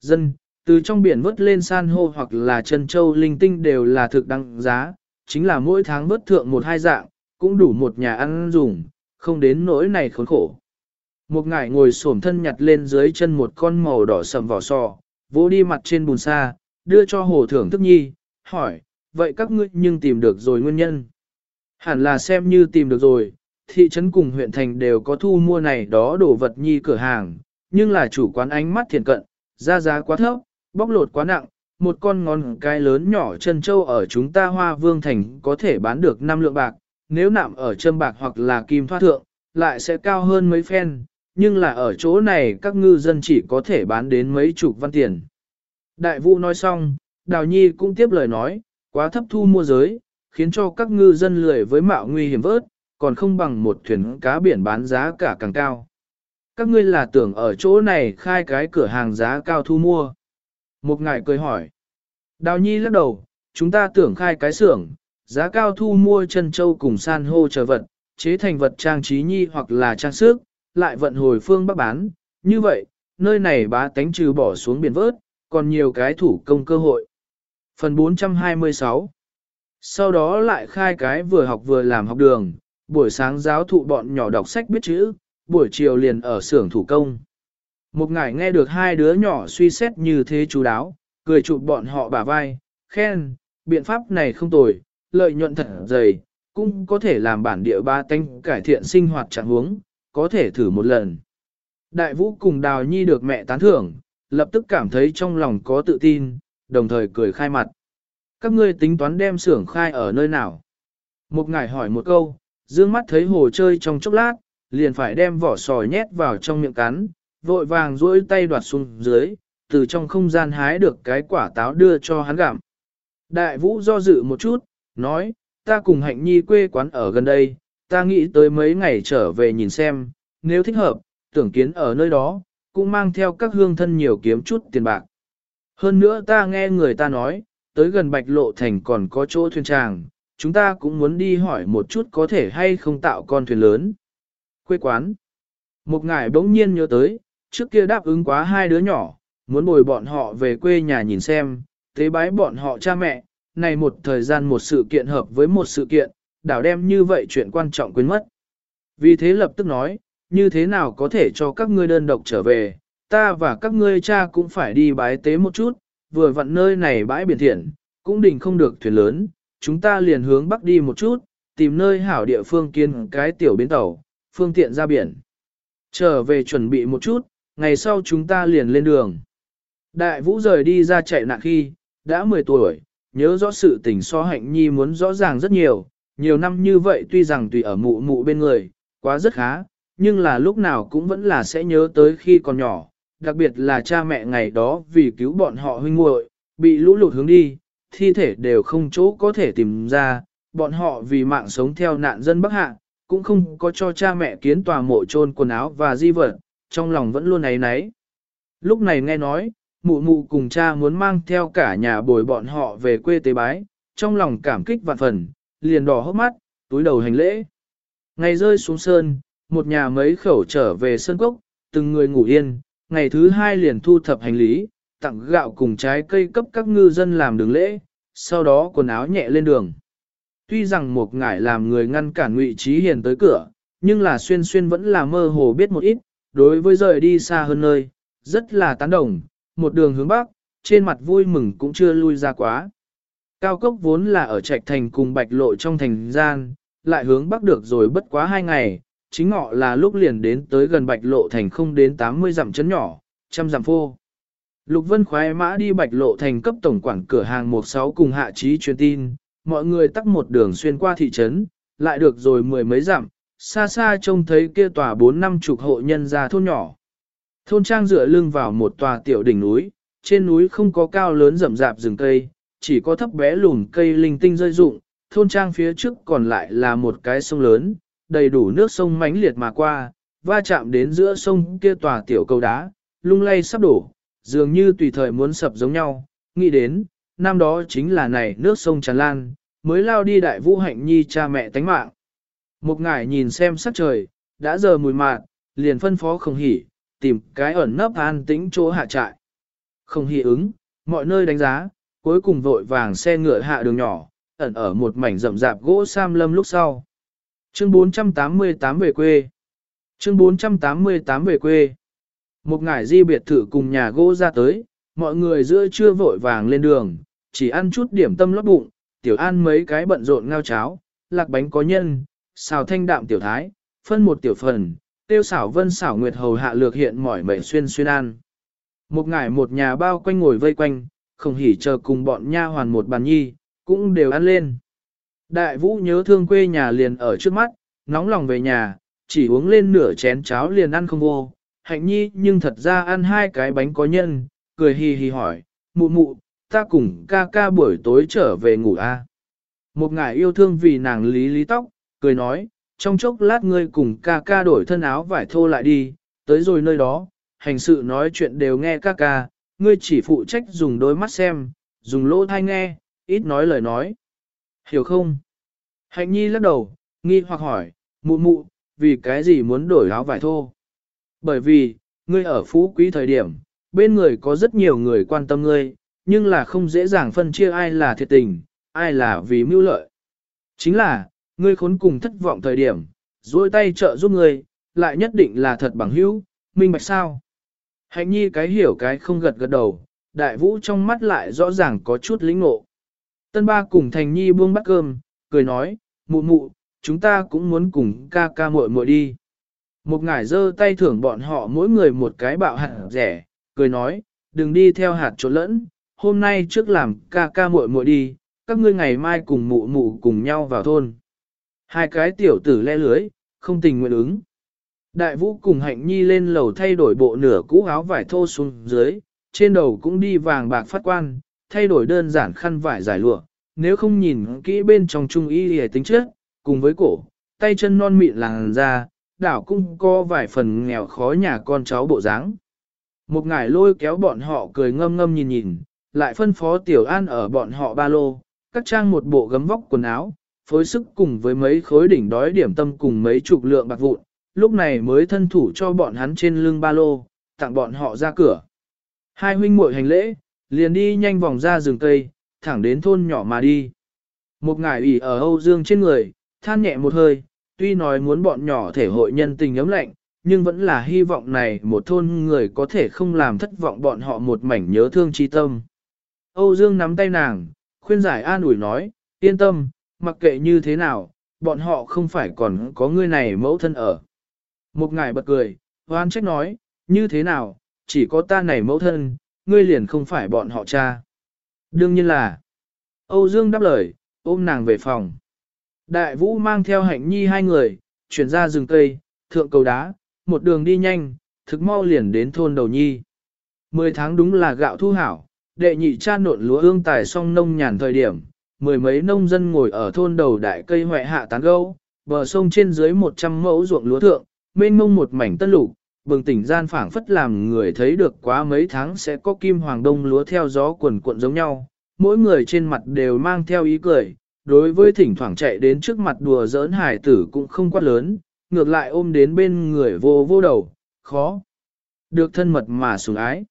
dân, từ trong biển vớt lên san hô hoặc là chân châu linh tinh đều là thực đăng giá, chính là mỗi tháng vớt thượng một hai dạng, cũng đủ một nhà ăn dùng, không đến nỗi này khốn khổ. Một ngải ngồi xổm thân nhặt lên dưới chân một con màu đỏ sầm vỏ sò, vỗ đi mặt trên bùn xa, đưa cho hồ thưởng thức nhi, hỏi, vậy các ngươi nhưng tìm được rồi nguyên nhân. Hẳn là xem như tìm được rồi, thị trấn cùng huyện thành đều có thu mua này đó đồ vật nhi cửa hàng, nhưng là chủ quán ánh mắt thiện cận, ra giá quá thấp, bóc lột quá nặng, một con ngón cái lớn nhỏ chân châu ở chúng ta hoa vương thành có thể bán được 5 lượng bạc, nếu nạm ở châm bạc hoặc là kim thoát thượng, lại sẽ cao hơn mấy phen, nhưng là ở chỗ này các ngư dân chỉ có thể bán đến mấy chục văn tiền. Đại vũ nói xong, Đào Nhi cũng tiếp lời nói, quá thấp thu mua giới, khiến cho các ngư dân lười với mạo nguy hiểm vớt, còn không bằng một thuyền cá biển bán giá cả càng cao. Các ngươi là tưởng ở chỗ này khai cái cửa hàng giá cao thu mua. Một ngài cười hỏi. Đào Nhi lắc đầu, chúng ta tưởng khai cái xưởng, giá cao thu mua chân châu cùng san hô chờ vật, chế thành vật trang trí nhi hoặc là trang sức, lại vận hồi phương bắc bán. Như vậy, nơi này bá tánh trừ bỏ xuống biển vớt, còn nhiều cái thủ công cơ hội. Phần 426 Sau đó lại khai cái vừa học vừa làm học đường, buổi sáng giáo thụ bọn nhỏ đọc sách biết chữ, buổi chiều liền ở xưởng thủ công. Một ngày nghe được hai đứa nhỏ suy xét như thế chú đáo, cười chụp bọn họ bả vai, khen, biện pháp này không tồi, lợi nhuận thật dày, cũng có thể làm bản địa ba tanh cải thiện sinh hoạt trạng huống, có thể thử một lần. Đại vũ cùng đào nhi được mẹ tán thưởng, lập tức cảm thấy trong lòng có tự tin, đồng thời cười khai mặt. Các ngươi tính toán đem xưởng khai ở nơi nào? Một ngài hỏi một câu, dương mắt thấy hồ chơi trong chốc lát, liền phải đem vỏ sò nhét vào trong miệng cắn, vội vàng duỗi tay đoạt xuống dưới, từ trong không gian hái được cái quả táo đưa cho hắn gặm. Đại vũ do dự một chút, nói, ta cùng hạnh nhi quê quán ở gần đây, ta nghĩ tới mấy ngày trở về nhìn xem, nếu thích hợp, tưởng kiến ở nơi đó, cũng mang theo các hương thân nhiều kiếm chút tiền bạc. Hơn nữa ta nghe người ta nói, tới gần bạch lộ thành còn có chỗ thuyền tràng, chúng ta cũng muốn đi hỏi một chút có thể hay không tạo con thuyền lớn. Quê quán. Một ngài bỗng nhiên nhớ tới, trước kia đáp ứng quá hai đứa nhỏ, muốn bồi bọn họ về quê nhà nhìn xem, tế bái bọn họ cha mẹ, này một thời gian một sự kiện hợp với một sự kiện, đảo đem như vậy chuyện quan trọng quên mất. Vì thế lập tức nói, như thế nào có thể cho các ngươi đơn độc trở về, ta và các ngươi cha cũng phải đi bái tế một chút, vừa vặn nơi này bãi biển thiện, cũng đỉnh không được thuyền lớn, chúng ta liền hướng bắc đi một chút, tìm nơi hảo địa phương kiên cái tiểu bến tàu, phương tiện ra biển. Trở về chuẩn bị một chút, ngày sau chúng ta liền lên đường. Đại vũ rời đi ra chạy nạn khi, đã 10 tuổi, nhớ rõ sự tình so hạnh nhi muốn rõ ràng rất nhiều, nhiều năm như vậy tuy rằng tùy ở mụ mụ bên người, quá rất khá, nhưng là lúc nào cũng vẫn là sẽ nhớ tới khi còn nhỏ, đặc biệt là cha mẹ ngày đó vì cứu bọn họ huynh muội bị lũ lụt hướng đi, thi thể đều không chỗ có thể tìm ra, bọn họ vì mạng sống theo nạn dân Bắc Hạ, cũng không có cho cha mẹ kiến tòa mộ chôn quần áo và di vật, trong lòng vẫn luôn ấy náy. Lúc này nghe nói, mụ mụ cùng cha muốn mang theo cả nhà bồi bọn họ về quê tế bái, trong lòng cảm kích vạn phần, liền đỏ hốc mắt, túi đầu hành lễ. Ngày rơi xuống sơn, một nhà mấy khẩu trở về sơn cốc, từng người ngủ yên, ngày thứ hai liền thu thập hành lý, tặng gạo cùng trái cây cấp các ngư dân làm đường lễ, sau đó quần áo nhẹ lên đường. Tuy rằng một ngải làm người ngăn cản ngụy trí hiền tới cửa, nhưng là xuyên xuyên vẫn là mơ hồ biết một ít, đối với rời đi xa hơn nơi, rất là tán đồng, một đường hướng bắc, trên mặt vui mừng cũng chưa lui ra quá. Cao cốc vốn là ở trạch thành cùng bạch lộ trong thành gian, lại hướng bắc được rồi bất quá hai ngày, chính ngọ là lúc liền đến tới gần bạch lộ thành không đến 80 dặm chấn nhỏ, trăm dặm phô. Lục Vân khoái mã đi bạch lộ thành cấp tổng quản cửa hàng 16 cùng hạ trí truyền tin, mọi người tắt một đường xuyên qua thị trấn, lại được rồi mười mấy dặm, xa xa trông thấy kia tòa bốn năm chục hộ nhân ra thôn nhỏ. Thôn trang dựa lưng vào một tòa tiểu đỉnh núi, trên núi không có cao lớn rậm rạp rừng cây, chỉ có thấp bé lùn cây linh tinh rơi rụng, thôn trang phía trước còn lại là một cái sông lớn, đầy đủ nước sông mãnh liệt mà qua, va chạm đến giữa sông kia tòa tiểu cầu đá, lung lay sắp đổ, dường như tùy thời muốn sập giống nhau, nghĩ đến, năm đó chính là này nước sông tràn lan, mới lao đi đại vũ hạnh nhi cha mẹ tánh mạng. Một ngải nhìn xem sắc trời, đã giờ mùi mạn, liền phân phó không hỉ, tìm cái ẩn nấp an tĩnh chỗ hạ trại. Không hỉ ứng, mọi nơi đánh giá, cuối cùng vội vàng xe ngựa hạ đường nhỏ, ẩn ở một mảnh rậm rạp gỗ sam lâm lúc sau. Chương 488 về quê. Chương 488 về quê. Một ngải di biệt thự cùng nhà gỗ ra tới, mọi người giữa trưa vội vàng lên đường, chỉ ăn chút điểm tâm lót bụng, tiểu an mấy cái bận rộn ngao cháo, lạc bánh có nhân, xào thanh đạm tiểu thái, phân một tiểu phần, tiêu xảo vân xảo nguyệt hầu hạ lược hiện mỏi mệt xuyên xuyên ăn. Một ngải một nhà bao quanh ngồi vây quanh, không hỉ chờ cùng bọn nha hoàn một bàn nhi, cũng đều ăn lên. Đại vũ nhớ thương quê nhà liền ở trước mắt, nóng lòng về nhà, chỉ uống lên nửa chén cháo liền ăn không vô. Hạnh nhi nhưng thật ra ăn hai cái bánh có nhân, cười hì hì hỏi, mụ mụ, ta cùng ca ca buổi tối trở về ngủ a. À? Một ngài yêu thương vì nàng lý lý tóc, cười nói, trong chốc lát ngươi cùng ca ca đổi thân áo vải thô lại đi, tới rồi nơi đó, hành sự nói chuyện đều nghe ca ca, ngươi chỉ phụ trách dùng đôi mắt xem, dùng lỗ thai nghe, ít nói lời nói. Hiểu không? Hạnh nhi lắc đầu, nghi hoặc hỏi, mụ mụ, vì cái gì muốn đổi áo vải thô? Bởi vì, ngươi ở phú quý thời điểm, bên người có rất nhiều người quan tâm ngươi, nhưng là không dễ dàng phân chia ai là thiệt tình, ai là vì mưu lợi. Chính là, ngươi khốn cùng thất vọng thời điểm, duỗi tay trợ giúp ngươi, lại nhất định là thật bằng hữu, minh bạch sao? Hạnh nhi cái hiểu cái không gật gật đầu, đại vũ trong mắt lại rõ ràng có chút lĩnh ngộ. Tân ba cùng thành nhi buông bát cơm, cười nói, mụ mụ, chúng ta cũng muốn cùng ca ca muội muội đi. Một ngải giơ tay thưởng bọn họ mỗi người một cái bạo hạt rẻ, cười nói, đừng đi theo hạt trộn lẫn, hôm nay trước làm ca ca muội muội đi, các ngươi ngày mai cùng mụ mụ cùng nhau vào thôn. Hai cái tiểu tử le lưới, không tình nguyện ứng. Đại vũ cùng hạnh nhi lên lầu thay đổi bộ nửa cũ áo vải thô xuống dưới, trên đầu cũng đi vàng bạc phát quan, thay đổi đơn giản khăn vải dài lụa, nếu không nhìn kỹ bên trong trung y hề tính chất, cùng với cổ, tay chân non mịn làng ra, đảo cũng có vài phần nghèo khó nhà con cháu bộ dáng. Một ngải lôi kéo bọn họ cười ngâm ngâm nhìn nhìn, lại phân phó tiểu an ở bọn họ ba lô, cắt trang một bộ gấm vóc quần áo, phối sức cùng với mấy khối đỉnh đói điểm tâm cùng mấy chục lượng bạc vụn, lúc này mới thân thủ cho bọn hắn trên lưng ba lô, tặng bọn họ ra cửa. Hai huynh muội hành lễ, liền đi nhanh vòng ra rừng cây, thẳng đến thôn nhỏ mà đi. Một ngải ủy ở Âu Dương trên người, than nhẹ một hơi, tuy nói muốn bọn nhỏ thể hội nhân tình ấm lạnh, nhưng vẫn là hy vọng này một thôn người có thể không làm thất vọng bọn họ một mảnh nhớ thương chi tâm. Âu Dương nắm tay nàng, khuyên giải an ủi nói, yên tâm, mặc kệ như thế nào, bọn họ không phải còn có người này mẫu thân ở. Một ngài bật cười, hoan trách nói, như thế nào, chỉ có ta này mẫu thân, ngươi liền không phải bọn họ cha. Đương nhiên là, Âu Dương đáp lời, ôm nàng về phòng. Đại vũ mang theo hạnh nhi hai người, chuyển ra rừng cây, thượng cầu đá, một đường đi nhanh, thực mau liền đến thôn đầu nhi. Mười tháng đúng là gạo thu hảo, đệ nhị cha nộn lúa ương tài song nông nhàn thời điểm, mười mấy nông dân ngồi ở thôn đầu đại cây hoại hạ tán gâu, bờ sông trên dưới một trăm mẫu ruộng lúa thượng, mênh mông một mảnh tân lục, bừng tỉnh gian phảng phất làm người thấy được quá mấy tháng sẽ có kim hoàng đông lúa theo gió quần cuộn giống nhau, mỗi người trên mặt đều mang theo ý cười, đối với thỉnh thoảng chạy đến trước mặt đùa giỡn hải tử cũng không quá lớn, ngược lại ôm đến bên người vô vô đầu, khó. Được thân mật mà sủng ái.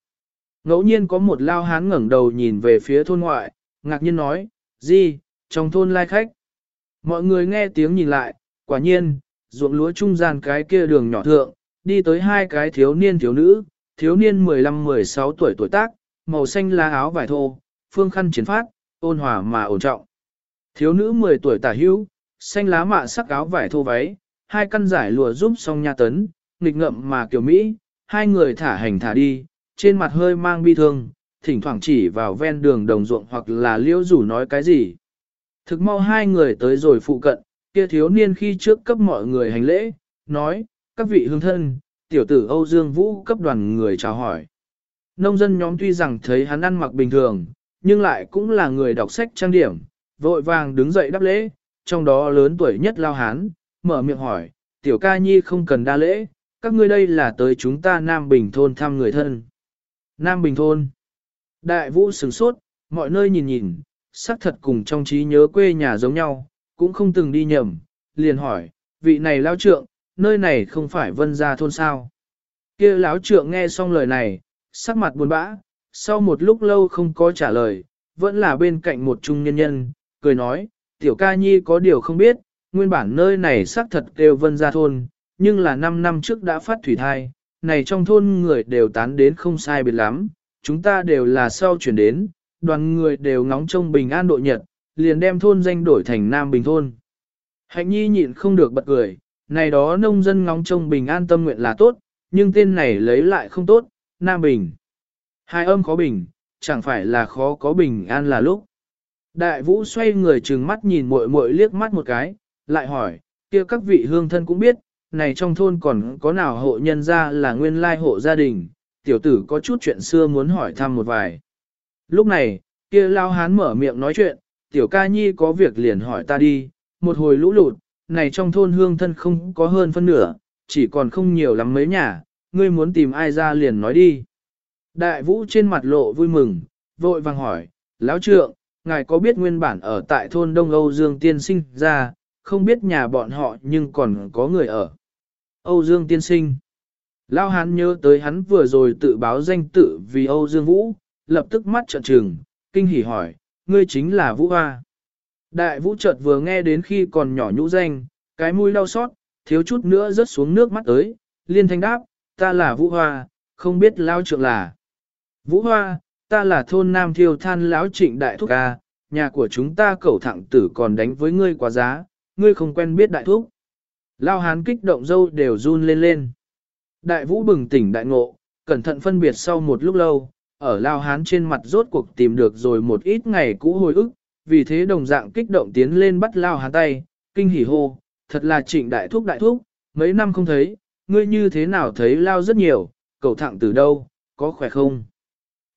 Ngẫu nhiên có một lao hán ngẩng đầu nhìn về phía thôn ngoại, ngạc nhiên nói, gì, trong thôn lai khách. Mọi người nghe tiếng nhìn lại, quả nhiên, ruộng lúa trung gian cái kia đường nhỏ thượng, đi tới hai cái thiếu niên thiếu nữ, thiếu niên 15-16 tuổi tuổi tác, màu xanh lá áo vải thô, phương khăn chiến phát, ôn hòa mà ổn trọng. Thiếu nữ 10 tuổi tả hữu, xanh lá mạ sắc áo vải thô váy, hai căn giải lùa giúp song nha tấn, nghịch ngậm mà kiểu Mỹ, hai người thả hành thả đi, trên mặt hơi mang bi thương, thỉnh thoảng chỉ vào ven đường đồng ruộng hoặc là liễu rủ nói cái gì. Thực mau hai người tới rồi phụ cận, kia thiếu niên khi trước cấp mọi người hành lễ, nói, các vị hương thân, tiểu tử Âu Dương Vũ cấp đoàn người chào hỏi. Nông dân nhóm tuy rằng thấy hắn ăn mặc bình thường, nhưng lại cũng là người đọc sách trang điểm, vội vàng đứng dậy đáp lễ, trong đó lớn tuổi nhất lao hán, mở miệng hỏi, tiểu ca nhi không cần đa lễ, các ngươi đây là tới chúng ta Nam Bình Thôn thăm người thân. Nam Bình Thôn Đại vũ sửng sốt, mọi nơi nhìn nhìn, xác thật cùng trong trí nhớ quê nhà giống nhau, cũng không từng đi nhầm, liền hỏi, vị này lao trượng, nơi này không phải vân gia thôn sao. kia lão trượng nghe xong lời này, sắc mặt buồn bã, sau một lúc lâu không có trả lời, vẫn là bên cạnh một trung nhân nhân, cười nói, tiểu ca nhi có điều không biết, nguyên bản nơi này xác thật kêu vân gia thôn, nhưng là 5 năm trước đã phát thủy thai, này trong thôn người đều tán đến không sai biệt lắm, chúng ta đều là sau chuyển đến, đoàn người đều ngóng trông bình an độ nhật, liền đem thôn danh đổi thành Nam Bình Thôn. Hạnh nhi nhịn không được bật cười, này đó nông dân ngóng trông bình an tâm nguyện là tốt, nhưng tên này lấy lại không tốt, Nam Bình. Hai âm khó bình, chẳng phải là khó có bình an là lúc. Đại vũ xoay người trừng mắt nhìn muội muội liếc mắt một cái, lại hỏi, kia các vị hương thân cũng biết, này trong thôn còn có nào hộ nhân gia là nguyên lai hộ gia đình, tiểu tử có chút chuyện xưa muốn hỏi thăm một vài. Lúc này, kia lao hán mở miệng nói chuyện, tiểu ca nhi có việc liền hỏi ta đi, một hồi lũ lụt, này trong thôn hương thân không có hơn phân nửa, chỉ còn không nhiều lắm mấy nhà, ngươi muốn tìm ai ra liền nói đi. Đại vũ trên mặt lộ vui mừng, vội vàng hỏi, lão trượng, ngài có biết nguyên bản ở tại thôn Đông Âu Dương Tiên Sinh ra, không biết nhà bọn họ nhưng còn có người ở. Âu Dương Tiên Sinh Lao hán nhớ tới hắn vừa rồi tự báo danh tự vì Âu Dương Vũ, lập tức mắt trợn trừng, kinh hỉ hỏi, ngươi chính là Vũ Hoa. Đại Vũ chợt vừa nghe đến khi còn nhỏ nhũ danh, cái mũi đau xót, thiếu chút nữa rớt xuống nước mắt tới, liên thanh đáp, ta là Vũ Hoa, không biết Lao trượng là. Vũ Hoa, ta là thôn Nam Thiêu Than lão trịnh đại thúc ca, nhà của chúng ta cẩu thẳng tử còn đánh với ngươi quá giá, ngươi không quen biết đại thúc. Lao hán kích động dâu đều run lên lên. Đại vũ bừng tỉnh đại ngộ, cẩn thận phân biệt sau một lúc lâu, ở Lao hán trên mặt rốt cuộc tìm được rồi một ít ngày cũ hồi ức, vì thế đồng dạng kích động tiến lên bắt Lao hán tay, kinh hỉ hô, thật là trịnh đại thúc đại thúc, mấy năm không thấy, ngươi như thế nào thấy Lao rất nhiều, cậu thẳng từ đâu, có khỏe không?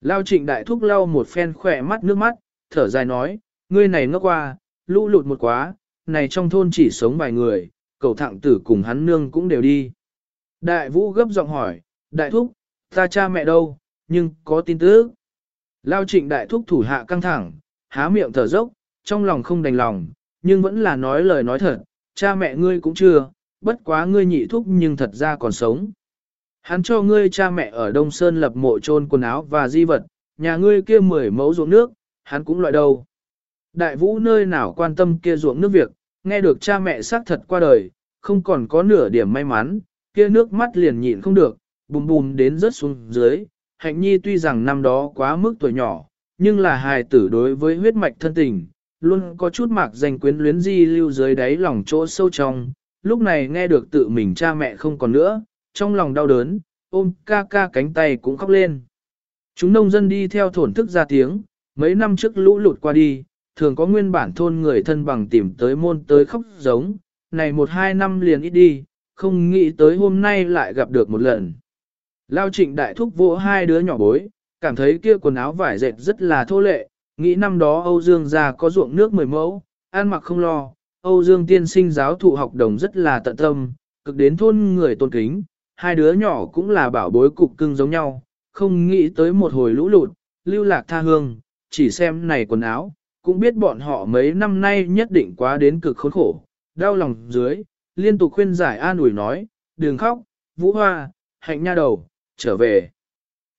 Lao trịnh đại thúc lau một phen khỏe mắt nước mắt, thở dài nói, ngươi này ngốc qua, lũ lụt một quá, này trong thôn chỉ sống vài người, Cầu thẳng tử cùng hắn nương cũng đều đi. Đại vũ gấp giọng hỏi, đại thúc, ta cha mẹ đâu, nhưng có tin tức. Lao trịnh đại thúc thủ hạ căng thẳng, há miệng thở dốc, trong lòng không đành lòng, nhưng vẫn là nói lời nói thật, cha mẹ ngươi cũng chưa, bất quá ngươi nhị thúc nhưng thật ra còn sống. Hắn cho ngươi cha mẹ ở Đông Sơn lập mộ trôn quần áo và di vật, nhà ngươi kia mười mẫu ruộng nước, hắn cũng loại đâu. Đại vũ nơi nào quan tâm kia ruộng nước việc, nghe được cha mẹ xác thật qua đời, không còn có nửa điểm may mắn, kia nước mắt liền nhịn không được, bùm bùm đến rớt xuống dưới. Hạnh nhi tuy rằng năm đó quá mức tuổi nhỏ, nhưng là hài tử đối với huyết mạch thân tình, luôn có chút mạc danh quyến luyến di lưu dưới đáy lòng chỗ sâu trong. Lúc này nghe được tự mình cha mẹ không còn nữa, trong lòng đau đớn, ôm ca ca cánh tay cũng khóc lên. Chúng nông dân đi theo thổn thức ra tiếng, mấy năm trước lũ lụt qua đi, thường có nguyên bản thôn người thân bằng tìm tới môn tới khóc giống, này một hai năm liền ít đi, không nghĩ tới hôm nay lại gặp được một lần. Lao trịnh đại thúc vỗ hai đứa nhỏ bối, cảm thấy kia quần áo vải dệt rất là thô lệ, nghĩ năm đó Âu Dương gia có ruộng nước mười mẫu, ăn mặc không lo, Âu Dương tiên sinh giáo thụ học đồng rất là tận tâm, cực đến thôn người tôn kính, hai đứa nhỏ cũng là bảo bối cục cưng giống nhau, không nghĩ tới một hồi lũ lụt, lưu lạc tha hương, chỉ xem này quần áo, cũng biết bọn họ mấy năm nay nhất định quá đến cực khốn khổ, đau lòng dưới, liên tục khuyên giải an ủi nói, đừng khóc, vũ hoa, hạnh nha đầu, trở về.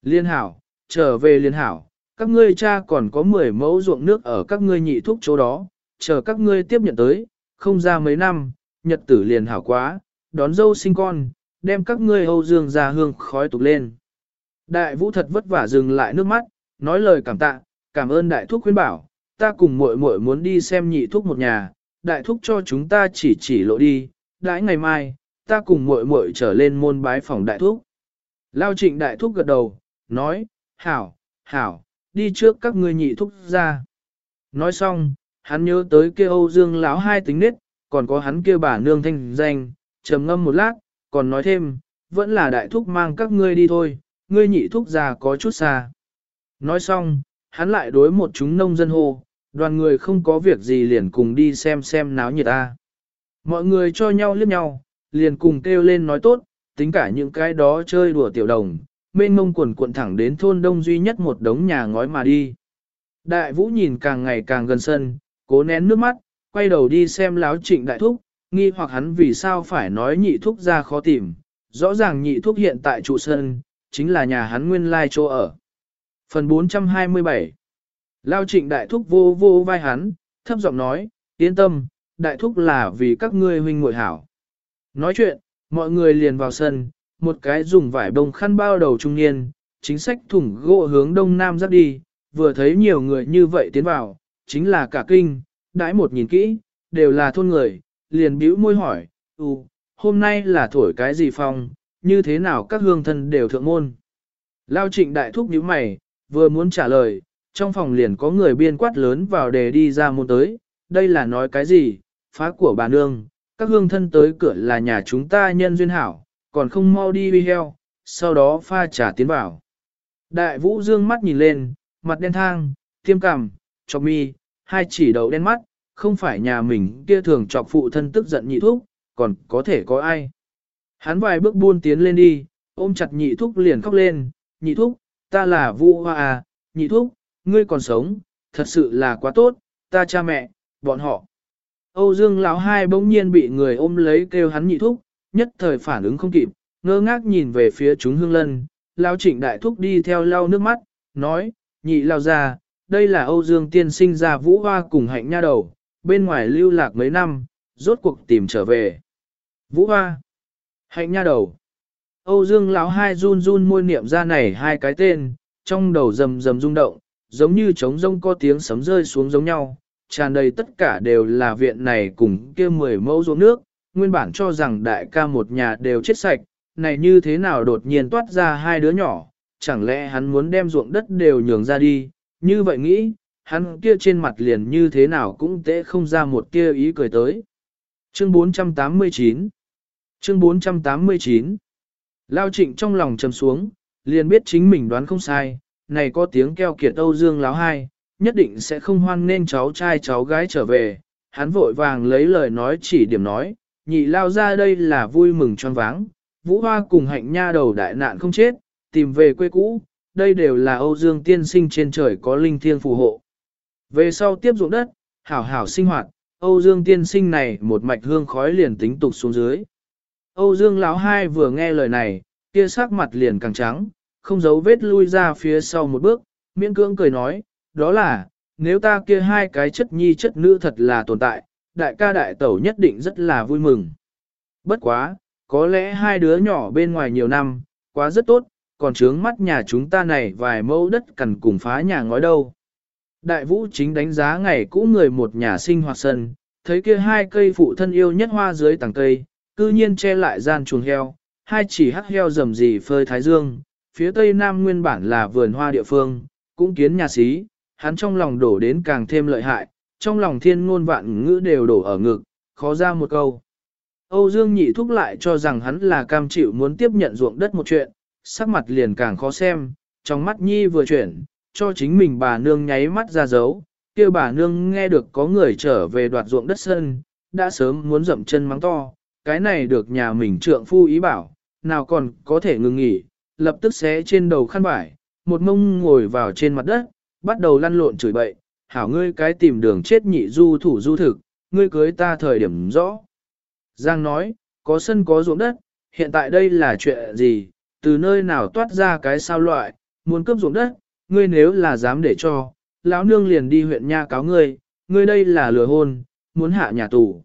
Liên hảo, trở về liên hảo, các ngươi cha còn có 10 mẫu ruộng nước ở các ngươi nhị thúc chỗ đó, chờ các ngươi tiếp nhận tới, không ra mấy năm, nhật tử liền hảo quá, đón dâu sinh con, đem các ngươi Âu Dương ra hương khói tục lên. Đại vũ thật vất vả dừng lại nước mắt, nói lời cảm tạ, cảm ơn đại thúc khuyên bảo, ta cùng muội muội muốn đi xem nhị thúc một nhà, đại thúc cho chúng ta chỉ chỉ lộ đi, đãi ngày mai, ta cùng muội muội trở lên môn bái phòng đại thúc. Lao trịnh đại thúc gật đầu, nói, hảo, hảo, đi trước các ngươi nhị thúc ra. Nói xong, hắn nhớ tới kia Âu Dương lão hai tính nết, còn có hắn kia bà nương thanh danh, trầm ngâm một lát, còn nói thêm, vẫn là đại thúc mang các ngươi đi thôi, ngươi nhị thúc già có chút xa. Nói xong, hắn lại đối một chúng nông dân hô, đoàn người không có việc gì liền cùng đi xem xem náo nhiệt ta. Mọi người cho nhau liếc nhau, liền cùng kêu lên nói tốt, tính cả những cái đó chơi đùa tiểu đồng, mênh mông quần cuộn thẳng đến thôn đông duy nhất một đống nhà ngói mà đi. Đại vũ nhìn càng ngày càng gần sân, cố nén nước mắt, quay đầu đi xem láo trịnh đại thúc, nghi hoặc hắn vì sao phải nói nhị thúc ra khó tìm, rõ ràng nhị thúc hiện tại trụ sân, chính là nhà hắn nguyên lai chỗ ở. Phần 427 Lao trịnh đại thúc vô vô vai hắn, thấp giọng nói, yên tâm, đại thúc là vì các ngươi huynh muội hảo. Nói chuyện, mọi người liền vào sân, một cái dùng vải bông khăn bao đầu trung niên, chính sách thủng gỗ hướng đông nam dắt đi, vừa thấy nhiều người như vậy tiến vào, chính là cả kinh, đãi một nhìn kỹ, đều là thôn người, liền bĩu môi hỏi, ừ, hôm nay là thổi cái gì phong, như thế nào các hương thân đều thượng môn. Lao trịnh đại thúc nhíu mày, vừa muốn trả lời, trong phòng liền có người biên quát lớn vào để đi ra môn tới, đây là nói cái gì, phá của bà nương, các hương thân tới cửa là nhà chúng ta nhân duyên hảo, còn không mau đi uy heo, sau đó pha trà tiến vào. Đại vũ dương mắt nhìn lên, mặt đen thang, tiêm cằm, chọc mi, hai chỉ đầu đen mắt, không phải nhà mình kia thường chọc phụ thân tức giận nhị thúc, còn có thể có ai. Hắn vài bước buôn tiến lên đi, ôm chặt nhị thúc liền khóc lên, nhị thúc, ta là vũ Hoa à, nhị thúc, ngươi còn sống, thật sự là quá tốt, ta cha mẹ, bọn họ. Âu Dương lão hai bỗng nhiên bị người ôm lấy kêu hắn nhị thúc, nhất thời phản ứng không kịp, ngơ ngác nhìn về phía chúng hương lân, lão trịnh đại thúc đi theo lau nước mắt, nói, nhị lao ra, đây là Âu Dương tiên sinh ra vũ hoa cùng hạnh nha đầu, bên ngoài lưu lạc mấy năm, rốt cuộc tìm trở về. Vũ hoa, hạnh nha đầu. Âu Dương lão hai run run môi niệm ra này hai cái tên, trong đầu rầm rầm rung động, giống như trống rông có tiếng sấm rơi xuống giống nhau, tràn đầy tất cả đều là viện này cùng kia mười mẫu ruộng nước, nguyên bản cho rằng đại ca một nhà đều chết sạch, này như thế nào đột nhiên toát ra hai đứa nhỏ, chẳng lẽ hắn muốn đem ruộng đất đều nhường ra đi, như vậy nghĩ, hắn kia trên mặt liền như thế nào cũng tệ không ra một kia ý cười tới. Chương 489 Chương 489 Lao trịnh trong lòng trầm xuống, liền biết chính mình đoán không sai, này có tiếng keo kiệt Âu Dương láo hai, nhất định sẽ không hoan nên cháu trai cháu gái trở về. Hắn vội vàng lấy lời nói chỉ điểm nói, nhị lao ra đây là vui mừng choáng váng, vũ hoa cùng hạnh nha đầu đại nạn không chết, tìm về quê cũ, đây đều là Âu Dương tiên sinh trên trời có linh thiêng phù hộ. Về sau tiếp dụng đất, hảo hảo sinh hoạt, Âu Dương tiên sinh này một mạch hương khói liền tính tục xuống dưới. Âu Dương lão hai vừa nghe lời này, kia sắc mặt liền càng trắng, không giấu vết lui ra phía sau một bước, miễn cưỡng cười nói, đó là, nếu ta kia hai cái chất nhi chất nữ thật là tồn tại, đại ca đại tẩu nhất định rất là vui mừng. Bất quá, có lẽ hai đứa nhỏ bên ngoài nhiều năm, quá rất tốt, còn trướng mắt nhà chúng ta này vài mẫu đất cần cùng phá nhà ngói đâu. Đại vũ chính đánh giá ngày cũ người một nhà sinh hoạt sân, thấy kia hai cây phụ thân yêu nhất hoa dưới tầng cây, cư nhiên che lại gian chuồng heo, hai chỉ hắc heo rầm rì phơi thái dương, phía tây nam nguyên bản là vườn hoa địa phương, cũng kiến nhà xí, hắn trong lòng đổ đến càng thêm lợi hại, trong lòng thiên ngôn vạn ngữ đều đổ ở ngực, khó ra một câu. Âu Dương nhị thúc lại cho rằng hắn là cam chịu muốn tiếp nhận ruộng đất một chuyện, sắc mặt liền càng khó xem, trong mắt nhi vừa chuyển, cho chính mình bà nương nháy mắt ra dấu, kia bà nương nghe được có người trở về đoạt ruộng đất sân, đã sớm muốn dậm chân mắng to, cái này được nhà mình trượng phu ý bảo, nào còn có thể ngừng nghỉ, lập tức xé trên đầu khăn vải, một mông ngồi vào trên mặt đất, bắt đầu lăn lộn chửi bậy, hảo ngươi cái tìm đường chết nhị du thủ du thực, ngươi cưới ta thời điểm rõ. Giang nói, có sân có ruộng đất, hiện tại đây là chuyện gì, từ nơi nào toát ra cái sao loại, muốn cướp ruộng đất, ngươi nếu là dám để cho, lão nương liền đi huyện nha cáo ngươi, ngươi đây là lừa hôn, muốn hạ nhà tù.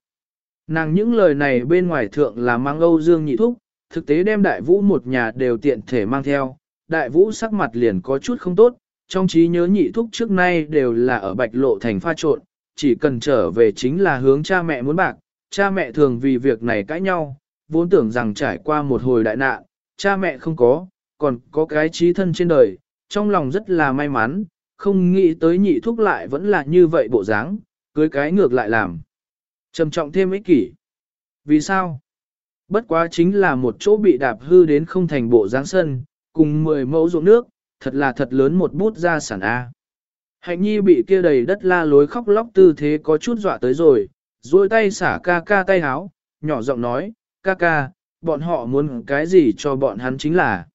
Nàng những lời này bên ngoài thượng là mang Âu Dương nhị thúc, thực tế đem đại vũ một nhà đều tiện thể mang theo, đại vũ sắc mặt liền có chút không tốt, trong trí nhớ nhị thúc trước nay đều là ở bạch lộ thành pha trộn, chỉ cần trở về chính là hướng cha mẹ muốn bạc, cha mẹ thường vì việc này cãi nhau, vốn tưởng rằng trải qua một hồi đại nạn, cha mẹ không có, còn có cái trí thân trên đời, trong lòng rất là may mắn, không nghĩ tới nhị thúc lại vẫn là như vậy bộ dáng, cưới cái ngược lại làm. Trầm trọng thêm ích kỷ. Vì sao? Bất quá chính là một chỗ bị đạp hư đến không thành bộ dáng sân, cùng 10 mẫu ruộng nước, thật là thật lớn một bút ra sản A. Hạnh nhi bị kia đầy đất la lối khóc lóc tư thế có chút dọa tới rồi, duỗi tay xả ca ca tay háo, nhỏ giọng nói, ca ca, bọn họ muốn cái gì cho bọn hắn chính là.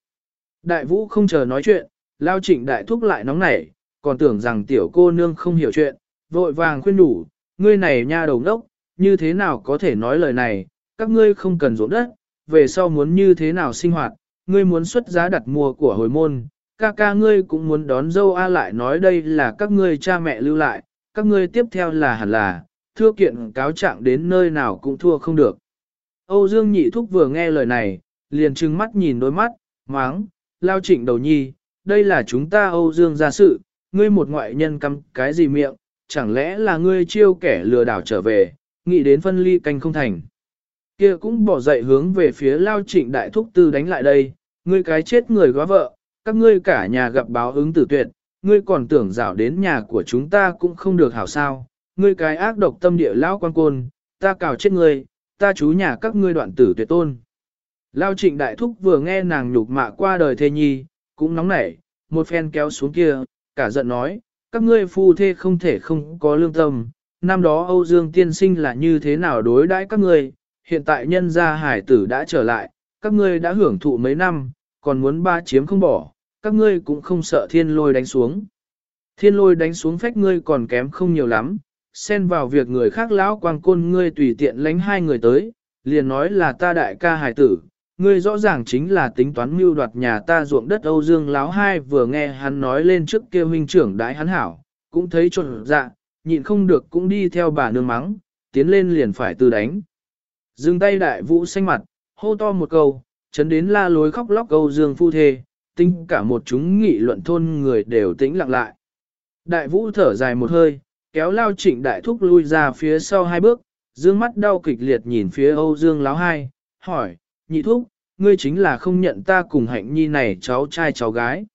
Đại vũ không chờ nói chuyện, lao trịnh đại thúc lại nóng nảy, còn tưởng rằng tiểu cô nương không hiểu chuyện, vội vàng khuyên đủ, ngươi này nha đầu ngốc, như thế nào có thể nói lời này, các ngươi không cần ruộng đất, về sau muốn như thế nào sinh hoạt, ngươi muốn xuất giá đặt mua của hồi môn, ca ca ngươi cũng muốn đón dâu A lại nói đây là các ngươi cha mẹ lưu lại, các ngươi tiếp theo là hẳn là, thưa kiện cáo trạng đến nơi nào cũng thua không được. Âu Dương Nhị Thúc vừa nghe lời này, liền trừng mắt nhìn đôi mắt, máng, lao trịnh đầu nhi, đây là chúng ta Âu Dương gia sự, ngươi một ngoại nhân căm cái gì miệng, chẳng lẽ là ngươi chiêu kẻ lừa đảo trở về, nghĩ đến phân ly canh không thành. Kia cũng bỏ dậy hướng về phía lao trịnh đại thúc tư đánh lại đây, ngươi cái chết người góa vợ, các ngươi cả nhà gặp báo ứng tử tuyệt, ngươi còn tưởng rảo đến nhà của chúng ta cũng không được hảo sao, ngươi cái ác độc tâm địa lao quan côn, ta cào chết ngươi, ta chú nhà các ngươi đoạn tử tuyệt tôn. Lao trịnh đại thúc vừa nghe nàng nhục mạ qua đời thê nhi, cũng nóng nảy, một phen kéo xuống kia, cả giận nói, các ngươi phu thê không thể không có lương tâm, năm đó Âu Dương tiên sinh là như thế nào đối đãi các ngươi, hiện tại nhân gia hải tử đã trở lại, các ngươi đã hưởng thụ mấy năm, còn muốn ba chiếm không bỏ, các ngươi cũng không sợ thiên lôi đánh xuống. Thiên lôi đánh xuống phách ngươi còn kém không nhiều lắm, xen vào việc người khác lão quang côn ngươi tùy tiện lánh hai người tới, liền nói là ta đại ca hải tử, ngươi rõ ràng chính là tính toán mưu đoạt nhà ta ruộng đất Âu Dương lão hai vừa nghe hắn nói lên trước kia huynh trưởng đại hắn hảo, cũng thấy trộn dạ, nhịn không được cũng đi theo bà nương mắng, tiến lên liền phải từ đánh. Dừng tay đại vũ xanh mặt, hô to một câu, chấn đến la lối khóc lóc Âu Dương phu thê, tinh cả một chúng nghị luận thôn người đều tĩnh lặng lại. Đại vũ thở dài một hơi, kéo lao trịnh đại thúc lui ra phía sau hai bước, dương mắt đau kịch liệt nhìn phía Âu Dương láo hai, hỏi, nhị thúc, ngươi chính là không nhận ta cùng hạnh nhi này cháu trai cháu gái.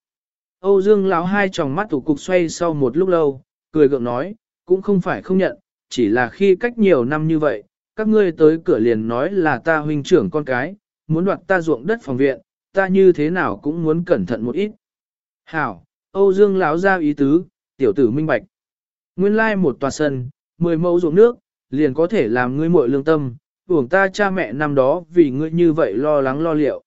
Âu Dương Láo hai tròng mắt tủ cục xoay sau một lúc lâu, cười gượng nói, cũng không phải không nhận, chỉ là khi cách nhiều năm như vậy, các ngươi tới cửa liền nói là ta huynh trưởng con cái, muốn đoạt ta ruộng đất phòng viện, ta như thế nào cũng muốn cẩn thận một ít. Hảo, Âu Dương lão ra ý tứ, tiểu tử minh bạch. Nguyên lai một tòa sân, mười mẫu ruộng nước, liền có thể làm ngươi muội lương tâm, uổng ta cha mẹ năm đó vì ngươi như vậy lo lắng lo liệu.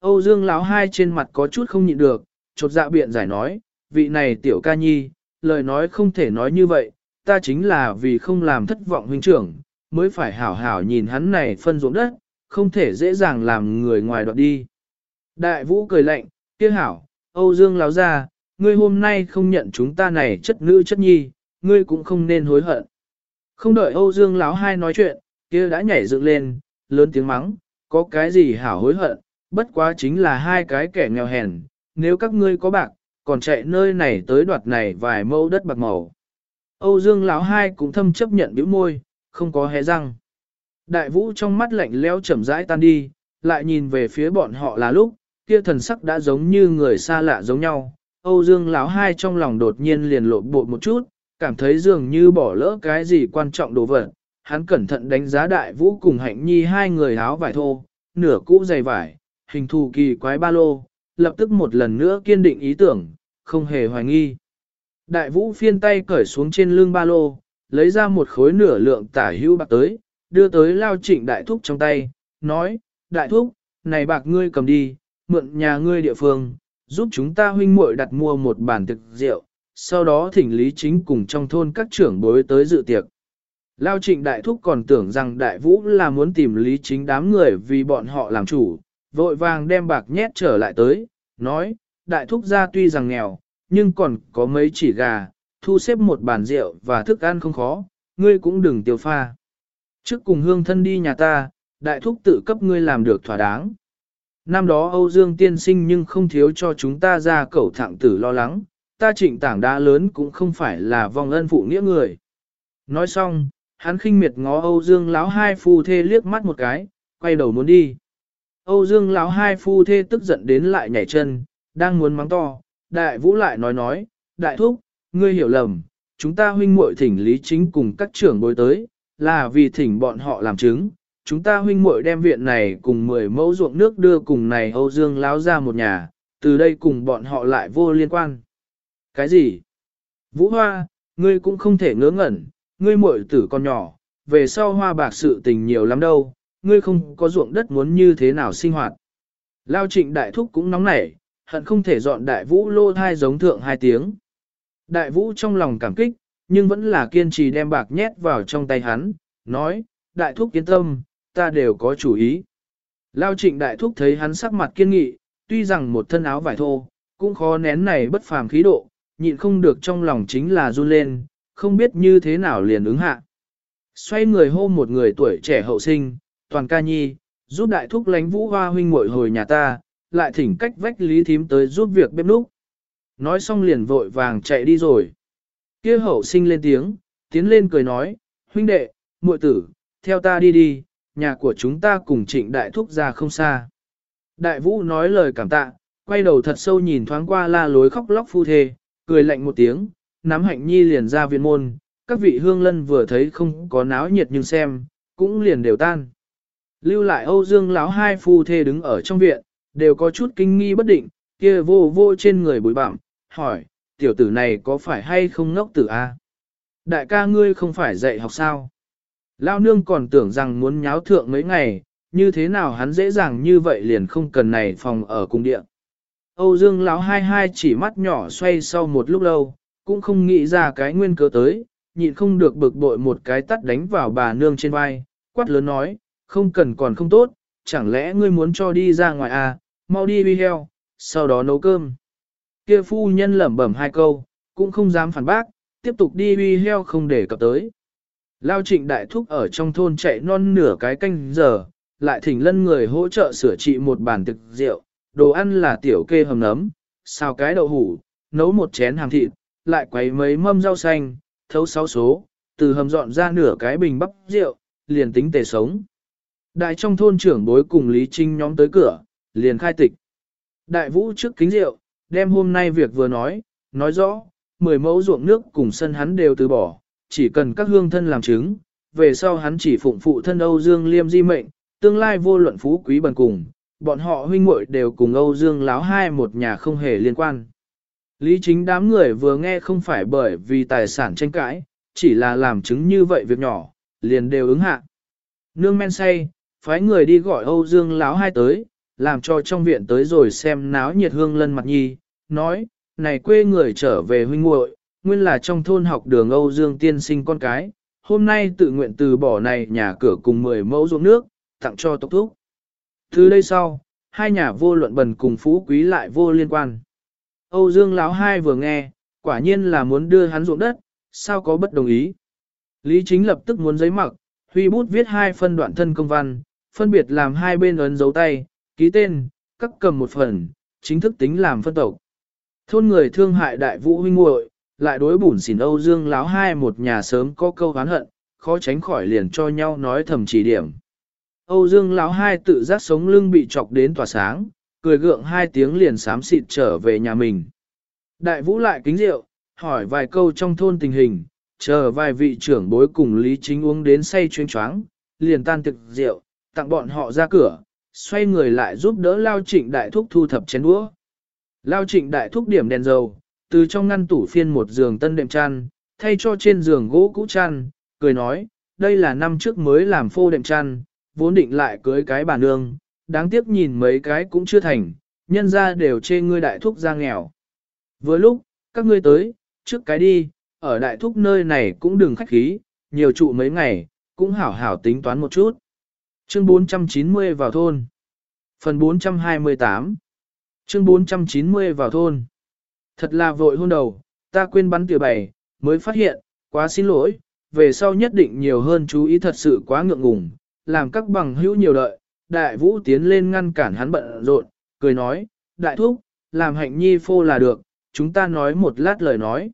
Âu Dương lão hai trên mặt có chút không nhịn được, chột dạ biện giải nói, vị này tiểu ca nhi, lời nói không thể nói như vậy, ta chính là vì không làm thất vọng huynh trưởng, mới phải hảo hảo nhìn hắn này phân ruộng đất, không thể dễ dàng làm người ngoài đoạt đi. Đại vũ cười lạnh, kia hảo, Âu Dương lão ra, ngươi hôm nay không nhận chúng ta này chất nữ chất nhi, ngươi cũng không nên hối hận. Không đợi Âu Dương lão hai nói chuyện, kia đã nhảy dựng lên, lớn tiếng mắng, có cái gì hảo hối hận, bất quá chính là hai cái kẻ nghèo hèn, nếu các ngươi có bạc, còn chạy nơi này tới đoạt này vài mẫu đất bạc màu. Âu Dương lão hai cũng thâm chấp nhận bĩu môi, không có hé răng. Đại vũ trong mắt lạnh lẽo chậm rãi tan đi, lại nhìn về phía bọn họ là lúc, kia thần sắc đã giống như người xa lạ giống nhau. Âu Dương lão hai trong lòng đột nhiên liền lộn bộ một chút, cảm thấy dường như bỏ lỡ cái gì quan trọng đồ vật. Hắn cẩn thận đánh giá đại vũ cùng hạnh nhi hai người áo vải thô, nửa cũ dày vải, hình thù kỳ quái ba lô, lập tức một lần nữa kiên định ý tưởng, không hề hoài nghi. Đại vũ phiên tay cởi xuống trên lưng ba lô, lấy ra một khối nửa lượng tả hữu bạc tới, đưa tới lao trịnh đại thúc trong tay, nói, đại thúc, này bạc ngươi cầm đi, mượn nhà ngươi địa phương, giúp chúng ta huynh muội đặt mua một bản thực rượu, sau đó thỉnh lý chính cùng trong thôn các trưởng bối tới dự tiệc. Lao trịnh đại thúc còn tưởng rằng đại vũ là muốn tìm lý chính đám người vì bọn họ làm chủ, vội vàng đem bạc nhét trở lại tới, nói, đại thúc gia tuy rằng nghèo, nhưng còn có mấy chỉ gà, thu xếp một bàn rượu và thức ăn không khó, ngươi cũng đừng tiêu pha. Trước cùng hương thân đi nhà ta, đại thúc tự cấp ngươi làm được thỏa đáng. Năm đó Âu Dương tiên sinh nhưng không thiếu cho chúng ta ra cẩu thẳng tử lo lắng, ta trịnh tảng đá lớn cũng không phải là vong ân phụ nghĩa người. Nói xong, hắn khinh miệt ngó Âu Dương lão hai phu thê liếc mắt một cái, quay đầu muốn đi. Âu Dương lão hai phu thê tức giận đến lại nhảy chân, đang muốn mắng to, đại vũ lại nói nói, đại thúc, ngươi hiểu lầm, chúng ta huynh muội thỉnh lý chính cùng các trưởng bối tới, là vì thỉnh bọn họ làm chứng, chúng ta huynh muội đem viện này cùng 10 mẫu ruộng nước đưa cùng này Âu Dương láo ra một nhà, từ đây cùng bọn họ lại vô liên quan. Cái gì? Vũ Hoa, ngươi cũng không thể ngớ ngẩn, ngươi muội tử con nhỏ, về sau hoa bạc sự tình nhiều lắm đâu, ngươi không có ruộng đất muốn như thế nào sinh hoạt. Lao trịnh đại thúc cũng nóng nảy, hận không thể dọn đại vũ lô thai giống thượng hai tiếng. Đại vũ trong lòng cảm kích, nhưng vẫn là kiên trì đem bạc nhét vào trong tay hắn, nói, đại thúc yên tâm, ta đều có chủ ý. Lao trịnh đại thúc thấy hắn sắc mặt kiên nghị, tuy rằng một thân áo vải thô, cũng khó nén này bất phàm khí độ, nhịn không được trong lòng chính là run lên, không biết như thế nào liền ứng hạ. Xoay người hô một người tuổi trẻ hậu sinh, toàn ca nhi, giúp đại thúc lánh vũ hoa huynh muội hồi nhà ta, lại thỉnh cách vách lý thím tới giúp việc bếp núc. Nói xong liền vội vàng chạy đi rồi. kia hậu sinh lên tiếng, tiến lên cười nói, huynh đệ, muội tử, theo ta đi đi, nhà của chúng ta cùng trịnh đại thúc ra không xa. Đại vũ nói lời cảm tạ, quay đầu thật sâu nhìn thoáng qua la lối khóc lóc phu thê, cười lạnh một tiếng, nắm hạnh nhi liền ra viện môn, các vị hương lân vừa thấy không có náo nhiệt nhưng xem, cũng liền đều tan. Lưu lại Âu Dương lão hai phu thê đứng ở trong viện, đều có chút kinh nghi bất định, kia vô vô trên người bụi bặm, hỏi, tiểu tử này có phải hay không ngốc tử a? Đại ca ngươi không phải dạy học sao? Lao nương còn tưởng rằng muốn nháo thượng mấy ngày, như thế nào hắn dễ dàng như vậy liền không cần này phòng ở cung điện. Âu Dương lão hai hai chỉ mắt nhỏ xoay sau một lúc lâu, cũng không nghĩ ra cái nguyên cớ tới, nhịn không được bực bội một cái tắt đánh vào bà nương trên vai, quát lớn nói, không cần còn không tốt, chẳng lẽ ngươi muốn cho đi ra ngoài à, mau đi đi heo, sau đó nấu cơm. Kia phu nhân lẩm bẩm hai câu, cũng không dám phản bác, tiếp tục đi uy heo không để cập tới. Lao trịnh đại thúc ở trong thôn chạy non nửa cái canh giờ, lại thỉnh lân người hỗ trợ sửa trị một bàn thực rượu, đồ ăn là tiểu kê hầm nấm, xào cái đậu hủ, nấu một chén hàng thịt, lại quấy mấy mâm rau xanh, thấu sáu số, từ hầm dọn ra nửa cái bình bắp rượu, liền tính tề sống. Đại trong thôn trưởng bối cùng Lý Trinh nhóm tới cửa, liền khai tịch. Đại vũ trước kính rượu, đem hôm nay việc vừa nói, nói rõ, mười mẫu ruộng nước cùng sân hắn đều từ bỏ, chỉ cần các hương thân làm chứng, về sau hắn chỉ phụng phụ thân Âu Dương Liêm di mệnh, tương lai vô luận phú quý bần cùng, bọn họ huynh muội đều cùng Âu Dương láo hai một nhà không hề liên quan. Lý chính đám người vừa nghe không phải bởi vì tài sản tranh cãi, chỉ là làm chứng như vậy việc nhỏ, liền đều ứng hạ. Nương men say, phái người đi gọi Âu Dương láo hai tới, làm cho trong viện tới rồi xem náo nhiệt hương lân mặt nhi, nói, này quê người trở về huynh muội, nguyên là trong thôn học đường Âu Dương tiên sinh con cái, hôm nay tự nguyện từ bỏ này nhà cửa cùng 10 mẫu ruộng nước, tặng cho tộc thúc. Từ đây sau, hai nhà vô luận bần cùng phú quý lại vô liên quan. Âu Dương Lão hai vừa nghe, quả nhiên là muốn đưa hắn ruộng đất, sao có bất đồng ý. Lý Chính lập tức muốn giấy mặc, huy bút viết hai phân đoạn thân công văn, phân biệt làm hai bên ấn dấu tay, ký tên, các cầm một phần, chính thức tính làm phân tộc. Thôn người thương hại đại vũ huynh muội, lại đối bùn xỉn Âu Dương Láo hai một nhà sớm có câu hán hận, khó tránh khỏi liền cho nhau nói thầm chỉ điểm. Âu Dương Láo hai tự giác sống lưng bị chọc đến tỏa sáng, cười gượng hai tiếng liền sám xịt trở về nhà mình. Đại vũ lại kính rượu, hỏi vài câu trong thôn tình hình, chờ vài vị trưởng bối cùng Lý Chính uống đến say chuyên choáng, liền tan thực rượu, tặng bọn họ ra cửa, xoay người lại giúp đỡ Lao Trịnh Đại Thúc thu thập chén đũa. Lao Trịnh Đại Thúc điểm đèn dầu, từ trong ngăn tủ phiên một giường tân đệm chăn, thay cho trên giường gỗ cũ chăn, cười nói, đây là năm trước mới làm phô đệm chăn, vốn định lại cưới cái bà nương, đáng tiếc nhìn mấy cái cũng chưa thành, nhân ra đều chê ngươi đại thúc ra nghèo. Vừa lúc, các ngươi tới, trước cái đi, ở đại thúc nơi này cũng đừng khách khí, nhiều trụ mấy ngày, cũng hảo hảo tính toán một chút. Chương 490 vào thôn. Phần 428. Chương 490 vào thôn. Thật là vội hôn đầu, ta quên bắn tỉa bày, mới phát hiện, quá xin lỗi, về sau nhất định nhiều hơn chú ý thật sự quá ngượng ngùng, làm các bằng hữu nhiều đợi, đại vũ tiến lên ngăn cản hắn bận rộn, cười nói, đại thúc, làm hạnh nhi phô là được, chúng ta nói một lát lời nói.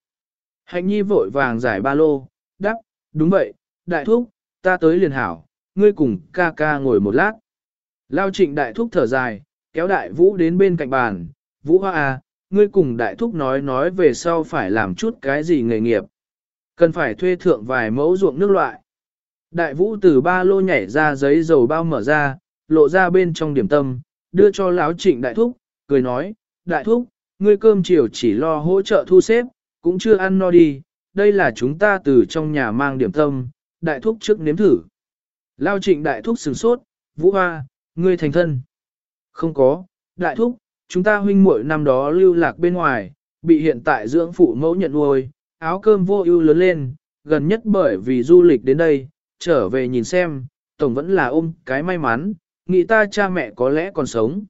Hạnh nhi vội vàng giải ba lô, đáp, đúng vậy, đại thúc, ta tới liền hảo, ngươi cùng ca ca ngồi một lát. Lao trịnh đại thúc thở dài, kéo đại vũ đến bên cạnh bàn, vũ hoa à, ngươi cùng đại thúc nói nói về sau phải làm chút cái gì nghề nghiệp. Cần phải thuê thượng vài mẫu ruộng nước loại. Đại vũ từ ba lô nhảy ra giấy dầu bao mở ra, lộ ra bên trong điểm tâm, đưa cho lão trịnh đại thúc, cười nói, đại thúc, ngươi cơm chiều chỉ lo hỗ trợ thu xếp, cũng chưa ăn no đi, đây là chúng ta từ trong nhà mang điểm tâm, đại thúc trước nếm thử. Lao trịnh đại thúc sừng sốt, vũ hoa, ngươi thành thân. Không có, đại thúc, chúng ta huynh muội năm đó lưu lạc bên ngoài, bị hiện tại dưỡng phụ mẫu nhận nuôi, áo cơm vô ưu lớn lên, gần nhất bởi vì du lịch đến đây, trở về nhìn xem, tổng vẫn là ôm cái may mắn, nghĩ ta cha mẹ có lẽ còn sống.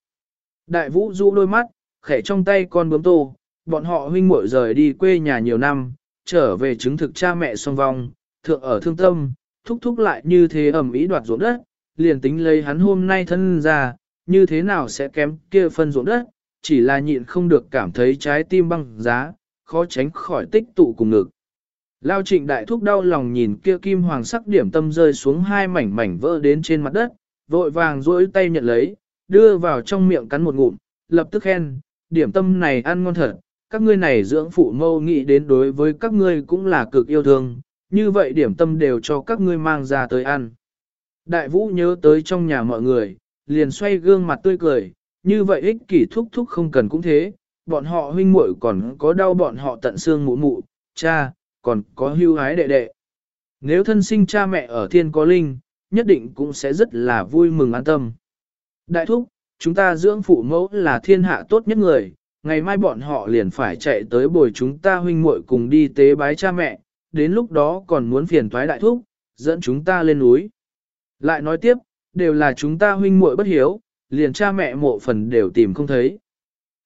Đại vũ rũ đôi mắt, khẽ trong tay con bướm tô, bọn họ huynh muội rời đi quê nhà nhiều năm, trở về chứng thực cha mẹ song vong, thượng ở thương tâm, thúc thúc lại như thế ẩm ý đoạt ruộng đất, liền tính lấy hắn hôm nay thân ra, như thế nào sẽ kém kia phân ruộng đất, chỉ là nhịn không được cảm thấy trái tim băng giá, khó tránh khỏi tích tụ cùng ngực. Lao trịnh đại thúc đau lòng nhìn kia kim hoàng sắc điểm tâm rơi xuống hai mảnh mảnh vỡ đến trên mặt đất, vội vàng duỗi tay nhận lấy, đưa vào trong miệng cắn một ngụm, lập tức khen, điểm tâm này ăn ngon thật, các ngươi này dưỡng phụ mâu nghĩ đến đối với các ngươi cũng là cực yêu thương, như vậy điểm tâm đều cho các ngươi mang ra tới ăn. Đại vũ nhớ tới trong nhà mọi người, liền xoay gương mặt tươi cười, như vậy ích kỷ thúc thúc không cần cũng thế, bọn họ huynh muội còn có đau bọn họ tận xương mụ mụ, cha, còn có hưu hái đệ đệ. Nếu thân sinh cha mẹ ở thiên có linh, nhất định cũng sẽ rất là vui mừng an tâm. Đại thúc, chúng ta dưỡng phụ mẫu là thiên hạ tốt nhất người, ngày mai bọn họ liền phải chạy tới bồi chúng ta huynh muội cùng đi tế bái cha mẹ, đến lúc đó còn muốn phiền thoái đại thúc, dẫn chúng ta lên núi. Lại nói tiếp, đều là chúng ta huynh muội bất hiếu, liền cha mẹ mộ phần đều tìm không thấy.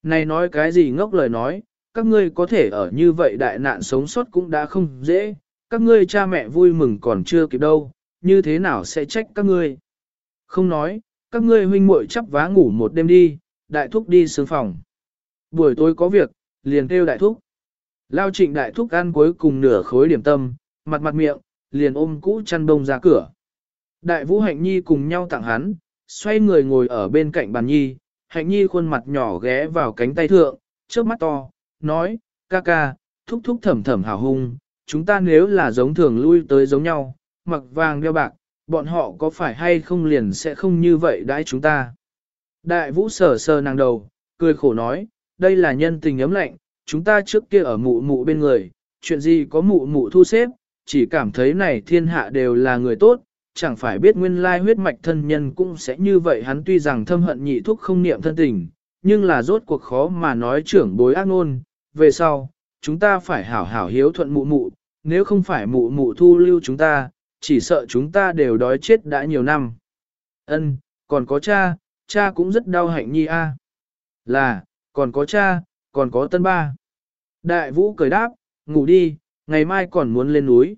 Này nói cái gì ngốc lời nói, các ngươi có thể ở như vậy đại nạn sống sót cũng đã không dễ, các ngươi cha mẹ vui mừng còn chưa kịp đâu, như thế nào sẽ trách các ngươi. Không nói, các ngươi huynh muội chắp vá ngủ một đêm đi, đại thúc đi sướng phòng. Buổi tối có việc, liền kêu đại thúc. Lao trịnh đại thúc ăn cuối cùng nửa khối điểm tâm, mặt mặt miệng, liền ôm cũ chăn đông ra cửa. Đại vũ hạnh nhi cùng nhau tặng hắn, xoay người ngồi ở bên cạnh bàn nhi, hạnh nhi khuôn mặt nhỏ ghé vào cánh tay thượng, trước mắt to, nói, ca ca, thúc thúc thầm thầm hào hung, chúng ta nếu là giống thường lui tới giống nhau, mặc vàng đeo bạc, bọn họ có phải hay không liền sẽ không như vậy đãi chúng ta. Đại vũ sờ sờ nàng đầu, cười khổ nói, đây là nhân tình ấm lạnh, chúng ta trước kia ở mụ mụ bên người, chuyện gì có mụ mụ thu xếp, chỉ cảm thấy này thiên hạ đều là người tốt, chẳng phải biết nguyên lai huyết mạch thân nhân cũng sẽ như vậy hắn tuy rằng thâm hận nhị thúc không niệm thân tình, nhưng là rốt cuộc khó mà nói trưởng bối ác ngôn, về sau, chúng ta phải hảo hảo hiếu thuận mụ mụ, nếu không phải mụ mụ thu lưu chúng ta, chỉ sợ chúng ta đều đói chết đã nhiều năm. Ân, còn có cha, cha cũng rất đau hạnh nhi a. Là, còn có cha, còn có tân ba. Đại vũ cười đáp, ngủ đi, ngày mai còn muốn lên núi.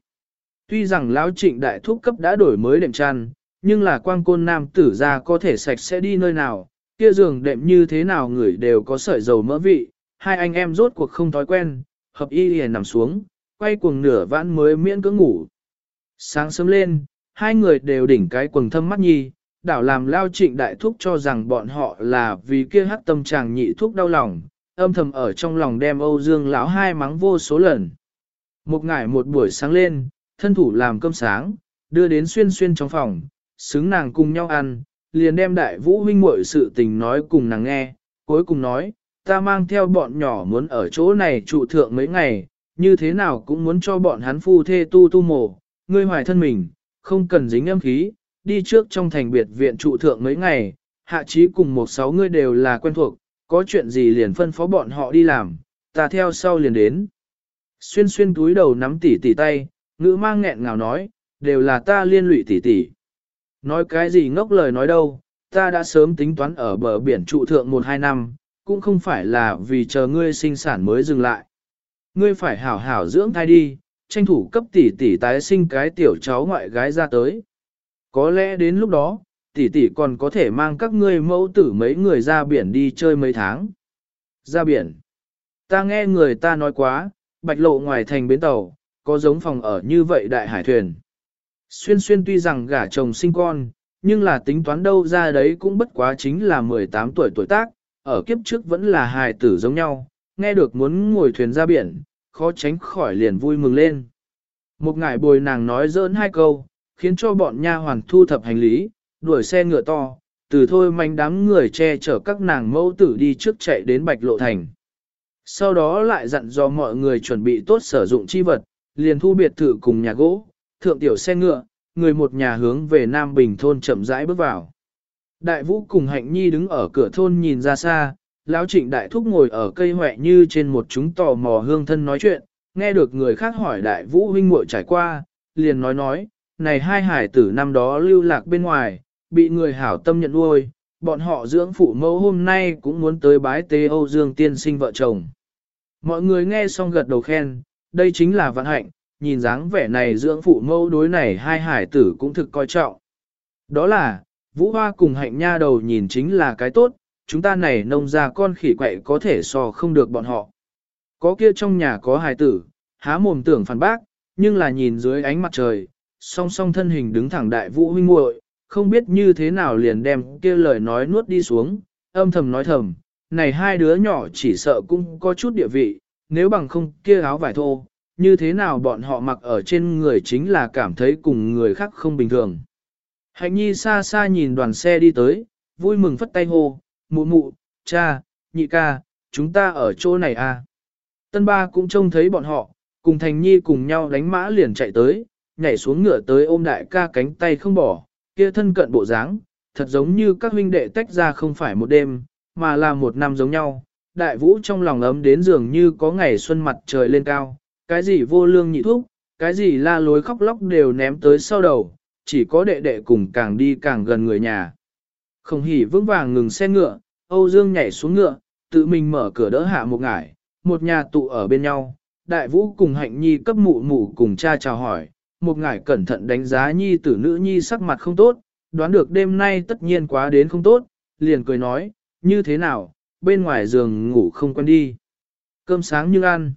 Tuy rằng lão trịnh đại thúc cấp đã đổi mới đệm chăn, nhưng là quang côn nam tử ra có thể sạch sẽ đi nơi nào, kia giường đệm như thế nào người đều có sợi dầu mỡ vị, hai anh em rốt cuộc không thói quen, hợp y liền nằm xuống, quay cuồng nửa vãn mới miễn cưỡng ngủ. Sáng sớm lên, hai người đều đỉnh cái quần thâm mắt nhi, đảo làm lao trịnh đại thúc cho rằng bọn họ là vì kia hắc tâm chàng nhị thúc đau lòng, âm thầm ở trong lòng đem Âu Dương lão hai mắng vô số lần. Một ngày một buổi sáng lên, thân thủ làm cơm sáng, đưa đến xuyên xuyên trong phòng, xứng nàng cùng nhau ăn, liền đem đại vũ huynh muội sự tình nói cùng nàng nghe, cuối cùng nói, ta mang theo bọn nhỏ muốn ở chỗ này trụ thượng mấy ngày, như thế nào cũng muốn cho bọn hắn phu thê tu tu mổ, ngươi hoài thân mình, không cần dính âm khí, đi trước trong thành biệt viện trụ thượng mấy ngày, hạ trí cùng một sáu ngươi đều là quen thuộc, có chuyện gì liền phân phó bọn họ đi làm, ta theo sau liền đến. Xuyên xuyên túi đầu nắm tỉ tỉ tay, ngữ mang nghẹn ngào nói, đều là ta liên lụy tỉ tỉ. Nói cái gì ngốc lời nói đâu, ta đã sớm tính toán ở bờ biển trụ thượng một hai năm, cũng không phải là vì chờ ngươi sinh sản mới dừng lại. Ngươi phải hảo hảo dưỡng thai đi, tranh thủ cấp tỷ tỷ tái sinh cái tiểu cháu ngoại gái ra tới. Có lẽ đến lúc đó, tỷ tỷ còn có thể mang các ngươi mẫu tử mấy người ra biển đi chơi mấy tháng. Ra biển. Ta nghe người ta nói quá, bạch lộ ngoài thành bến tàu, có giống phòng ở như vậy đại hải thuyền. Xuyên xuyên tuy rằng gả chồng sinh con, nhưng là tính toán đâu ra đấy cũng bất quá chính là 18 tuổi tuổi tác, ở kiếp trước vẫn là hài tử giống nhau, nghe được muốn ngồi thuyền ra biển, khó tránh khỏi liền vui mừng lên. Một ngải bồi nàng nói dỡn hai câu, khiến cho bọn nha hoàn thu thập hành lý, đuổi xe ngựa to, từ thôi manh đám người che chở các nàng mẫu tử đi trước chạy đến bạch lộ thành. Sau đó lại dặn dò mọi người chuẩn bị tốt sử dụng chi vật, liền thu biệt thự cùng nhà gỗ, thượng tiểu xe ngựa, người một nhà hướng về Nam Bình thôn chậm rãi bước vào. Đại vũ cùng hạnh nhi đứng ở cửa thôn nhìn ra xa, lão trịnh đại thúc ngồi ở cây huệ như trên một chúng tò mò hương thân nói chuyện, nghe được người khác hỏi đại vũ huynh muội trải qua, liền nói nói, này hai hải tử năm đó lưu lạc bên ngoài, bị người hảo tâm nhận nuôi, bọn họ dưỡng phụ mẫu hôm nay cũng muốn tới bái tế Âu Dương tiên sinh vợ chồng. Mọi người nghe xong gật đầu khen, đây chính là vận hạnh, nhìn dáng vẻ này dưỡng phụ mẫu đối này hai hải tử cũng thực coi trọng. Đó là, Vũ Hoa cùng hạnh nha đầu nhìn chính là cái tốt, chúng ta này nông ra con khỉ quậy có thể so không được bọn họ. Có kia trong nhà có hải tử, há mồm tưởng phản bác, nhưng là nhìn dưới ánh mặt trời, song song thân hình đứng thẳng đại vũ huynh muội, không biết như thế nào liền đem kia lời nói nuốt đi xuống, âm thầm nói thầm, này hai đứa nhỏ chỉ sợ cũng có chút địa vị, nếu bằng không kia áo vải thô, như thế nào bọn họ mặc ở trên người chính là cảm thấy cùng người khác không bình thường. Hạnh nhi xa xa nhìn đoàn xe đi tới, vui mừng phất tay hô, mụ mụ, cha, nhị ca, chúng ta ở chỗ này à. Tân ba cũng trông thấy bọn họ, cùng thành nhi cùng nhau đánh mã liền chạy tới, nhảy xuống ngựa tới ôm đại ca cánh tay không bỏ, kia thân cận bộ dáng, thật giống như các huynh đệ tách ra không phải một đêm, mà là một năm giống nhau. Đại vũ trong lòng ấm đến dường như có ngày xuân mặt trời lên cao, cái gì vô lương nhị thuốc, cái gì la lối khóc lóc đều ném tới sau đầu, chỉ có đệ đệ cùng càng đi càng gần người nhà. Không hỉ vững vàng ngừng xe ngựa, Âu Dương nhảy xuống ngựa, tự mình mở cửa đỡ hạ một ngải, một nhà tụ ở bên nhau. Đại vũ cùng hạnh nhi cấp mụ mụ cùng cha chào hỏi, một ngải cẩn thận đánh giá nhi tử nữ nhi sắc mặt không tốt, đoán được đêm nay tất nhiên quá đến không tốt, liền cười nói, như thế nào, bên ngoài giường ngủ không quen đi. Cơm sáng nhưng ăn.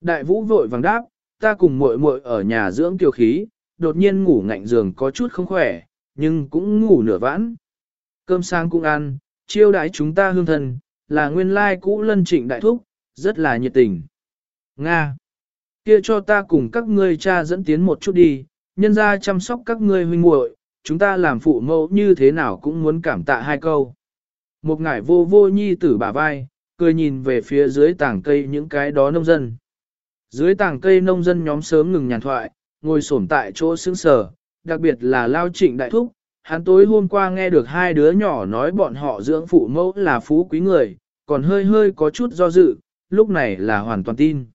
Đại vũ vội vàng đáp, ta cùng muội muội ở nhà dưỡng kiều khí, đột nhiên ngủ ngạnh giường có chút không khỏe, nhưng cũng ngủ nửa vãn. Cơm sáng cũng ăn, chiêu đãi chúng ta hương thần, là nguyên lai cũ lân trịnh đại thúc, rất là nhiệt tình. Nga! Kia cho ta cùng các ngươi cha dẫn tiến một chút đi, nhân ra chăm sóc các ngươi huynh muội, chúng ta làm phụ mẫu như thế nào cũng muốn cảm tạ hai câu. Một ngải vô vô nhi tử bả vai, cười nhìn về phía dưới tảng cây những cái đó nông dân. Dưới tảng cây nông dân nhóm sớm ngừng nhàn thoại, ngồi xổm tại chỗ sững sờ, đặc biệt là lao trịnh đại thúc. Hắn tối hôm qua nghe được hai đứa nhỏ nói bọn họ dưỡng phụ mẫu là phú quý người, còn hơi hơi có chút do dự, lúc này là hoàn toàn tin.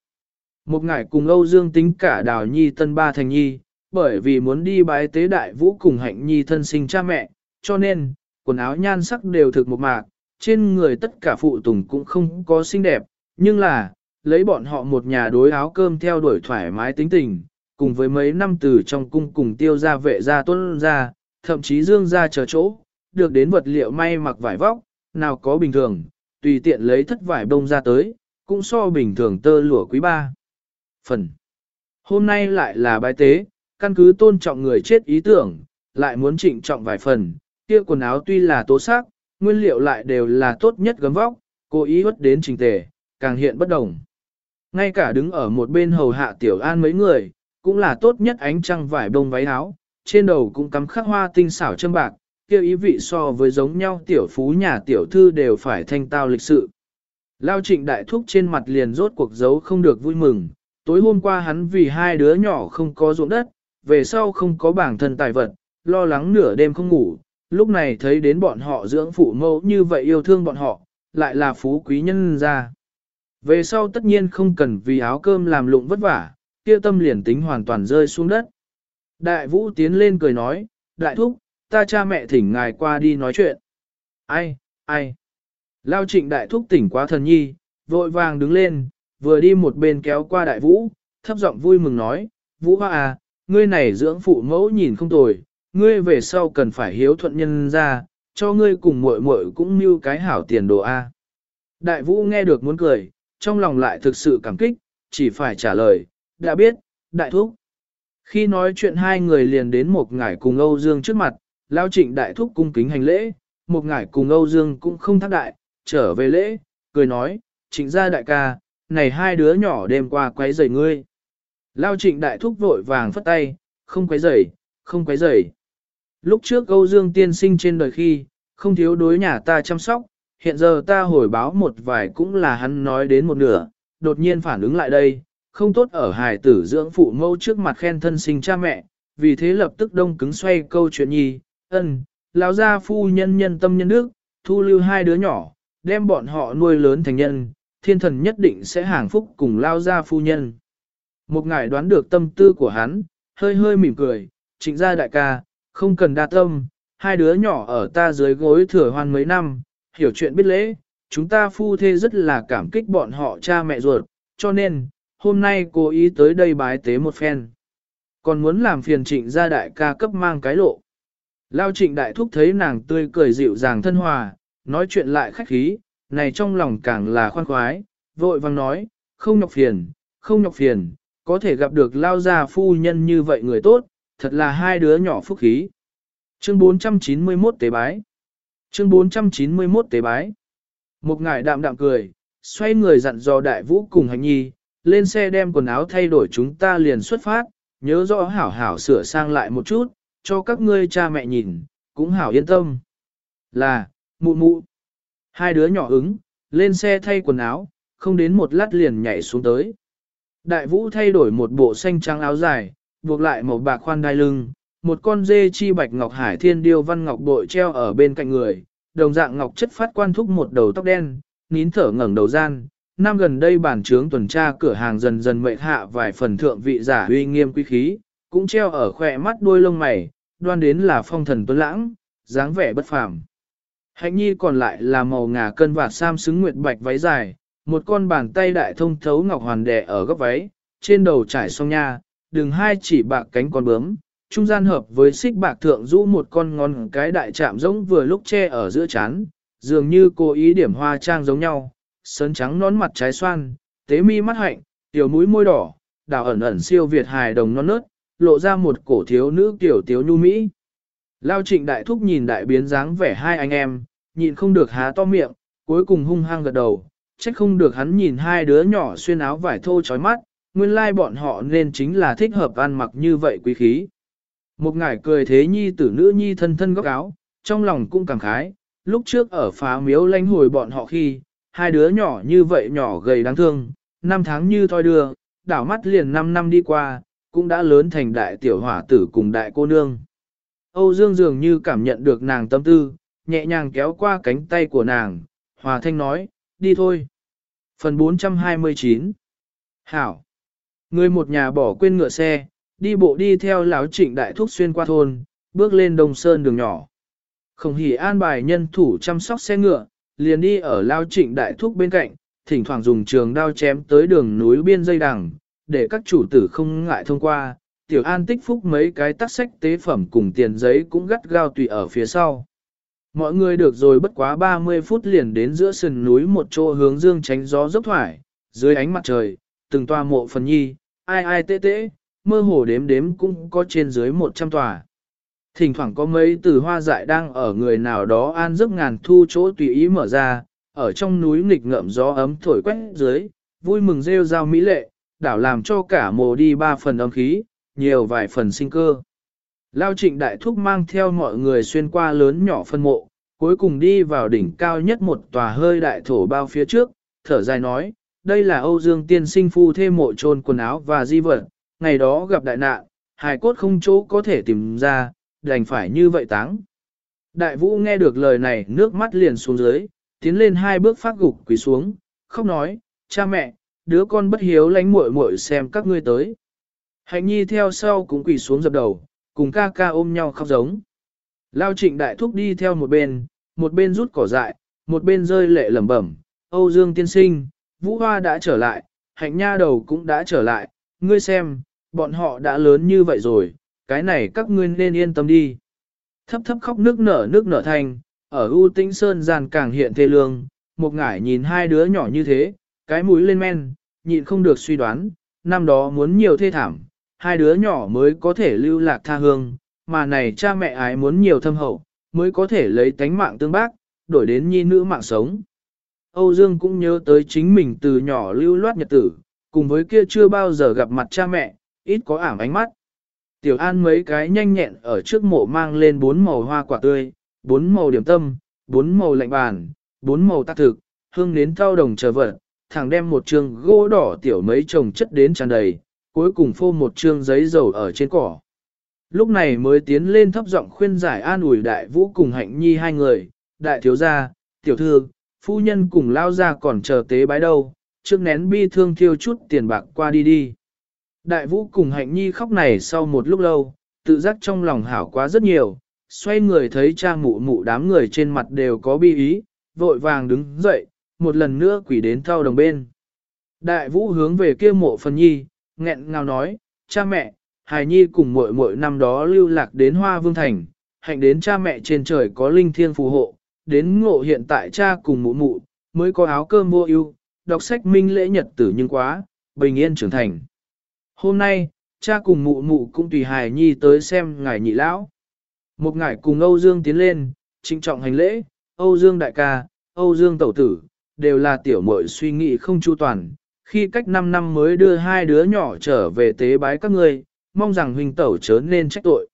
Một ngải cùng Âu Dương tính cả đào nhi tân ba thành nhi, bởi vì muốn đi bái tế đại vũ cùng hạnh nhi thân sinh cha mẹ, cho nên, quần áo nhan sắc đều thực một mạc, trên người tất cả phụ tùng cũng không có xinh đẹp, nhưng là, lấy bọn họ một nhà đối áo cơm theo đuổi thoải mái tính tình, cùng với mấy năm từ trong cung cùng tiêu gia vệ gia tuân ra, thậm chí dương ra chờ chỗ, được đến vật liệu may mặc vải vóc, nào có bình thường, tùy tiện lấy thất vải bông ra tới, cũng so bình thường tơ lụa quý ba. Phần Hôm nay lại là bài tế, căn cứ tôn trọng người chết ý tưởng, lại muốn trịnh trọng vài phần, kia quần áo tuy là tố sắc, nguyên liệu lại đều là tốt nhất gấm vóc, cố ý hất đến trình tề, càng hiện bất đồng. Ngay cả đứng ở một bên hầu hạ tiểu an mấy người, cũng là tốt nhất ánh trăng vải bông váy áo, trên đầu cũng cắm khắc hoa tinh xảo châm bạc, kia ý vị so với giống nhau tiểu phú nhà tiểu thư đều phải thanh tao lịch sự. Lao trịnh đại thúc trên mặt liền rốt cuộc giấu không được vui mừng, tối hôm qua hắn vì hai đứa nhỏ không có ruộng đất, về sau không có bảng thân tài vật, lo lắng nửa đêm không ngủ, lúc này thấy đến bọn họ dưỡng phụ mẫu như vậy yêu thương bọn họ, lại là phú quý nhân ra. Về sau tất nhiên không cần vì áo cơm làm lụng vất vả, kia tâm liền tính hoàn toàn rơi xuống đất. Đại vũ tiến lên cười nói, đại thúc, ta cha mẹ thỉnh ngài qua đi nói chuyện. Ai, ai. Lao trịnh đại thúc tỉnh quá thần nhi, vội vàng đứng lên, vừa đi một bên kéo qua đại vũ, thấp giọng vui mừng nói, vũ hoa à, ngươi này dưỡng phụ mẫu nhìn không tồi, ngươi về sau cần phải hiếu thuận nhân ra, cho ngươi cùng muội muội cũng mưu cái hảo tiền đồ a. Đại vũ nghe được muốn cười, trong lòng lại thực sự cảm kích, chỉ phải trả lời, đã biết, đại thúc. Khi nói chuyện hai người liền đến một ngải cùng Âu Dương trước mặt, lao trịnh đại thúc cung kính hành lễ, một ngải cùng Âu Dương cũng không thác đại, trở về lễ, cười nói, trịnh gia đại ca, này hai đứa nhỏ đêm qua quấy rầy ngươi. Lao trịnh đại thúc vội vàng phất tay, không quấy rầy, không quấy rầy. Lúc trước Âu Dương tiên sinh trên đời khi, không thiếu đối nhà ta chăm sóc, hiện giờ ta hồi báo một vài cũng là hắn nói đến một nửa, đột nhiên phản ứng lại đây, không tốt ở hài tử dưỡng phụ mâu trước mặt khen thân sinh cha mẹ, vì thế lập tức đông cứng xoay câu chuyện nhi, ân, lão gia phu nhân nhân tâm nhân đức, thu lưu hai đứa nhỏ, đem bọn họ nuôi lớn thành nhân, thiên thần nhất định sẽ hàng phúc cùng lao gia phu nhân. Một ngài đoán được tâm tư của hắn, hơi hơi mỉm cười, trịnh gia đại ca, không cần đa tâm, hai đứa nhỏ ở ta dưới gối thừa hoan mấy năm, hiểu chuyện biết lễ, chúng ta phu thê rất là cảm kích bọn họ cha mẹ ruột, cho nên, hôm nay cố ý tới đây bái tế một phen. Còn muốn làm phiền trịnh gia đại ca cấp mang cái lộ. Lao trịnh đại thúc thấy nàng tươi cười dịu dàng thân hòa, nói chuyện lại khách khí, này trong lòng càng là khoan khoái, vội vang nói, không nhọc phiền, không nhọc phiền, có thể gặp được lao gia phu nhân như vậy người tốt, thật là hai đứa nhỏ phúc khí. Chương 491 tế bái Chương 491 tế bái Một ngải đạm đạm cười, xoay người dặn dò đại vũ cùng hành nhi, lên xe đem quần áo thay đổi chúng ta liền xuất phát, nhớ rõ hảo hảo sửa sang lại một chút, cho các ngươi cha mẹ nhìn, cũng hảo yên tâm. Là, mụ mụ. Hai đứa nhỏ ứng, lên xe thay quần áo, không đến một lát liền nhảy xuống tới. Đại vũ thay đổi một bộ xanh trắng áo dài, buộc lại màu bạc khoan đai lưng, một con dê chi bạch ngọc hải thiên điêu văn ngọc bội treo ở bên cạnh người, đồng dạng ngọc chất phát quan thúc một đầu tóc đen, nín thở ngẩng đầu gian. Năm gần đây bản trướng tuần tra cửa hàng dần dần mệt hạ vài phần thượng vị giả uy nghiêm quý khí, cũng treo ở khỏe mắt đuôi lông mày, đoan đến là phong thần tuấn lãng, dáng vẻ bất phàm. Hạnh nhi còn lại là màu ngà cân và sam xứng nguyệt bạch váy dài, một con bàn tay đại thông thấu ngọc hoàn đẻ ở góc váy, trên đầu trải song nha, đường hai chỉ bạc cánh con bướm, trung gian hợp với xích bạc thượng rũ một con ngón cái đại chạm giống vừa lúc che ở giữa chán, dường như cố ý điểm hoa trang giống nhau, sơn trắng nón mặt trái xoan, tế mi mắt hạnh, tiểu mũi môi đỏ, đào ẩn ẩn siêu việt hài đồng non nớt, lộ ra một cổ thiếu nữ tiểu tiếu nhu mỹ. Lao trịnh đại thúc nhìn đại biến dáng vẻ hai anh em, nhịn không được há to miệng, cuối cùng hung hăng gật đầu, trách không được hắn nhìn hai đứa nhỏ xuyên áo vải thô chói mắt, nguyên lai bọn họ nên chính là thích hợp ăn mặc như vậy quý khí. Một ngải cười thế nhi tử nữ nhi thân thân góc áo, trong lòng cũng cảm khái, lúc trước ở phá miếu lanh hồi bọn họ khi, hai đứa nhỏ như vậy nhỏ gầy đáng thương, năm tháng như thoi đưa, đảo mắt liền năm năm đi qua, cũng đã lớn thành đại tiểu hỏa tử cùng đại cô nương. Âu Dương dường như cảm nhận được nàng tâm tư, nhẹ nhàng kéo qua cánh tay của nàng, hòa thanh nói, đi thôi. Phần 429 Hảo Người một nhà bỏ quên ngựa xe, đi bộ đi theo lão trịnh đại thúc xuyên qua thôn, bước lên đông sơn đường nhỏ. Không hỉ an bài nhân thủ chăm sóc xe ngựa, liền đi ở lao trịnh đại thúc bên cạnh, thỉnh thoảng dùng trường đao chém tới đường núi biên dây đằng, để các chủ tử không ngại thông qua. Tiểu an tích phúc mấy cái tắc sách tế phẩm cùng tiền giấy cũng gắt gao tùy ở phía sau. Mọi người được rồi bất quá 30 phút liền đến giữa sườn núi một chỗ hướng dương tránh gió dốc thoải, dưới ánh mặt trời, từng toa mộ phần nhi, ai ai tê tê, mơ hồ đếm đếm cũng có trên dưới 100 tòa. Thỉnh thoảng có mấy từ hoa dại đang ở người nào đó an giấc ngàn thu chỗ tùy ý mở ra, ở trong núi nghịch ngợm gió ấm thổi quét dưới, vui mừng rêu rao mỹ lệ, đảo làm cho cả mồ đi ba phần âm khí, nhiều vài phần sinh cơ. Lao trịnh đại thúc mang theo mọi người xuyên qua lớn nhỏ phân mộ, cuối cùng đi vào đỉnh cao nhất một tòa hơi đại thổ bao phía trước, thở dài nói, đây là Âu Dương tiên sinh phu thêm mộ trôn quần áo và di vật, ngày đó gặp đại nạn, hài cốt không chỗ có thể tìm ra, đành phải như vậy táng. Đại vũ nghe được lời này nước mắt liền xuống dưới, tiến lên hai bước phát gục quỳ xuống, khóc nói, cha mẹ, đứa con bất hiếu lánh muội muội xem các ngươi tới. Hạnh nhi theo sau cũng quỳ xuống dập đầu, cùng ca ca ôm nhau khóc giống. Lao trịnh đại thúc đi theo một bên, một bên rút cỏ dại, một bên rơi lệ lẩm bẩm. Âu Dương tiên sinh, Vũ Hoa đã trở lại, hạnh nha đầu cũng đã trở lại, ngươi xem, bọn họ đã lớn như vậy rồi, cái này các ngươi nên yên tâm đi. Thấp thấp khóc nước nở nước nở thành ở U Tĩnh Sơn giàn càng hiện thê lương, một ngải nhìn hai đứa nhỏ như thế, cái mũi lên men, nhịn không được suy đoán, năm đó muốn nhiều thê thảm, hai đứa nhỏ mới có thể lưu lạc tha hương, mà này cha mẹ ái muốn nhiều thâm hậu, mới có thể lấy tánh mạng tương bác, đổi đến nhi nữ mạng sống. Âu Dương cũng nhớ tới chính mình từ nhỏ lưu loát nhật tử, cùng với kia chưa bao giờ gặp mặt cha mẹ, ít có ảm ánh mắt. Tiểu An mấy cái nhanh nhẹn ở trước mộ mang lên bốn màu hoa quả tươi, bốn màu điểm tâm, bốn màu lạnh bàn, bốn màu tác thực, hương đến thao đồng chờ vật, thẳng đem một trường gỗ đỏ tiểu mấy chồng chất đến tràn đầy, cuối cùng phô một trương giấy dầu ở trên cỏ. Lúc này mới tiến lên thấp giọng khuyên giải an ủi đại vũ cùng hạnh nhi hai người, đại thiếu gia, tiểu thư, phu nhân cùng lao ra còn chờ tế bái đâu, trước nén bi thương thiêu chút tiền bạc qua đi đi. Đại vũ cùng hạnh nhi khóc này sau một lúc lâu, tự giác trong lòng hảo quá rất nhiều, xoay người thấy cha mụ mụ đám người trên mặt đều có bi ý, vội vàng đứng dậy, một lần nữa quỷ đến thao đồng bên. Đại vũ hướng về kia mộ phần nhi, nghẹn ngào nói, cha mẹ, hài nhi cùng muội muội năm đó lưu lạc đến Hoa Vương Thành, hạnh đến cha mẹ trên trời có linh thiên phù hộ, đến ngộ hiện tại cha cùng mụ mụ, mới có áo cơm mua ưu, đọc sách minh lễ nhật tử nhưng quá, bình yên trưởng thành. Hôm nay, cha cùng mụ mụ cũng tùy hài nhi tới xem ngài nhị lão. Một ngài cùng Âu Dương tiến lên, trinh trọng hành lễ, Âu Dương đại ca, Âu Dương tẩu tử, đều là tiểu muội suy nghĩ không chu toàn. Khi cách 5 năm mới đưa hai đứa nhỏ trở về tế bái các ngươi, mong rằng huynh tẩu chớ nên trách tội.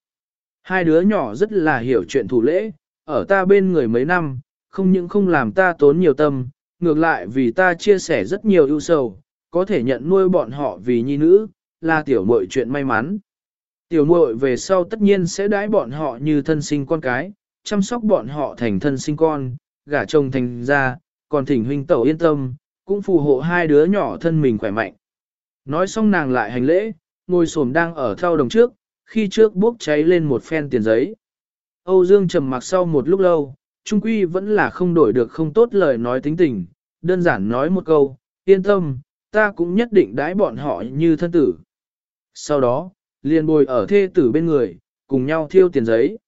Hai đứa nhỏ rất là hiểu chuyện thủ lễ, ở ta bên người mấy năm, không những không làm ta tốn nhiều tâm, ngược lại vì ta chia sẻ rất nhiều ưu sầu, có thể nhận nuôi bọn họ vì nhi nữ, là tiểu muội chuyện may mắn. Tiểu muội về sau tất nhiên sẽ đãi bọn họ như thân sinh con cái, chăm sóc bọn họ thành thân sinh con, gả chồng thành ra, còn thỉnh huynh tẩu yên tâm, cũng phù hộ hai đứa nhỏ thân mình khỏe mạnh. Nói xong nàng lại hành lễ, ngồi xổm đang ở thao đồng trước, khi trước bốc cháy lên một phen tiền giấy. Âu Dương trầm mặc sau một lúc lâu, trung quy vẫn là không đổi được không tốt lời nói tính tình, đơn giản nói một câu, yên tâm, ta cũng nhất định đãi bọn họ như thân tử. Sau đó, liền bồi ở thê tử bên người, cùng nhau thiêu tiền giấy.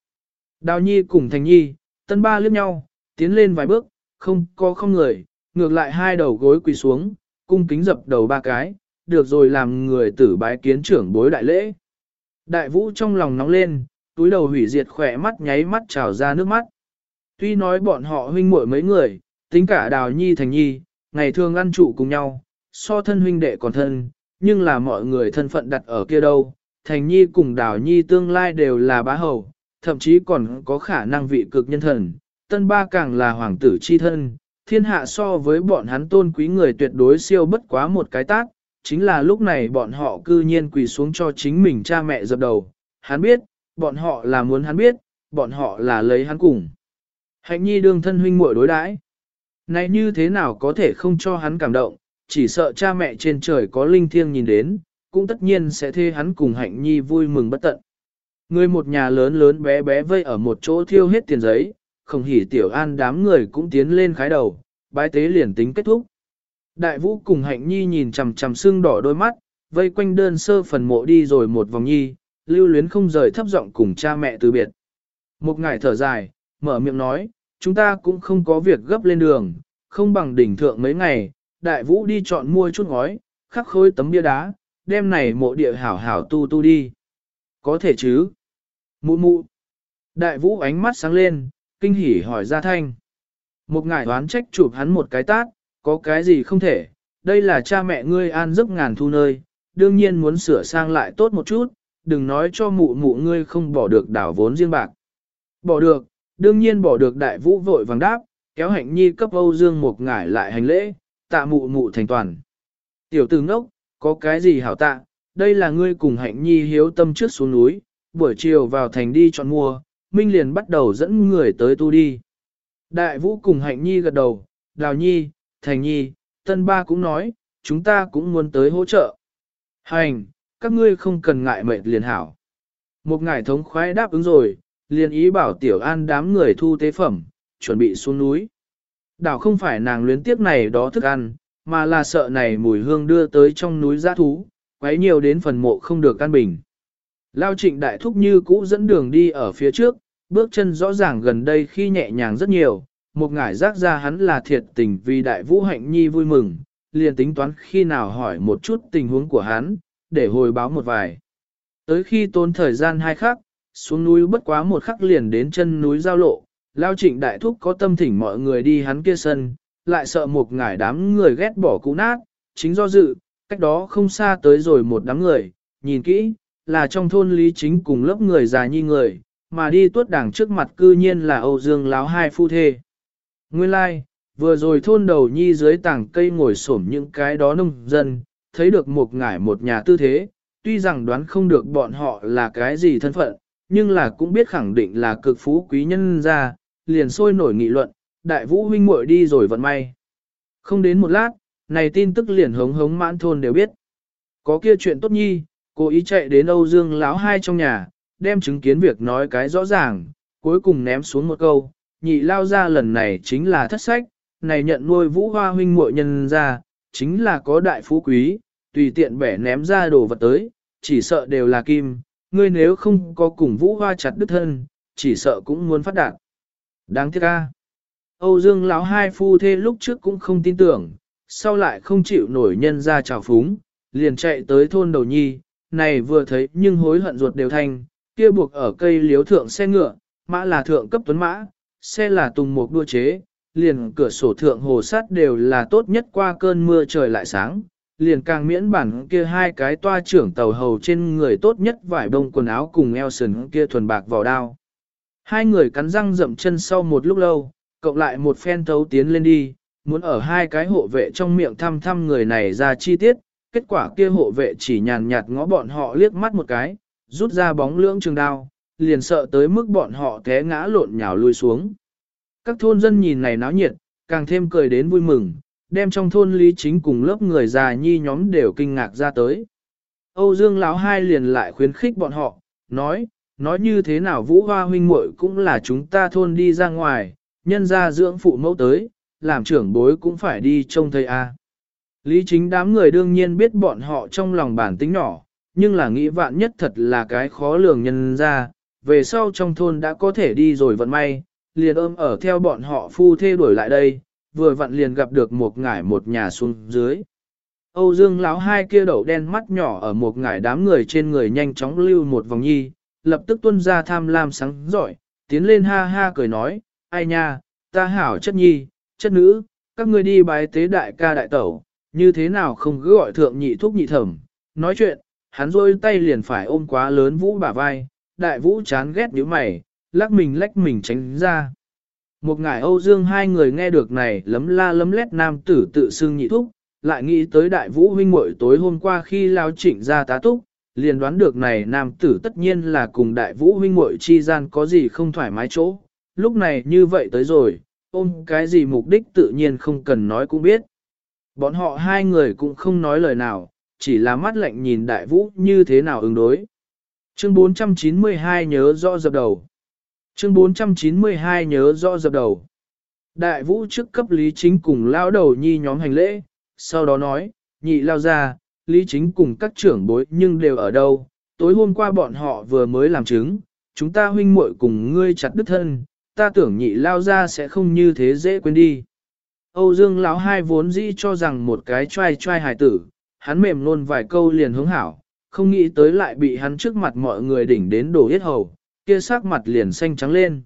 Đào nhi cùng thành nhi, tân ba liếc nhau, tiến lên vài bước, không có không người, ngược lại hai đầu gối quỳ xuống, cung kính dập đầu ba cái, được rồi làm người tử bái kiến trưởng bối đại lễ. Đại vũ trong lòng nóng lên, túi đầu hủy diệt khỏe mắt nháy mắt trào ra nước mắt. Tuy nói bọn họ huynh muội mấy người, tính cả đào nhi thành nhi, ngày thường ăn trụ cùng nhau, so thân huynh đệ còn thân, nhưng là mọi người thân phận đặt ở kia đâu, thành nhi cùng đào nhi tương lai đều là bá hầu, thậm chí còn có khả năng vị cực nhân thần, tân ba càng là hoàng tử chi thân, thiên hạ so với bọn hắn tôn quý người tuyệt đối siêu bất quá một cái tác, chính là lúc này bọn họ cư nhiên quỳ xuống cho chính mình cha mẹ dập đầu, hắn biết, bọn họ là muốn hắn biết, bọn họ là lấy hắn cùng. Hạnh nhi đương thân huynh muội đối đãi Này như thế nào có thể không cho hắn cảm động, chỉ sợ cha mẹ trên trời có linh thiêng nhìn đến, cũng tất nhiên sẽ thê hắn cùng hạnh nhi vui mừng bất tận. Người một nhà lớn lớn bé bé vây ở một chỗ thiêu hết tiền giấy, không hỉ tiểu an đám người cũng tiến lên khái đầu, bái tế liền tính kết thúc. Đại vũ cùng hạnh nhi nhìn chằm chằm sưng đỏ đôi mắt, vây quanh đơn sơ phần mộ đi rồi một vòng nhi, lưu luyến không rời thấp giọng cùng cha mẹ từ biệt. Một ngày thở dài, mở miệng nói, chúng ta cũng không có việc gấp lên đường, không bằng đỉnh thượng mấy ngày, đại vũ đi chọn mua chút ngói, khắc khối tấm bia đá, đem này mộ địa hảo hảo tu tu đi. Có thể chứ? Mụ mụ. Đại vũ ánh mắt sáng lên, kinh hỉ hỏi ra thanh. Một ngải đoán trách chụp hắn một cái tát, có cái gì không thể, đây là cha mẹ ngươi an giấc ngàn thu nơi, đương nhiên muốn sửa sang lại tốt một chút, đừng nói cho mụ mụ ngươi không bỏ được đảo vốn riêng bạc. Bỏ được, đương nhiên bỏ được đại vũ vội vàng đáp, kéo hạnh nhi cấp Âu Dương một ngải lại hành lễ, tạ mụ mụ thành toàn. Tiểu tử ngốc, có cái gì hảo tạ, đây là ngươi cùng hạnh nhi hiếu tâm trước xuống núi, buổi chiều vào thành đi chọn mua, Minh liền bắt đầu dẫn người tới tu đi. Đại vũ cùng hạnh nhi gật đầu, đào nhi, thành nhi, tân ba cũng nói, chúng ta cũng muốn tới hỗ trợ. Hành, các ngươi không cần ngại mệt liền hảo. Một ngải thống khoái đáp ứng rồi, liền ý bảo tiểu an đám người thu tế phẩm, chuẩn bị xuống núi. Đảo không phải nàng luyến tiếc này đó thức ăn, mà là sợ này mùi hương đưa tới trong núi giã thú, quấy nhiều đến phần mộ không được căn bình. Lao trịnh đại thúc như cũ dẫn đường đi ở phía trước, bước chân rõ ràng gần đây khi nhẹ nhàng rất nhiều, một ngải giác ra hắn là thiệt tình vì đại vũ hạnh nhi vui mừng, liền tính toán khi nào hỏi một chút tình huống của hắn, để hồi báo một vài. Tới khi tốn thời gian hai khắc, xuống núi bất quá một khắc liền đến chân núi giao lộ, lao trịnh đại thúc có tâm thỉnh mọi người đi hắn kia sân, lại sợ một ngải đám người ghét bỏ cũ nát, chính do dự, cách đó không xa tới rồi một đám người, nhìn kỹ, là trong thôn lý chính cùng lớp người già nhi người, mà đi tuốt đảng trước mặt cư nhiên là Âu Dương láo hai phu thê. Nguyên lai, like, vừa rồi thôn đầu nhi dưới tảng cây ngồi xổm những cái đó nông dân, thấy được một ngải một nhà tư thế, tuy rằng đoán không được bọn họ là cái gì thân phận, nhưng là cũng biết khẳng định là cực phú quý nhân ra, liền sôi nổi nghị luận, đại vũ huynh muội đi rồi vận may. Không đến một lát, này tin tức liền hống hống mãn thôn đều biết. Có kia chuyện tốt nhi, cố ý chạy đến Âu Dương lão hai trong nhà, đem chứng kiến việc nói cái rõ ràng, cuối cùng ném xuống một câu, nhị lao ra lần này chính là thất sách, này nhận nuôi vũ hoa huynh muội nhân ra, chính là có đại phú quý, tùy tiện bẻ ném ra đồ vật tới, chỉ sợ đều là kim, ngươi nếu không có cùng vũ hoa chặt đứt thân, chỉ sợ cũng muốn phát đạt. Đáng tiếc a. Âu Dương lão hai phu thê lúc trước cũng không tin tưởng, sau lại không chịu nổi nhân ra trào phúng, liền chạy tới thôn đầu nhi, này vừa thấy nhưng hối hận ruột đều thành, kia buộc ở cây liếu thượng xe ngựa, mã là thượng cấp tuấn mã, xe là tùng một đua chế, liền cửa sổ thượng hồ sát đều là tốt nhất qua cơn mưa trời lại sáng, liền càng miễn bản kia hai cái toa trưởng tàu hầu trên người tốt nhất vải bông quần áo cùng eo sườn kia thuần bạc vào đao. Hai người cắn răng dậm chân sau một lúc lâu, cộng lại một phen thấu tiến lên đi, muốn ở hai cái hộ vệ trong miệng thăm thăm người này ra chi tiết, kết quả kia hộ vệ chỉ nhàn nhạt ngó bọn họ liếc mắt một cái, rút ra bóng lưỡng trường đao, liền sợ tới mức bọn họ té ngã lộn nhào lui xuống. Các thôn dân nhìn này náo nhiệt, càng thêm cười đến vui mừng, đem trong thôn lý chính cùng lớp người già nhi nhóm đều kinh ngạc ra tới. Âu Dương lão hai liền lại khuyến khích bọn họ, nói, nói như thế nào vũ hoa huynh muội cũng là chúng ta thôn đi ra ngoài, nhân ra dưỡng phụ mẫu tới, làm trưởng bối cũng phải đi trông thầy a. Lý chính đám người đương nhiên biết bọn họ trong lòng bản tính nhỏ, nhưng là nghĩ vạn nhất thật là cái khó lường nhân ra, về sau trong thôn đã có thể đi rồi vận may, liền ôm ở theo bọn họ phu thê đuổi lại đây, vừa vặn liền gặp được một ngải một nhà xuống dưới. Âu Dương lão hai kia đậu đen mắt nhỏ ở một ngải đám người trên người nhanh chóng lưu một vòng nhi, lập tức tuân ra tham lam sáng giỏi, tiến lên ha ha cười nói, ai nha, ta hảo chất nhi, chất nữ, các ngươi đi bái tế đại ca đại tẩu, như thế nào không cứ gọi thượng nhị thúc nhị thẩm, nói chuyện, hắn rôi tay liền phải ôm quá lớn vũ bả vai, đại vũ chán ghét nhíu mày, lắc mình lách mình tránh ra. Một ngải Âu Dương hai người nghe được này lấm la lấm lét nam tử tự xưng nhị thúc, lại nghĩ tới đại vũ huynh muội tối hôm qua khi lao chỉnh ra tá túc, liền đoán được này nam tử tất nhiên là cùng đại vũ huynh muội chi gian có gì không thoải mái chỗ, lúc này như vậy tới rồi, ôm cái gì mục đích tự nhiên không cần nói cũng biết. Bọn họ hai người cũng không nói lời nào, chỉ là mắt lạnh nhìn đại vũ như thế nào ứng đối. Chương 492 nhớ rõ dập đầu. Chương 492 nhớ rõ dập đầu. Đại vũ trước cấp Lý Chính cùng lao đầu nhi nhóm hành lễ, sau đó nói, nhị lao ra, Lý Chính cùng các trưởng bối nhưng đều ở đâu, tối hôm qua bọn họ vừa mới làm chứng, chúng ta huynh muội cùng ngươi chặt đứt thân, ta tưởng nhị lao ra sẽ không như thế dễ quên đi. Âu Dương lão hai vốn dĩ cho rằng một cái trai trai hài tử, hắn mềm luôn vài câu liền hướng hảo, không nghĩ tới lại bị hắn trước mặt mọi người đỉnh đến đổ hết hầu, kia sắc mặt liền xanh trắng lên.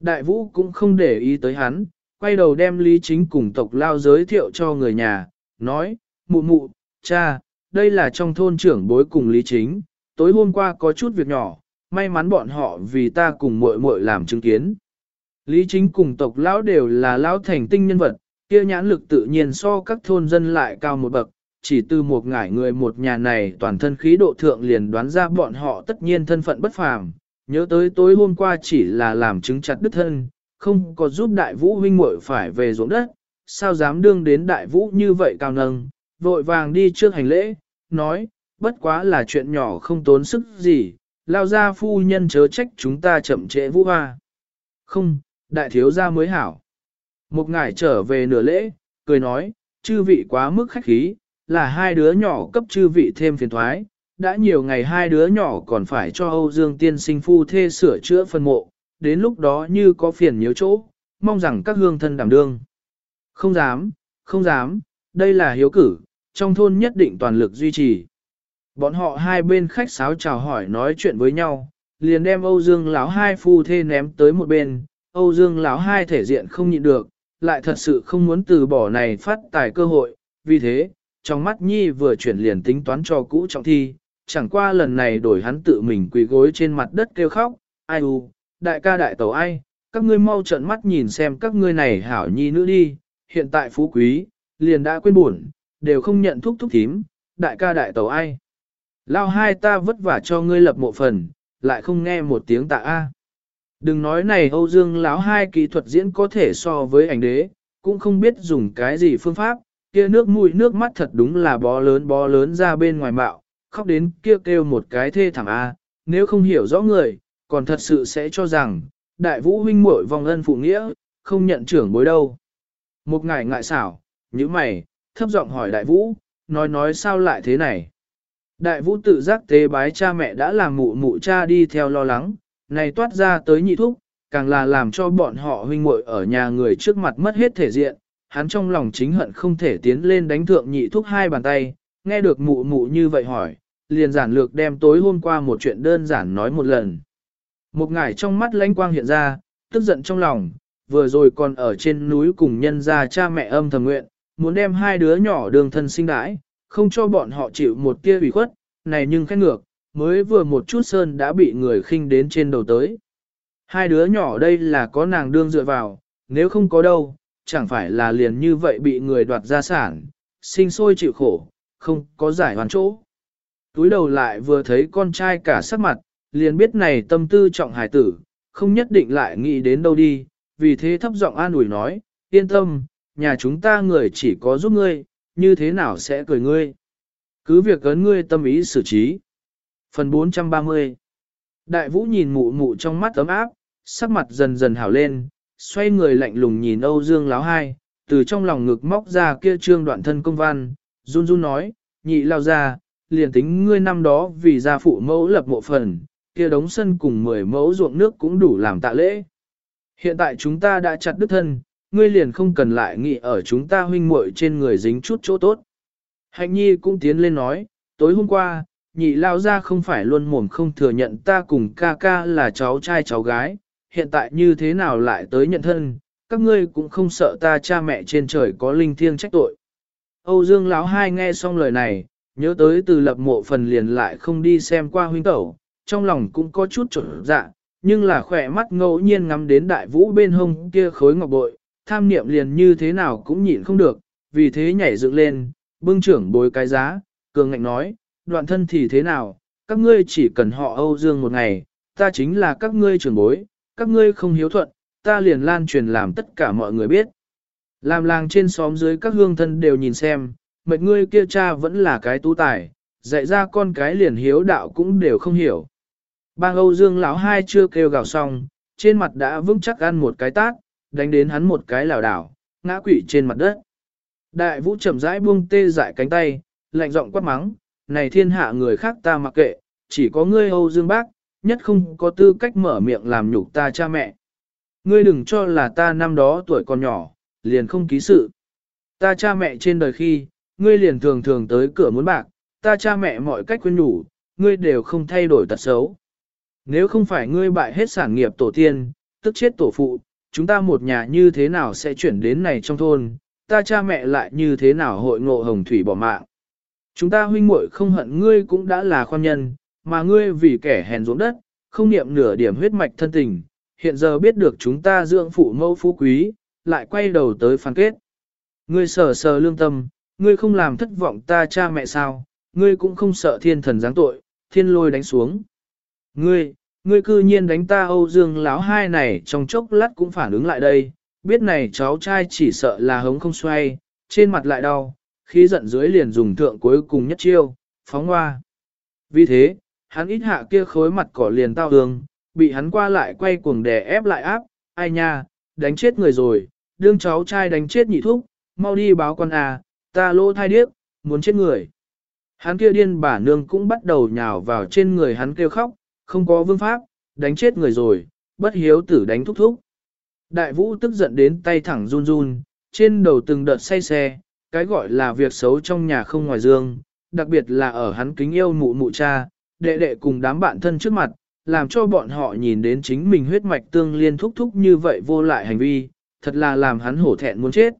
Đại vũ cũng không để ý tới hắn, quay đầu đem Lý Chính cùng tộc lao giới thiệu cho người nhà, nói, mụ mụ, cha, đây là trong thôn trưởng bối cùng Lý Chính, tối hôm qua có chút việc nhỏ, may mắn bọn họ vì ta cùng muội muội làm chứng kiến. Lý Chính cùng tộc lão đều là lão thành tinh nhân vật, kia nhãn lực tự nhiên so các thôn dân lại cao một bậc, chỉ từ một ngải người một nhà này toàn thân khí độ thượng liền đoán ra bọn họ tất nhiên thân phận bất phàm, nhớ tới tối hôm qua chỉ là làm chứng chặt đứt thân, không có giúp đại vũ huynh muội phải về ruộng đất, sao dám đương đến đại vũ như vậy cao nâng, vội vàng đi trước hành lễ, nói, bất quá là chuyện nhỏ không tốn sức gì, lao ra phu nhân chớ trách chúng ta chậm trễ vũ hoa. Không, đại thiếu gia mới hảo. Một ngải trở về nửa lễ, cười nói, chư vị quá mức khách khí, là hai đứa nhỏ cấp chư vị thêm phiền thoái, đã nhiều ngày hai đứa nhỏ còn phải cho Âu Dương tiên sinh phu thê sửa chữa phân mộ, đến lúc đó như có phiền nhiều chỗ, mong rằng các hương thân đảm đương. Không dám, không dám, đây là hiếu cử, trong thôn nhất định toàn lực duy trì. Bọn họ hai bên khách sáo chào hỏi nói chuyện với nhau, liền đem Âu Dương lão hai phu thê ném tới một bên, Âu Dương lão hai thể diện không nhịn được, lại thật sự không muốn từ bỏ này phát tài cơ hội, vì thế, trong mắt Nhi vừa chuyển liền tính toán cho cũ trọng thi, chẳng qua lần này đổi hắn tự mình quỳ gối trên mặt đất kêu khóc, ai u, đại ca đại tẩu ai, các ngươi mau trợn mắt nhìn xem các ngươi này hảo nhi nữ đi, hiện tại phú quý, liền đã quên buồn, đều không nhận thúc thúc thím, đại ca đại tẩu ai. Lao hai ta vất vả cho ngươi lập mộ phần, lại không nghe một tiếng tạ a. Đừng nói này Âu Dương lão hai kỹ thuật diễn có thể so với ảnh đế, cũng không biết dùng cái gì phương pháp, kia nước mũi nước mắt thật đúng là bó lớn bó lớn ra bên ngoài mạo, khóc đến kia kêu một cái thê thảm a, nếu không hiểu rõ người, còn thật sự sẽ cho rằng, đại vũ huynh muội vòng ân phụ nghĩa, không nhận trưởng bối đâu. Một ngày ngại xảo, như mày, thấp giọng hỏi đại vũ, nói nói sao lại thế này. Đại vũ tự giác tế bái cha mẹ đã làm mụ mụ cha đi theo lo lắng, này toát ra tới nhị thúc, càng là làm cho bọn họ huynh muội ở nhà người trước mặt mất hết thể diện, hắn trong lòng chính hận không thể tiến lên đánh thượng nhị thúc hai bàn tay, nghe được mụ mụ như vậy hỏi, liền giản lược đem tối hôm qua một chuyện đơn giản nói một lần. Một ngải trong mắt lãnh quang hiện ra, tức giận trong lòng, vừa rồi còn ở trên núi cùng nhân gia cha mẹ âm thầm nguyện, muốn đem hai đứa nhỏ đường thân sinh đãi, không cho bọn họ chịu một tia ủy khuất, này nhưng khét ngược, mới vừa một chút sơn đã bị người khinh đến trên đầu tới. Hai đứa nhỏ đây là có nàng đương dựa vào, nếu không có đâu, chẳng phải là liền như vậy bị người đoạt gia sản, sinh sôi chịu khổ, không có giải hoàn chỗ. Túi đầu lại vừa thấy con trai cả sắc mặt, liền biết này tâm tư trọng hải tử, không nhất định lại nghĩ đến đâu đi, vì thế thấp giọng an ủi nói, yên tâm, nhà chúng ta người chỉ có giúp ngươi, như thế nào sẽ cười ngươi. Cứ việc ấn ngươi tâm ý xử trí. Phần 430 Đại vũ nhìn mụ mụ trong mắt ấm áp, sắc mặt dần dần hảo lên, xoay người lạnh lùng nhìn Âu Dương láo hai, từ trong lòng ngực móc ra kia trương đoạn thân công văn, run run nói, nhị lao ra, liền tính ngươi năm đó vì gia phụ mẫu lập mộ phần, kia đống sân cùng 10 mẫu ruộng nước cũng đủ làm tạ lễ. Hiện tại chúng ta đã chặt đứt thân, ngươi liền không cần lại nghĩ ở chúng ta huynh muội trên người dính chút chỗ tốt. Hạnh nhi cũng tiến lên nói, tối hôm qua, nhị lao ra không phải luôn mồm không thừa nhận ta cùng ca ca là cháu trai cháu gái, hiện tại như thế nào lại tới nhận thân, các ngươi cũng không sợ ta cha mẹ trên trời có linh thiêng trách tội. Âu Dương lão hai nghe xong lời này, nhớ tới từ lập mộ phần liền lại không đi xem qua huynh tẩu, trong lòng cũng có chút trở dạ, nhưng là khỏe mắt ngẫu nhiên ngắm đến đại vũ bên hông kia khối ngọc bội, tham niệm liền như thế nào cũng nhịn không được, vì thế nhảy dựng lên, bưng trưởng bối cái giá, cường ngạnh nói, đoạn thân thì thế nào, các ngươi chỉ cần họ Âu Dương một ngày, ta chính là các ngươi trưởng bối, các ngươi không hiếu thuận, ta liền lan truyền làm tất cả mọi người biết. Làm làng trên xóm dưới các hương thân đều nhìn xem, mệt ngươi kia cha vẫn là cái tu tài, dạy ra con cái liền hiếu đạo cũng đều không hiểu. Bang Âu Dương lão hai chưa kêu gào xong, trên mặt đã vững chắc ăn một cái tát, đánh đến hắn một cái lảo đảo, ngã quỵ trên mặt đất. Đại vũ chậm rãi buông tê dại cánh tay, lạnh giọng quát mắng, này thiên hạ người khác ta mặc kệ, chỉ có ngươi Âu Dương bác, nhất không có tư cách mở miệng làm nhục ta cha mẹ. Ngươi đừng cho là ta năm đó tuổi còn nhỏ, liền không ký sự. Ta cha mẹ trên đời khi, ngươi liền thường thường tới cửa muốn bạc, ta cha mẹ mọi cách khuyên nhủ, ngươi đều không thay đổi tật xấu. Nếu không phải ngươi bại hết sản nghiệp tổ tiên, tức chết tổ phụ, chúng ta một nhà như thế nào sẽ chuyển đến này trong thôn, ta cha mẹ lại như thế nào hội ngộ hồng thủy bỏ mạng. Chúng ta huynh muội không hận ngươi cũng đã là khoan nhân, mà ngươi vì kẻ hèn ruộng đất, không niệm nửa điểm huyết mạch thân tình, hiện giờ biết được chúng ta dưỡng phụ mẫu phú quý, lại quay đầu tới phán kết. Ngươi sờ sờ lương tâm, ngươi không làm thất vọng ta cha mẹ sao, ngươi cũng không sợ thiên thần giáng tội, thiên lôi đánh xuống. Ngươi, ngươi cư nhiên đánh ta Âu Dương láo hai này trong chốc lát cũng phản ứng lại đây, biết này cháu trai chỉ sợ là hống không xoay, trên mặt lại đau, khi giận dưới liền dùng thượng cuối cùng nhất chiêu, phóng hoa. Vì thế, hắn ít hạ kia khối mặt cỏ liền tao hương, bị hắn qua lại quay cuồng đè ép lại áp, ai nha, đánh chết người rồi, đương cháu trai đánh chết nhị thúc, mau đi báo con à, ta lô thai điếc, muốn chết người. Hắn kia điên bà nương cũng bắt đầu nhào vào trên người hắn kêu khóc, không có vương pháp, đánh chết người rồi, bất hiếu tử đánh thúc thúc. Đại vũ tức giận đến tay thẳng run run, trên đầu từng đợt say xe, cái gọi là việc xấu trong nhà không ngoài dương, đặc biệt là ở hắn kính yêu mụ mụ cha, đệ đệ cùng đám bạn thân trước mặt, làm cho bọn họ nhìn đến chính mình huyết mạch tương liên thúc thúc như vậy vô lại hành vi, thật là làm hắn hổ thẹn muốn chết.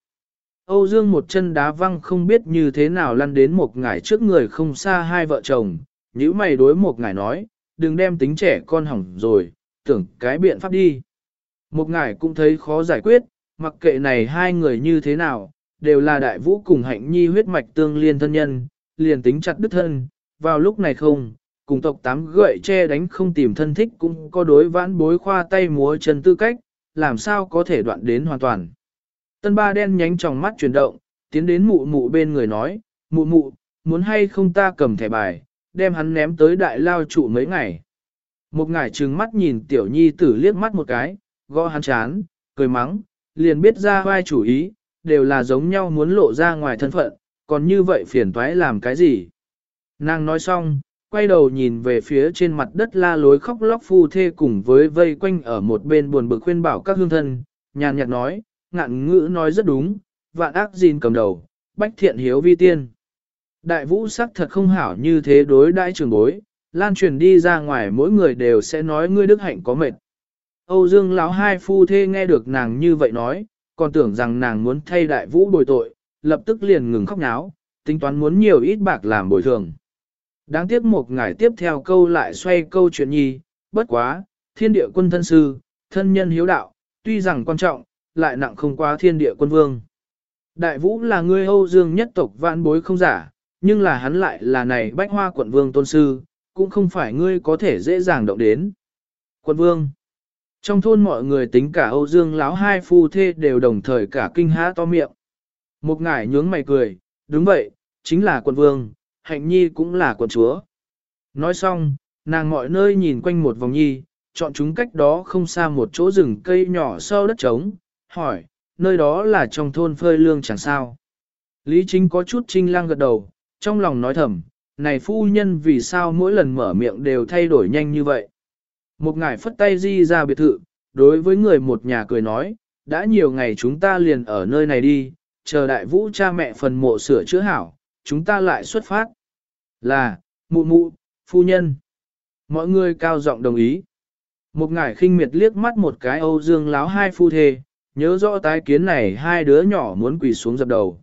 Âu Dương một chân đá văng không biết như thế nào lăn đến một ngải trước người không xa hai vợ chồng, nếu mày đối một ngải nói, đừng đem tính trẻ con hỏng rồi, tưởng cái biện pháp đi. Một ngải cũng thấy khó giải quyết, mặc kệ này hai người như thế nào, đều là đại vũ cùng hạnh nhi huyết mạch tương liên thân nhân, liền tính chặt đứt thân, vào lúc này không, cùng tộc tám gậy che đánh không tìm thân thích cũng có đối vãn bối khoa tay múa chân tư cách, làm sao có thể đoạn đến hoàn toàn. Tân ba đen nhánh trong mắt chuyển động, tiến đến mụ mụ bên người nói, mụ mụ, muốn hay không ta cầm thẻ bài, đem hắn ném tới đại lao trụ mấy ngày. Một ngải trừng mắt nhìn tiểu nhi tử liếc mắt một cái, gõ hắn chán, cười mắng, liền biết ra vai chủ ý, đều là giống nhau muốn lộ ra ngoài thân phận, còn như vậy phiền toái làm cái gì. Nàng nói xong, quay đầu nhìn về phía trên mặt đất la lối khóc lóc phu thê cùng với vây quanh ở một bên buồn bực khuyên bảo các hương thân, nhàn nhạt nói, ngạn ngữ nói rất đúng, vạn ác gìn cầm đầu, bách thiện hiếu vi tiên. Đại vũ sắc thật không hảo như thế đối đại trường bối, lan truyền đi ra ngoài mỗi người đều sẽ nói ngươi đức hạnh có mệt. Âu Dương lão hai phu thê nghe được nàng như vậy nói, còn tưởng rằng nàng muốn thay đại vũ bồi tội, lập tức liền ngừng khóc náo, tính toán muốn nhiều ít bạc làm bồi thường. Đáng tiếc một ngày tiếp theo câu lại xoay câu chuyện nhi, bất quá, thiên địa quân thân sư, thân nhân hiếu đạo, tuy rằng quan trọng, lại nặng không quá thiên địa quân vương. Đại vũ là người Âu Dương nhất tộc vạn bối không giả, nhưng là hắn lại là này bách hoa quận vương tôn sư, cũng không phải ngươi có thể dễ dàng động đến. Quận vương trong thôn mọi người tính cả Âu Dương lão hai phu thê đều đồng thời cả kinh há to miệng. Một ngải nhướng mày cười, đúng vậy, chính là quận vương, hạnh nhi cũng là quận chúa. Nói xong, nàng mọi nơi nhìn quanh một vòng nhi, chọn chúng cách đó không xa một chỗ rừng cây nhỏ sau đất trống, hỏi, nơi đó là trong thôn phơi lương chẳng sao. Lý Chính có chút trinh lang gật đầu, trong lòng nói thầm, này phu nhân vì sao mỗi lần mở miệng đều thay đổi nhanh như vậy. Một ngài phất tay di ra biệt thự, đối với người một nhà cười nói, đã nhiều ngày chúng ta liền ở nơi này đi, chờ đại vũ cha mẹ phần mộ sửa chữa hảo, chúng ta lại xuất phát. Là, mụ mụ, phu nhân. Mọi người cao giọng đồng ý. Một ngải khinh miệt liếc mắt một cái Âu Dương láo hai phu thê, nhớ rõ tái kiến này hai đứa nhỏ muốn quỳ xuống dập đầu.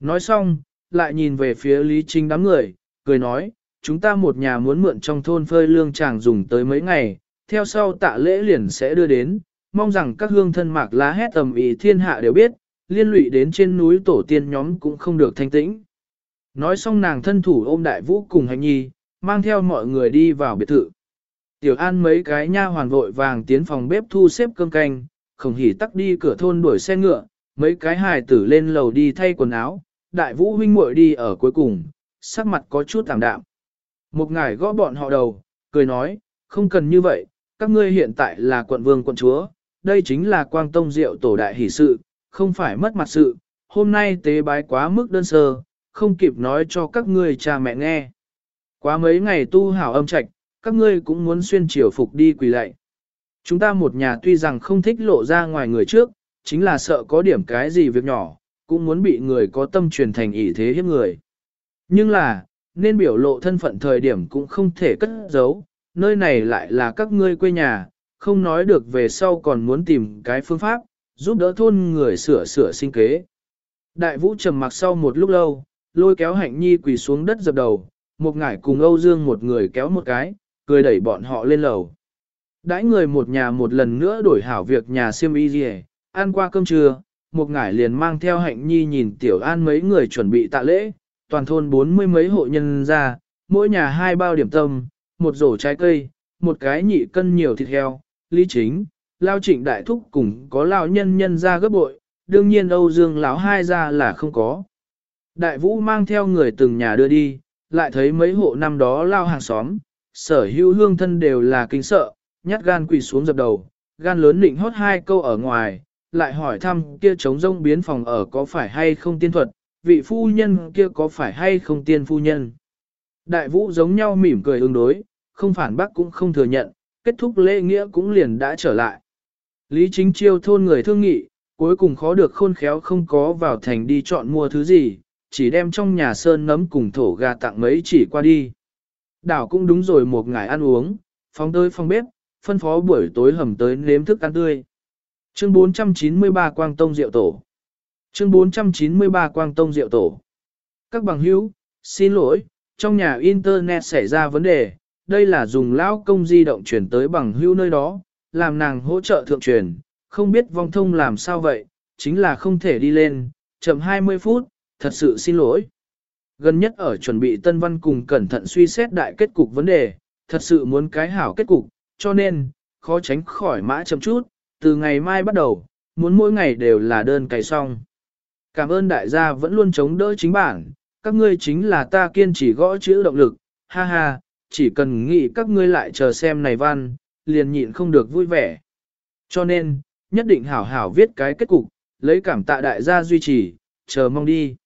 Nói xong, lại nhìn về phía Lý Trinh đám người, cười nói, chúng ta một nhà muốn mượn trong thôn phơi lương chàng dùng tới mấy ngày, theo sau tạ lễ liền sẽ đưa đến, mong rằng các hương thân mạc lá hét tầm ý thiên hạ đều biết, liên lụy đến trên núi tổ tiên nhóm cũng không được thanh tĩnh. Nói xong nàng thân thủ ôm đại vũ cùng hành nhi, mang theo mọi người đi vào biệt thự. Tiểu An mấy cái nha hoàn vội vàng tiến phòng bếp thu xếp cơm canh, không hỉ tắc đi cửa thôn đuổi xe ngựa, mấy cái hài tử lên lầu đi thay quần áo, đại vũ huynh muội đi ở cuối cùng, sắc mặt có chút tạm đạm. Một ngài gõ bọn họ đầu, cười nói, không cần như vậy, các ngươi hiện tại là quận vương quận chúa, đây chính là quang tông diệu tổ đại hỷ sự, không phải mất mặt sự, hôm nay tế bái quá mức đơn sơ, không kịp nói cho các ngươi cha mẹ nghe. Quá mấy ngày tu hảo âm trạch, các ngươi cũng muốn xuyên triều phục đi quỳ lạy. Chúng ta một nhà tuy rằng không thích lộ ra ngoài người trước, chính là sợ có điểm cái gì việc nhỏ, cũng muốn bị người có tâm truyền thành ỷ thế hiếp người. Nhưng là, nên biểu lộ thân phận thời điểm cũng không thể cất giấu, nơi này lại là các ngươi quê nhà, không nói được về sau còn muốn tìm cái phương pháp, giúp đỡ thôn người sửa sửa sinh kế. Đại vũ trầm mặc sau một lúc lâu, lôi kéo hạnh nhi quỳ xuống đất dập đầu, một ngải cùng Âu Dương một người kéo một cái, cười đẩy bọn họ lên lầu. Đãi người một nhà một lần nữa đổi hảo việc nhà siêm y gì, ăn qua cơm trưa, một ngải liền mang theo hạnh nhi nhìn tiểu an mấy người chuẩn bị tạ lễ, toàn thôn bốn mươi mấy hộ nhân ra, mỗi nhà hai bao điểm tâm, một rổ trái cây, một cái nhị cân nhiều thịt heo, lý chính, lao trịnh đại thúc cùng có lao nhân nhân ra gấp bội, đương nhiên Âu Dương lão hai ra là không có. Đại vũ mang theo người từng nhà đưa đi, lại thấy mấy hộ năm đó lao hàng xóm, sở hữu hương thân đều là kinh sợ, nhát gan quỳ xuống dập đầu, gan lớn định hót hai câu ở ngoài, lại hỏi thăm kia trống rông biến phòng ở có phải hay không tiên thuật, vị phu nhân kia có phải hay không tiên phu nhân. Đại vũ giống nhau mỉm cười ứng đối, không phản bác cũng không thừa nhận, kết thúc lễ nghĩa cũng liền đã trở lại. Lý chính chiêu thôn người thương nghị, cuối cùng khó được khôn khéo không có vào thành đi chọn mua thứ gì, chỉ đem trong nhà sơn nấm cùng thổ gà tặng mấy chỉ qua đi. Đảo cũng đúng rồi một ngày ăn uống, phóng tới phòng bếp, phân phó buổi tối hầm tới nếm thức ăn tươi. Chương 493 Quang Tông Diệu Tổ Chương 493 Quang Tông Diệu Tổ Các bằng hữu, xin lỗi, trong nhà Internet xảy ra vấn đề, đây là dùng lão công di động chuyển tới bằng hữu nơi đó, làm nàng hỗ trợ thượng truyền, không biết vong thông làm sao vậy, chính là không thể đi lên, chậm 20 phút, thật sự xin lỗi. Gần nhất ở chuẩn bị tân văn cùng cẩn thận suy xét đại kết cục vấn đề, thật sự muốn cái hảo kết cục, cho nên, khó tránh khỏi mã chậm chút, từ ngày mai bắt đầu, muốn mỗi ngày đều là đơn cày xong. Cảm ơn đại gia vẫn luôn chống đỡ chính bản, các ngươi chính là ta kiên trì gõ chữ động lực, ha ha, chỉ cần nghĩ các ngươi lại chờ xem này văn, liền nhịn không được vui vẻ. Cho nên, nhất định hảo hảo viết cái kết cục, lấy cảm tạ đại gia duy trì, chờ mong đi.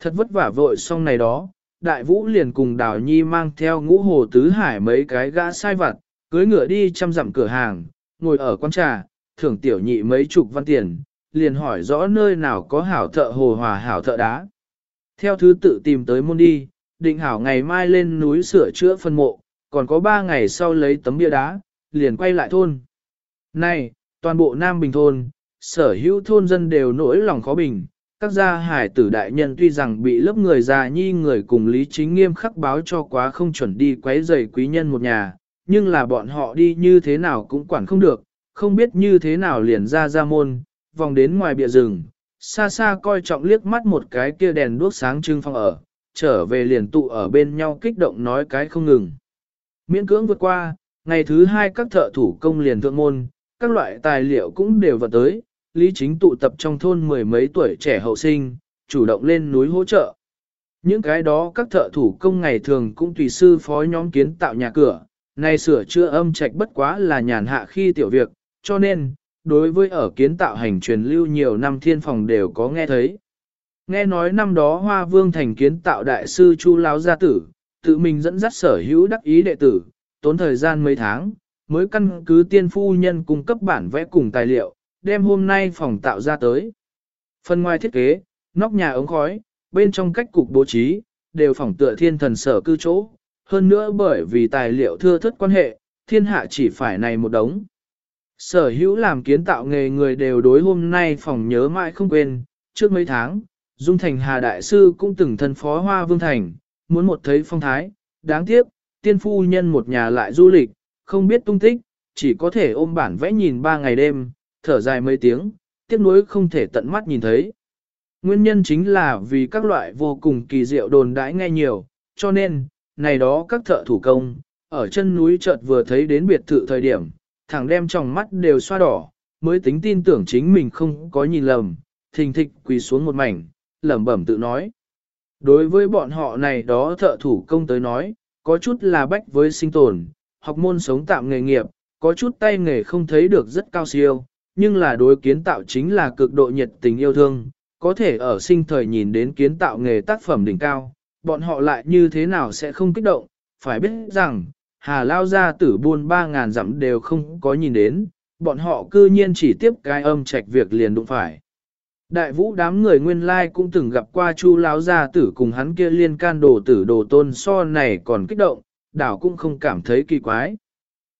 Thật vất vả vội xong này đó, đại vũ liền cùng đào nhi mang theo ngũ hồ tứ hải mấy cái gã sai vặt, cưới ngựa đi chăm dặm cửa hàng, ngồi ở quán trà, thưởng tiểu nhị mấy chục văn tiền, liền hỏi rõ nơi nào có hảo thợ hồ hòa hảo thợ đá. Theo thứ tự tìm tới môn đi, định hảo ngày mai lên núi sửa chữa phân mộ, còn có ba ngày sau lấy tấm bia đá, liền quay lại thôn. Này, toàn bộ Nam Bình thôn, sở hữu thôn dân đều nỗi lòng khó bình, các gia hải tử đại nhân tuy rằng bị lớp người già nhi người cùng lý chính nghiêm khắc báo cho quá không chuẩn đi quấy rầy quý nhân một nhà, nhưng là bọn họ đi như thế nào cũng quản không được, không biết như thế nào liền ra ra môn, vòng đến ngoài bìa rừng, xa xa coi trọng liếc mắt một cái kia đèn đuốc sáng trưng phong ở, trở về liền tụ ở bên nhau kích động nói cái không ngừng. Miễn cưỡng vượt qua, ngày thứ hai các thợ thủ công liền thượng môn, các loại tài liệu cũng đều vào tới, Lý Chính tụ tập trong thôn mười mấy tuổi trẻ hậu sinh, chủ động lên núi hỗ trợ. Những cái đó các thợ thủ công ngày thường cũng tùy sư phó nhóm kiến tạo nhà cửa, nay sửa chữa âm trạch bất quá là nhàn hạ khi tiểu việc, cho nên, đối với ở kiến tạo hành truyền lưu nhiều năm thiên phòng đều có nghe thấy. Nghe nói năm đó Hoa Vương thành kiến tạo đại sư Chu Lão gia tử, tự mình dẫn dắt sở hữu đắc ý đệ tử, tốn thời gian mấy tháng, mới căn cứ tiên phu nhân cung cấp bản vẽ cùng tài liệu, đem hôm nay phòng tạo ra tới. Phần ngoài thiết kế, nóc nhà ống khói, bên trong cách cục bố trí, đều phỏng tựa thiên thần sở cư chỗ, hơn nữa bởi vì tài liệu thưa thất quan hệ, thiên hạ chỉ phải này một đống. Sở hữu làm kiến tạo nghề người đều đối hôm nay phòng nhớ mãi không quên, trước mấy tháng, Dung Thành Hà Đại Sư cũng từng thân phó Hoa Vương Thành, muốn một thấy phong thái, đáng tiếc, tiên phu nhân một nhà lại du lịch, không biết tung tích, chỉ có thể ôm bản vẽ nhìn ba ngày đêm, thở dài mấy tiếng, tiếc nuối không thể tận mắt nhìn thấy. Nguyên nhân chính là vì các loại vô cùng kỳ diệu đồn đãi nghe nhiều, cho nên, này đó các thợ thủ công, ở chân núi chợt vừa thấy đến biệt thự thời điểm, thẳng đem trong mắt đều xoa đỏ, mới tính tin tưởng chính mình không có nhìn lầm, thình thịch quỳ xuống một mảnh, lẩm bẩm tự nói. Đối với bọn họ này đó thợ thủ công tới nói, có chút là bách với sinh tồn, học môn sống tạm nghề nghiệp, có chút tay nghề không thấy được rất cao siêu, nhưng là đối kiến tạo chính là cực độ nhiệt tình yêu thương, có thể ở sinh thời nhìn đến kiến tạo nghề tác phẩm đỉnh cao, bọn họ lại như thế nào sẽ không kích động, phải biết rằng, Hà Lao gia tử buôn ba ngàn dặm đều không có nhìn đến, bọn họ cư nhiên chỉ tiếp cái âm trạch việc liền đụng phải. Đại vũ đám người nguyên lai cũng từng gặp qua Chu Lão gia tử cùng hắn kia liên can đồ tử đồ tôn so này còn kích động, đảo cũng không cảm thấy kỳ quái.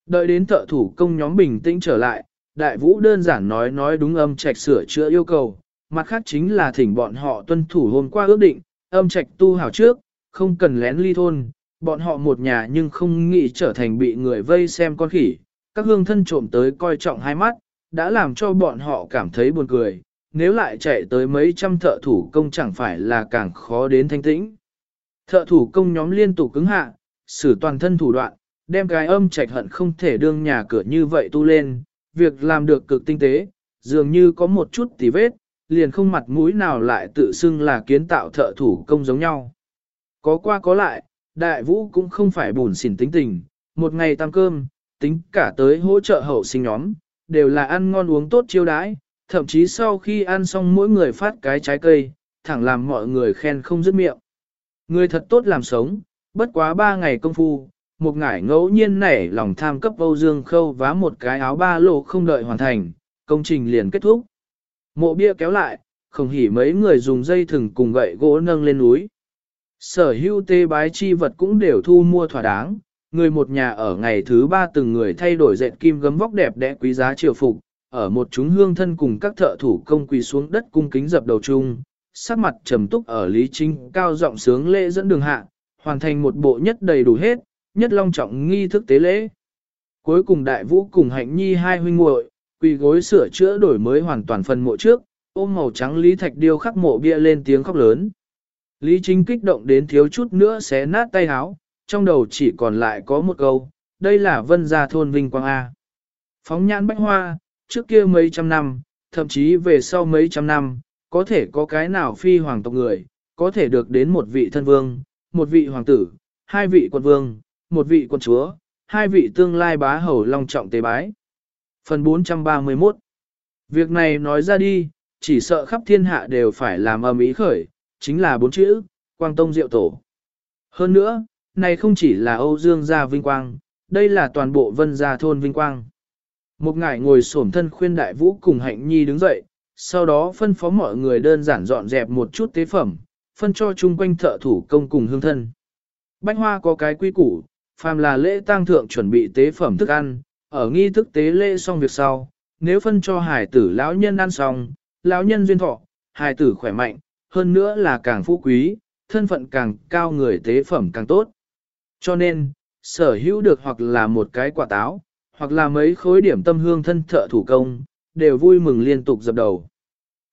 Đợi đến thợ thủ công nhóm bình tĩnh trở lại, đại vũ đơn giản nói nói đúng âm trạch sửa chữa yêu cầu, mặt khác chính là thỉnh bọn họ tuân thủ hôm qua ước định, âm trạch tu hảo trước, không cần lén ly thôn, bọn họ một nhà nhưng không nghĩ trở thành bị người vây xem con khỉ, các hương thân trộm tới coi trọng hai mắt, đã làm cho bọn họ cảm thấy buồn cười, nếu lại chạy tới mấy trăm thợ thủ công chẳng phải là càng khó đến thanh tĩnh. Thợ thủ công nhóm liên tục cứng hạ, sử toàn thân thủ đoạn, đem cái âm trạch hận không thể đương nhà cửa như vậy tu lên, việc làm được cực tinh tế, dường như có một chút tí vết, liền không mặt mũi nào lại tự xưng là kiến tạo thợ thủ công giống nhau. Có qua có lại, đại vũ cũng không phải bùn xỉn tính tình, một ngày tăng cơm, tính cả tới hỗ trợ hậu sinh nhóm, đều là ăn ngon uống tốt chiêu đãi, thậm chí sau khi ăn xong mỗi người phát cái trái cây, thẳng làm mọi người khen không dứt miệng. Người thật tốt làm sống, bất quá ba ngày công phu, một ngải ngẫu nhiên nảy lòng tham cấp Âu Dương Khâu vá một cái áo ba lô không đợi hoàn thành, công trình liền kết thúc. Mộ bia kéo lại, không hỉ mấy người dùng dây thừng cùng gậy gỗ nâng lên núi. Sở hữu tê bái chi vật cũng đều thu mua thỏa đáng, người một nhà ở ngày thứ ba từng người thay đổi dệt kim gấm vóc đẹp đẽ quý giá triều phục, ở một chúng hương thân cùng các thợ thủ công quỳ xuống đất cung kính dập đầu chung, sắc mặt trầm túc ở Lý Trinh cao giọng sướng lễ dẫn đường hạ, hoàn thành một bộ nhất đầy đủ hết, nhất long trọng nghi thức tế lễ. Cuối cùng đại vũ cùng hạnh nhi hai huynh muội quỳ gối sửa chữa đổi mới hoàn toàn phần mộ trước, ôm màu trắng Lý Thạch điêu khắc mộ bia lên tiếng khóc lớn. Lý Chính kích động đến thiếu chút nữa xé nát tay áo, trong đầu chỉ còn lại có một câu, đây là vân gia thôn Vinh Quang A. Phóng nhãn bách hoa, trước kia mấy trăm năm, thậm chí về sau mấy trăm năm, có thể có cái nào phi hoàng tộc người, có thể được đến một vị thân vương, một vị hoàng tử, hai vị quân vương, một vị quân chúa, hai vị tương lai bá hầu long trọng tế bái. Phần 431 Việc này nói ra đi, chỉ sợ khắp thiên hạ đều phải làm ầm ý khởi, chính là bốn chữ, Quang Tông Diệu Tổ. Hơn nữa, này không chỉ là Âu Dương gia vinh quang, đây là toàn bộ vân gia thôn vinh quang. Một ngải ngồi xổm thân khuyên đại vũ cùng hạnh nhi đứng dậy, sau đó phân phó mọi người đơn giản dọn dẹp một chút tế phẩm, phân cho chung quanh thợ thủ công cùng hương thân. Bánh hoa có cái quy củ, phàm là lễ tang thượng chuẩn bị tế phẩm thức ăn, ở nghi thức tế lễ xong việc sau, nếu phân cho hải tử lão nhân ăn xong, lão nhân duyên thọ, hải tử khỏe mạnh, hơn nữa là càng phú quý, thân phận càng cao người tế phẩm càng tốt. Cho nên, sở hữu được hoặc là một cái quả táo, hoặc là mấy khối điểm tâm hương thân thợ thủ công, đều vui mừng liên tục dập đầu.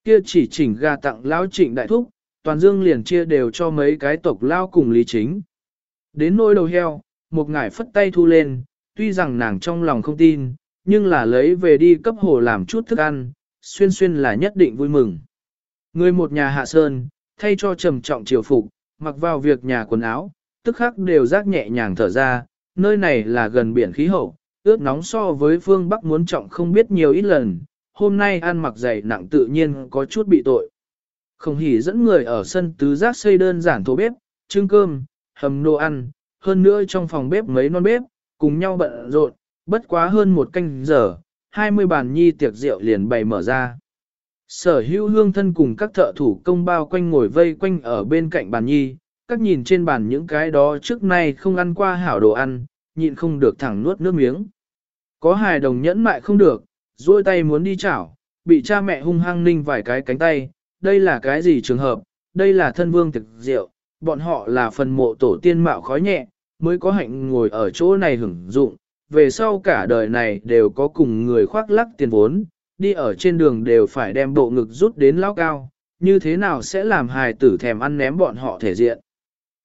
Kia chỉ chỉnh gà tặng lão trịnh đại thúc, toàn dương liền chia đều cho mấy cái tộc lao cùng lý chính. Đến nỗi đầu heo, một ngải phất tay thu lên, tuy rằng nàng trong lòng không tin, nhưng là lấy về đi cấp hồ làm chút thức ăn, xuyên xuyên là nhất định vui mừng. Người một nhà hạ sơn, thay cho trầm trọng triều phục, mặc vào việc nhà quần áo, tức khắc đều rác nhẹ nhàng thở ra, nơi này là gần biển khí hậu, ướt nóng so với phương Bắc muốn trọng không biết nhiều ít lần, hôm nay ăn mặc dày nặng tự nhiên có chút bị tội. Không hỉ dẫn người ở sân tứ giác xây đơn giản thố bếp, trưng cơm, hầm đồ ăn, hơn nữa trong phòng bếp mấy non bếp, cùng nhau bận rộn, bất quá hơn một canh giờ, 20 bàn nhi tiệc rượu liền bày mở ra. Sở hữu hương thân cùng các thợ thủ công bao quanh ngồi vây quanh ở bên cạnh bàn nhi, các nhìn trên bàn những cái đó trước nay không ăn qua hảo đồ ăn, nhịn không được thẳng nuốt nước miếng. Có hài đồng nhẫn mại không được, duỗi tay muốn đi chảo, bị cha mẹ hung hăng ninh vài cái cánh tay, đây là cái gì trường hợp, đây là thân vương thực rượu, bọn họ là phần mộ tổ tiên mạo khói nhẹ, mới có hạnh ngồi ở chỗ này hưởng dụng, về sau cả đời này đều có cùng người khoác lắc tiền vốn, đi ở trên đường đều phải đem bộ ngực rút đến lao cao, như thế nào sẽ làm hài tử thèm ăn ném bọn họ thể diện.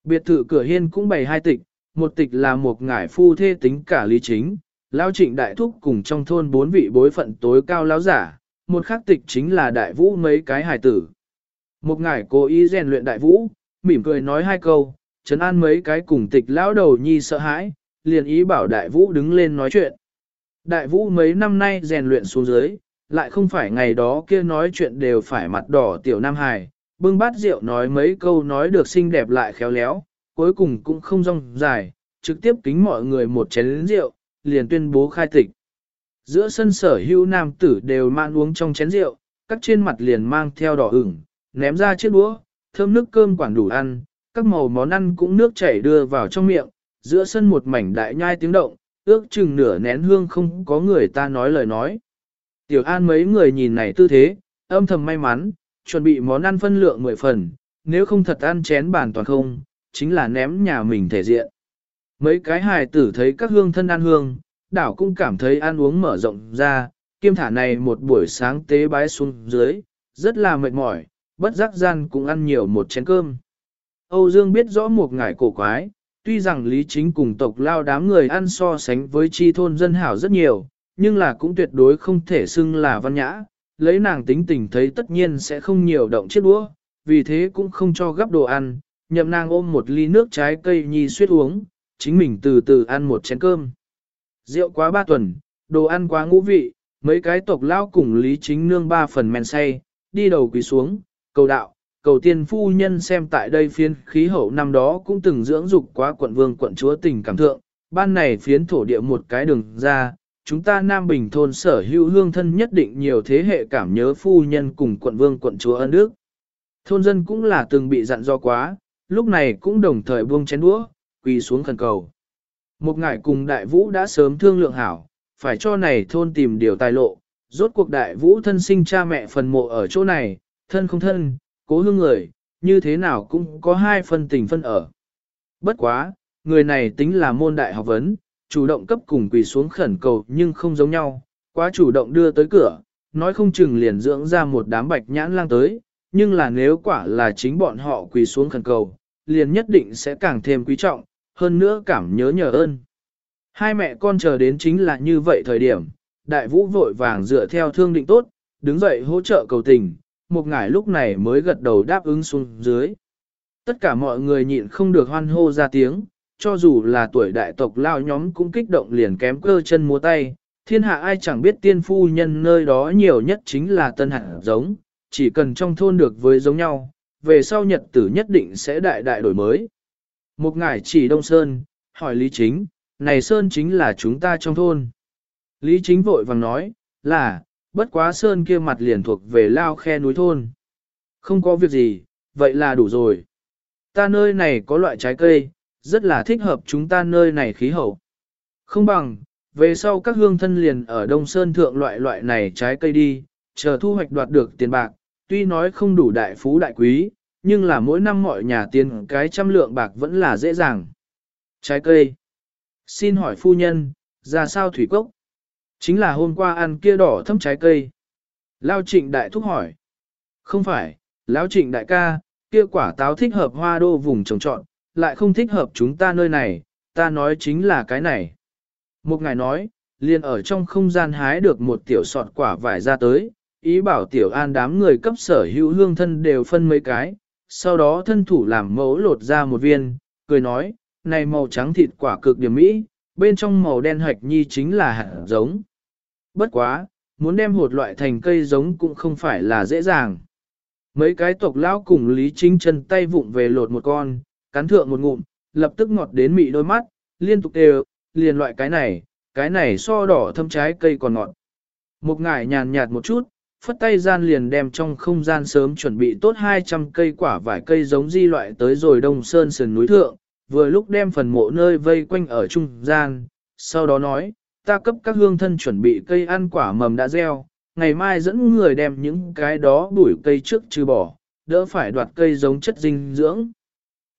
Biệt thự cửa hiên cũng bày hai tịch, một tịch là một ngải phu thê tính cả lý chính, lao trịnh đại thúc cùng trong thôn bốn vị bối phận tối cao lão giả, một khác tịch chính là đại vũ mấy cái hài tử. Một ngải cố ý rèn luyện đại vũ, mỉm cười nói hai câu, chấn an mấy cái cùng tịch lão đầu nhi sợ hãi, liền ý bảo đại vũ đứng lên nói chuyện. Đại vũ mấy năm nay rèn luyện xuống dưới, lại không phải ngày đó kia nói chuyện đều phải mặt đỏ tiểu nam hài, bưng bát rượu nói mấy câu nói được xinh đẹp lại khéo léo, cuối cùng cũng không rong dài, trực tiếp kính mọi người một chén rượu, liền tuyên bố khai tịch. Giữa sân sở hữu nam tử đều mang uống trong chén rượu, các trên mặt liền mang theo đỏ ửng, ném ra chiếc đũa, thơm nước cơm quản đủ ăn, các màu món ăn cũng nước chảy đưa vào trong miệng, giữa sân một mảnh đại nhai tiếng động, ước chừng nửa nén hương không có người ta nói lời nói. Tiểu An mấy người nhìn này tư thế, âm thầm may mắn, chuẩn bị món ăn phân lượng 10 phần, nếu không thật ăn chén bàn toàn không, chính là ném nhà mình thể diện. Mấy cái hài tử thấy các hương thân ăn hương, đảo cũng cảm thấy ăn uống mở rộng ra, kiêm thả này một buổi sáng tế bái xuống dưới, rất là mệt mỏi, bất giác gian cũng ăn nhiều một chén cơm. Âu Dương biết rõ một ngải cổ quái, tuy rằng lý chính cùng tộc lao đám người ăn so sánh với chi thôn dân hảo rất nhiều, nhưng là cũng tuyệt đối không thể xưng là văn nhã, lấy nàng tính tình thấy tất nhiên sẽ không nhiều động chiếc đũa, vì thế cũng không cho gấp đồ ăn, nhậm nàng ôm một ly nước trái cây nhi suyết uống, chính mình từ từ ăn một chén cơm. Rượu quá ba tuần, đồ ăn quá ngũ vị, mấy cái tộc lao cùng lý chính nương ba phần men say, đi đầu quỳ xuống, cầu đạo, cầu tiên phu nhân xem tại đây phiên khí hậu năm đó cũng từng dưỡng dục quá quận vương quận chúa tình cảm thượng, ban này phiến thổ địa một cái đường ra, chúng ta Nam Bình thôn sở hữu hương thân nhất định nhiều thế hệ cảm nhớ phu nhân cùng quận vương quận chúa ân đức. Thôn dân cũng là từng bị dặn do quá, lúc này cũng đồng thời buông chén đũa, quỳ xuống khẩn cầu. Một ngải cùng đại vũ đã sớm thương lượng hảo, phải cho này thôn tìm điều tài lộ, rốt cuộc đại vũ thân sinh cha mẹ phần mộ ở chỗ này, thân không thân, cố hương người, như thế nào cũng có hai phân tình phân ở. Bất quá, người này tính là môn đại học vấn, chủ động cấp cùng quỳ xuống khẩn cầu nhưng không giống nhau, quá chủ động đưa tới cửa, nói không chừng liền dưỡng ra một đám bạch nhãn lang tới, nhưng là nếu quả là chính bọn họ quỳ xuống khẩn cầu, liền nhất định sẽ càng thêm quý trọng, hơn nữa cảm nhớ nhờ ơn. Hai mẹ con chờ đến chính là như vậy thời điểm, đại vũ vội vàng dựa theo thương định tốt, đứng dậy hỗ trợ cầu tình, một ngải lúc này mới gật đầu đáp ứng xuống dưới. Tất cả mọi người nhịn không được hoan hô ra tiếng, cho dù là tuổi đại tộc lao nhóm cũng kích động liền kém cơ chân múa tay, Thiên hạ ai chẳng biết tiên phu nhân nơi đó nhiều nhất chính là tân hạt giống, chỉ cần trong thôn được với giống nhau, về sau nhật tử nhất định sẽ đại đại đổi mới. Một ngải chỉ Đông Sơn, hỏi Lý Chính, này Sơn chính là chúng ta trong thôn. Lý Chính vội vàng nói, là, bất quá Sơn kia mặt liền thuộc về lao khe núi thôn. Không có việc gì, vậy là đủ rồi. Ta nơi này có loại trái cây, rất là thích hợp chúng ta nơi này khí hậu. Không bằng, về sau các hương thân liền ở Đông Sơn thượng loại loại này trái cây đi, chờ thu hoạch đoạt được tiền bạc, tuy nói không đủ đại phú đại quý, nhưng là mỗi năm mọi nhà tiền cái trăm lượng bạc vẫn là dễ dàng. Trái cây. Xin hỏi phu nhân, ra sao thủy cốc? Chính là hôm qua ăn kia đỏ thâm trái cây. Lao trịnh đại thúc hỏi. Không phải, lão trịnh đại ca, kia quả táo thích hợp hoa đô vùng trồng trọn, lại không thích hợp chúng ta nơi này, ta nói chính là cái này. Một ngài nói, liền ở trong không gian hái được một tiểu sọt quả vải ra tới, ý bảo tiểu an đám người cấp sở hữu hương thân đều phân mấy cái, sau đó thân thủ làm mẫu lột ra một viên, cười nói, này màu trắng thịt quả cực điểm mỹ, bên trong màu đen hạch nhi chính là hạt giống. Bất quá, muốn đem hột loại thành cây giống cũng không phải là dễ dàng. Mấy cái tộc lão cùng Lý Chính chân tay vụng về lột một con, cắn thượng một ngụm, lập tức ngọt đến mị đôi mắt, liên tục đều, liền loại cái này, cái này so đỏ thâm trái cây còn ngọt. Một ngải nhàn nhạt một chút, phất tay gian liền đem trong không gian sớm chuẩn bị tốt 200 cây quả vải cây giống di loại tới rồi đông sơn sườn núi thượng, vừa lúc đem phần mộ nơi vây quanh ở trung gian, sau đó nói, ta cấp các hương thân chuẩn bị cây ăn quả mầm đã gieo, ngày mai dẫn người đem những cái đó đuổi cây trước trừ bỏ, đỡ phải đoạt cây giống chất dinh dưỡng.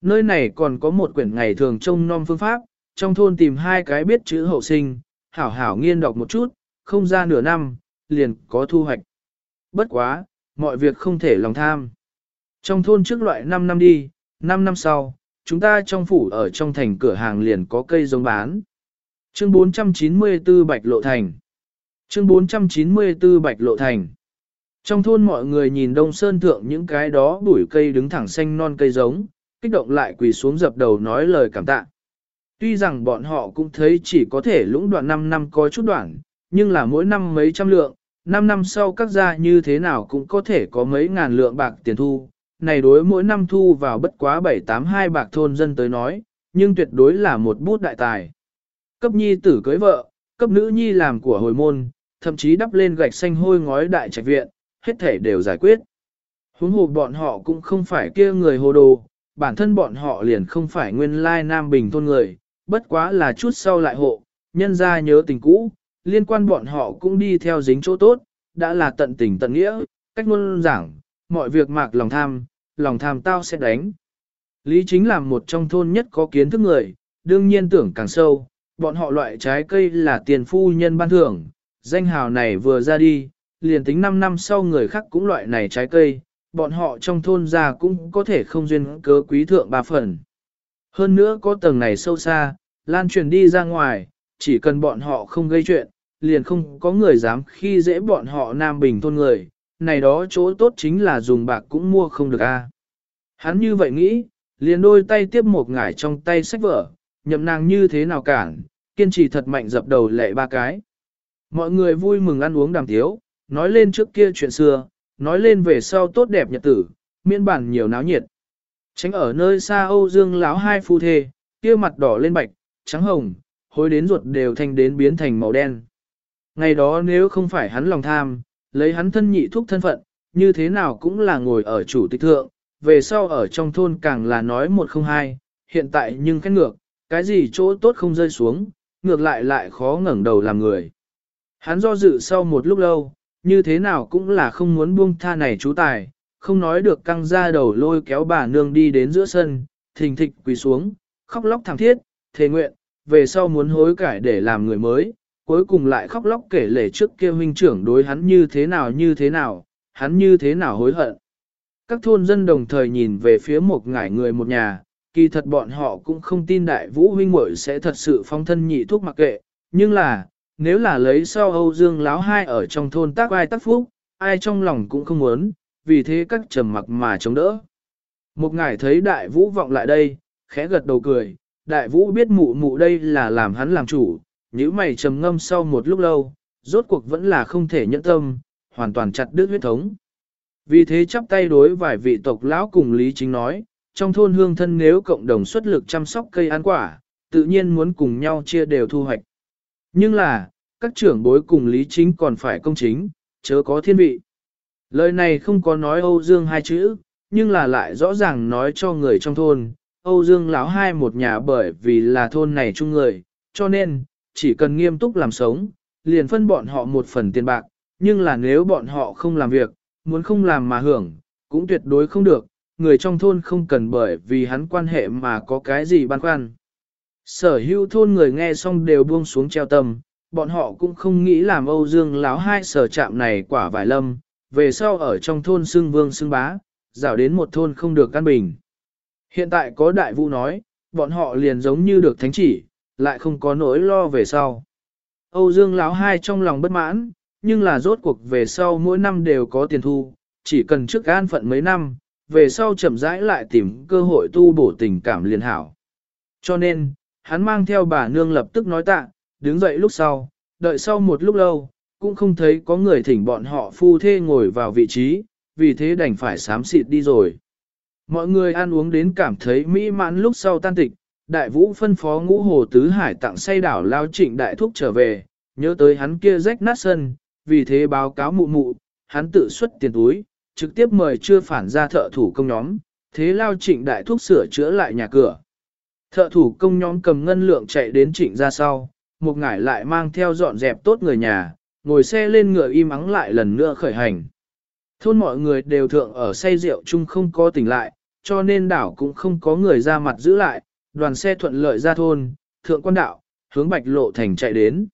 Nơi này còn có một quyển ngày thường trông non phương pháp, trong thôn tìm hai cái biết chữ hậu sinh, hảo hảo nghiên đọc một chút, không ra nửa năm, liền có thu hoạch. Bất quá, mọi việc không thể lòng tham. Trong thôn trước loại 5 năm đi, 5 năm sau, chúng ta trong phủ ở trong thành cửa hàng liền có cây giống bán. Chương 494 Bạch Lộ Thành Chương 494 Bạch Lộ Thành Trong thôn mọi người nhìn Đông Sơn Thượng những cái đó bụi cây đứng thẳng xanh non cây giống, kích động lại quỳ xuống dập đầu nói lời cảm tạ. Tuy rằng bọn họ cũng thấy chỉ có thể lũng đoạn 5 năm có chút đoạn, nhưng là mỗi năm mấy trăm lượng, 5 năm sau các gia như thế nào cũng có thể có mấy ngàn lượng bạc tiền thu. Này đối mỗi năm thu vào bất quá 782 bạc thôn dân tới nói, nhưng tuyệt đối là một bút đại tài. Cấp nhi tử cưới vợ, cấp nữ nhi làm của hồi môn, thậm chí đắp lên gạch xanh hôi ngói đại trạch viện, hết thể đều giải quyết. Huống hồ bọn họ cũng không phải kia người hồ đồ, bản thân bọn họ liền không phải nguyên lai nam bình thôn người, bất quá là chút sau lại hộ, nhân ra nhớ tình cũ, liên quan bọn họ cũng đi theo dính chỗ tốt, đã là tận tình tận nghĩa, cách luôn giảng, mọi việc mạc lòng tham, lòng tham tao sẽ đánh. Lý chính là một trong thôn nhất có kiến thức người, đương nhiên tưởng càng sâu, bọn họ loại trái cây là tiền phu nhân ban thưởng, danh hào này vừa ra đi, liền tính 5 năm sau người khác cũng loại này trái cây, bọn họ trong thôn già cũng có thể không duyên cớ quý thượng ba phần. Hơn nữa có tầng này sâu xa, lan truyền đi ra ngoài, chỉ cần bọn họ không gây chuyện, liền không có người dám khi dễ bọn họ nam bình thôn người, này đó chỗ tốt chính là dùng bạc cũng mua không được a. À. Hắn như vậy nghĩ, liền đôi tay tiếp một ngải trong tay sách vở, nhậm nàng như thế nào cản, kiên trì thật mạnh dập đầu lệ ba cái. Mọi người vui mừng ăn uống đàm tiếu, nói lên trước kia chuyện xưa, nói lên về sau tốt đẹp nhật tử, miên bản nhiều náo nhiệt. Tránh ở nơi xa Âu Dương lão hai phu thê, kia mặt đỏ lên bạch, trắng hồng, hối đến ruột đều thành đến biến thành màu đen. Ngày đó nếu không phải hắn lòng tham, lấy hắn thân nhị thúc thân phận, như thế nào cũng là ngồi ở chủ tịch thượng, về sau ở trong thôn càng là nói một không hai, hiện tại nhưng khét ngược, cái gì chỗ tốt không rơi xuống, ngược lại lại khó ngẩng đầu làm người. Hắn do dự sau một lúc lâu, như thế nào cũng là không muốn buông tha này chú tài, không nói được căng ra đầu lôi kéo bà nương đi đến giữa sân, thình thịch quỳ xuống, khóc lóc thảm thiết, thề nguyện, về sau muốn hối cải để làm người mới, cuối cùng lại khóc lóc kể lể trước kia huynh trưởng đối hắn như thế nào như thế nào, hắn như thế nào hối hận. Các thôn dân đồng thời nhìn về phía một ngải người một nhà, kỳ thật bọn họ cũng không tin đại vũ huynh muội sẽ thật sự phong thân nhị thuốc mặc kệ, nhưng là, nếu là lấy sau Âu Dương láo hai ở trong thôn tác ai tác phúc, ai trong lòng cũng không muốn, vì thế các trầm mặc mà chống đỡ. Một ngải thấy đại vũ vọng lại đây, khẽ gật đầu cười, đại vũ biết mụ mụ đây là làm hắn làm chủ, nếu mày trầm ngâm sau một lúc lâu, rốt cuộc vẫn là không thể nhẫn tâm, hoàn toàn chặt đứt huyết thống. Vì thế chắp tay đối vài vị tộc lão cùng Lý Chính nói, trong thôn hương thân nếu cộng đồng xuất lực chăm sóc cây ăn quả, tự nhiên muốn cùng nhau chia đều thu hoạch. Nhưng là, các trưởng bối cùng Lý Chính còn phải công chính, chớ có thiên vị. Lời này không có nói Âu Dương hai chữ, nhưng là lại rõ ràng nói cho người trong thôn, Âu Dương lão hai một nhà bởi vì là thôn này chung người, cho nên, chỉ cần nghiêm túc làm sống, liền phân bọn họ một phần tiền bạc, nhưng là nếu bọn họ không làm việc, muốn không làm mà hưởng, cũng tuyệt đối không được, người trong thôn không cần bởi vì hắn quan hệ mà có cái gì băn khoăn. Sở hữu thôn người nghe xong đều buông xuống treo tâm, bọn họ cũng không nghĩ làm Âu Dương láo hai sở chạm này quả vải lâm, về sau ở trong thôn xưng vương xưng bá, rào đến một thôn không được căn bình. Hiện tại có đại vũ nói, bọn họ liền giống như được thánh chỉ, lại không có nỗi lo về sau. Âu Dương láo hai trong lòng bất mãn, nhưng là rốt cuộc về sau mỗi năm đều có tiền thu, chỉ cần trước an phận mấy năm, về sau chậm rãi lại tìm cơ hội tu bổ tình cảm liền hảo. Cho nên, hắn mang theo bà nương lập tức nói tạ, đứng dậy lúc sau, đợi sau một lúc lâu, cũng không thấy có người thỉnh bọn họ phu thê ngồi vào vị trí, vì thế đành phải sám xịt đi rồi. Mọi người ăn uống đến cảm thấy mỹ mãn lúc sau tan tịch, đại vũ phân phó ngũ hồ tứ hải tặng say đảo lao trịnh đại thúc trở về, nhớ tới hắn kia rách nát sân, vì thế báo cáo mụ mụ, hắn tự xuất tiền túi, trực tiếp mời chưa phản ra thợ thủ công nhóm, thế lao trịnh đại thúc sửa chữa lại nhà cửa. Thợ thủ công nhóm cầm ngân lượng chạy đến trịnh ra sau, một ngải lại mang theo dọn dẹp tốt người nhà, ngồi xe lên ngựa im ắng lại lần nữa khởi hành. Thôn mọi người đều thượng ở say rượu chung không có tỉnh lại, cho nên đảo cũng không có người ra mặt giữ lại, đoàn xe thuận lợi ra thôn, thượng quan đạo, hướng bạch lộ thành chạy đến.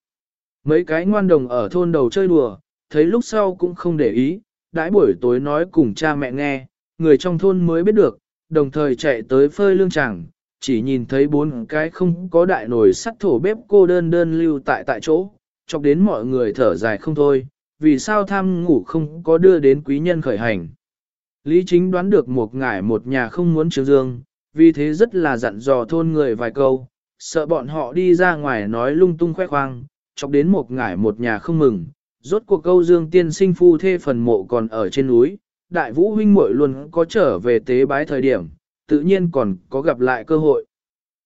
Mấy cái ngoan đồng ở thôn đầu chơi đùa, thấy lúc sau cũng không để ý, đãi buổi tối nói cùng cha mẹ nghe, người trong thôn mới biết được, đồng thời chạy tới phơi lương chẳng, chỉ nhìn thấy bốn cái không có đại nồi sắt thổ bếp cô đơn đơn lưu tại tại chỗ, chọc đến mọi người thở dài không thôi, vì sao tham ngủ không có đưa đến quý nhân khởi hành. Lý chính đoán được một ngải một nhà không muốn trương dương, vì thế rất là dặn dò thôn người vài câu, sợ bọn họ đi ra ngoài nói lung tung khoe khoang, chọc đến một ngải một nhà không mừng. Rốt cuộc câu dương tiên sinh phu thê phần mộ còn ở trên núi, đại vũ huynh muội luôn có trở về tế bái thời điểm, tự nhiên còn có gặp lại cơ hội.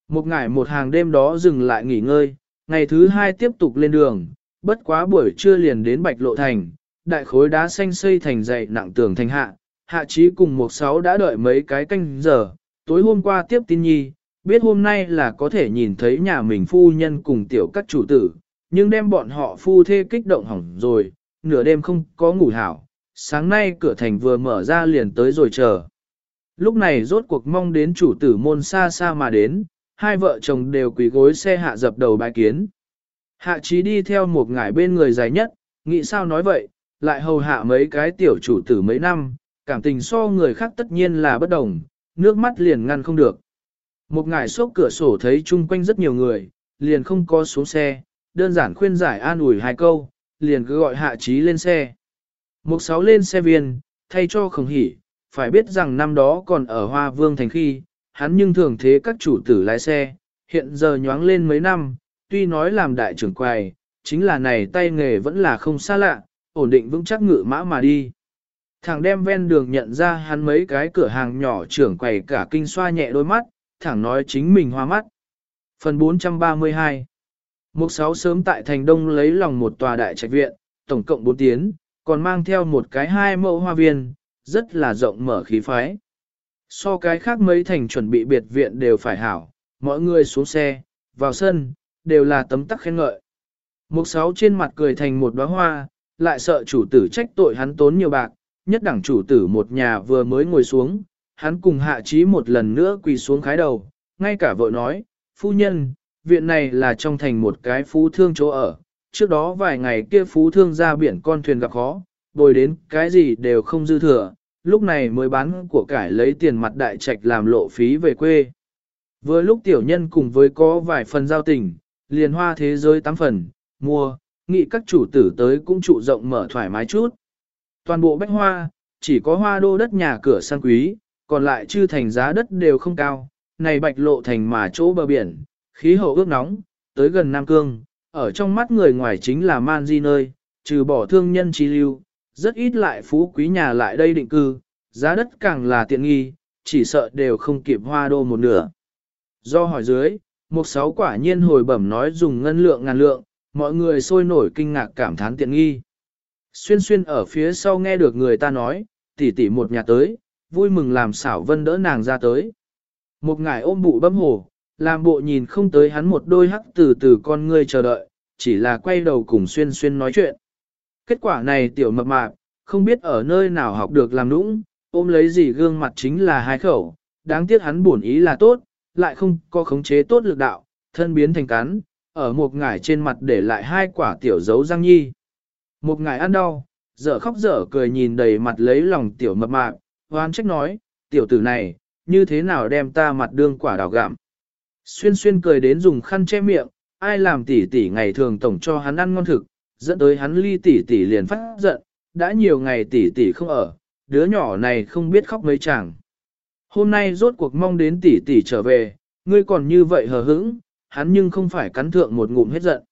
Một ngày một hàng đêm đó dừng lại nghỉ ngơi, ngày thứ hai tiếp tục lên đường, bất quá buổi trưa liền đến Bạch Lộ Thành, đại khối đá xanh xây thành dày nặng tường thành hạ, hạ trí cùng một sáu đã đợi mấy cái canh giờ, tối hôm qua tiếp tin nhi, biết hôm nay là có thể nhìn thấy nhà mình phu nhân cùng tiểu các chủ tử, nhưng đem bọn họ phu thê kích động hỏng rồi, nửa đêm không có ngủ hảo, sáng nay cửa thành vừa mở ra liền tới rồi chờ. Lúc này rốt cuộc mong đến chủ tử môn xa xa mà đến, hai vợ chồng đều quỳ gối xe hạ dập đầu bài kiến. Hạ trí đi theo một ngải bên người dài nhất, nghĩ sao nói vậy, lại hầu hạ mấy cái tiểu chủ tử mấy năm, cảm tình so người khác tất nhiên là bất đồng, nước mắt liền ngăn không được. Một ngải xốc cửa sổ thấy chung quanh rất nhiều người, liền không có xuống xe, đơn giản khuyên giải an ủi hai câu, liền cứ gọi hạ trí lên xe. Một sáu lên xe viên, thay cho khổng hỉ, phải biết rằng năm đó còn ở Hoa Vương Thành khi, hắn nhưng thường thế các chủ tử lái xe, hiện giờ nhoáng lên mấy năm, tuy nói làm đại trưởng quầy, chính là này tay nghề vẫn là không xa lạ, ổn định vững chắc ngự mã mà đi. Thằng đem ven đường nhận ra hắn mấy cái cửa hàng nhỏ trưởng quầy cả kinh xoa nhẹ đôi mắt, thẳng nói chính mình hoa mắt. Phần 432 Mục sáu sớm tại thành đông lấy lòng một tòa đại trạch viện, tổng cộng 4 tiến, còn mang theo một cái hai mẫu hoa viên, rất là rộng mở khí phái. So cái khác mấy thành chuẩn bị biệt viện đều phải hảo, mọi người xuống xe, vào sân, đều là tấm tắc khen ngợi. Mục sáu trên mặt cười thành một đóa hoa, lại sợ chủ tử trách tội hắn tốn nhiều bạc, nhất đẳng chủ tử một nhà vừa mới ngồi xuống, hắn cùng hạ trí một lần nữa quỳ xuống khái đầu, ngay cả vợ nói, phu nhân, viện này là trong thành một cái phú thương chỗ ở, trước đó vài ngày kia phú thương ra biển con thuyền gặp khó, bồi đến cái gì đều không dư thừa, lúc này mới bán của cải lấy tiền mặt đại trạch làm lộ phí về quê. Vừa lúc tiểu nhân cùng với có vài phần giao tình, liền hoa thế giới tám phần, mua, nghị các chủ tử tới cũng trụ rộng mở thoải mái chút. Toàn bộ bách hoa, chỉ có hoa đô đất nhà cửa sang quý, còn lại chư thành giá đất đều không cao, này bạch lộ thành mà chỗ bờ biển, khí hậu ước nóng, tới gần Nam Cương, ở trong mắt người ngoài chính là man di nơi, trừ bỏ thương nhân trí lưu, rất ít lại phú quý nhà lại đây định cư, giá đất càng là tiện nghi, chỉ sợ đều không kịp hoa đô một nửa. Do hỏi dưới, một sáu quả nhiên hồi bẩm nói dùng ngân lượng ngàn lượng, mọi người sôi nổi kinh ngạc cảm thán tiện nghi. Xuyên xuyên ở phía sau nghe được người ta nói, tỷ tỷ một nhà tới, vui mừng làm xảo vân đỡ nàng ra tới. Một ngải ôm bụ bấm hồ, làm bộ nhìn không tới hắn một đôi hắc từ từ con ngươi chờ đợi, chỉ là quay đầu cùng xuyên xuyên nói chuyện. Kết quả này tiểu mập mạp, không biết ở nơi nào học được làm nũng, ôm lấy gì gương mặt chính là hai khẩu, đáng tiếc hắn buồn ý là tốt, lại không có khống chế tốt lực đạo, thân biến thành cắn, ở một ngải trên mặt để lại hai quả tiểu dấu răng nhi. Một ngải ăn đau, dở khóc dở cười nhìn đầy mặt lấy lòng tiểu mập mạp, hoan trách nói, tiểu tử này, như thế nào đem ta mặt đương quả đào gặm. Xuyên xuyên cười đến dùng khăn che miệng, ai làm tỉ tỉ ngày thường tổng cho hắn ăn ngon thực, dẫn tới hắn ly tỷ tỷ liền phát giận, đã nhiều ngày tỷ tỷ không ở, đứa nhỏ này không biết khóc mấy chàng. Hôm nay rốt cuộc mong đến tỷ tỷ trở về, ngươi còn như vậy hờ hững, hắn nhưng không phải cắn thượng một ngụm hết giận.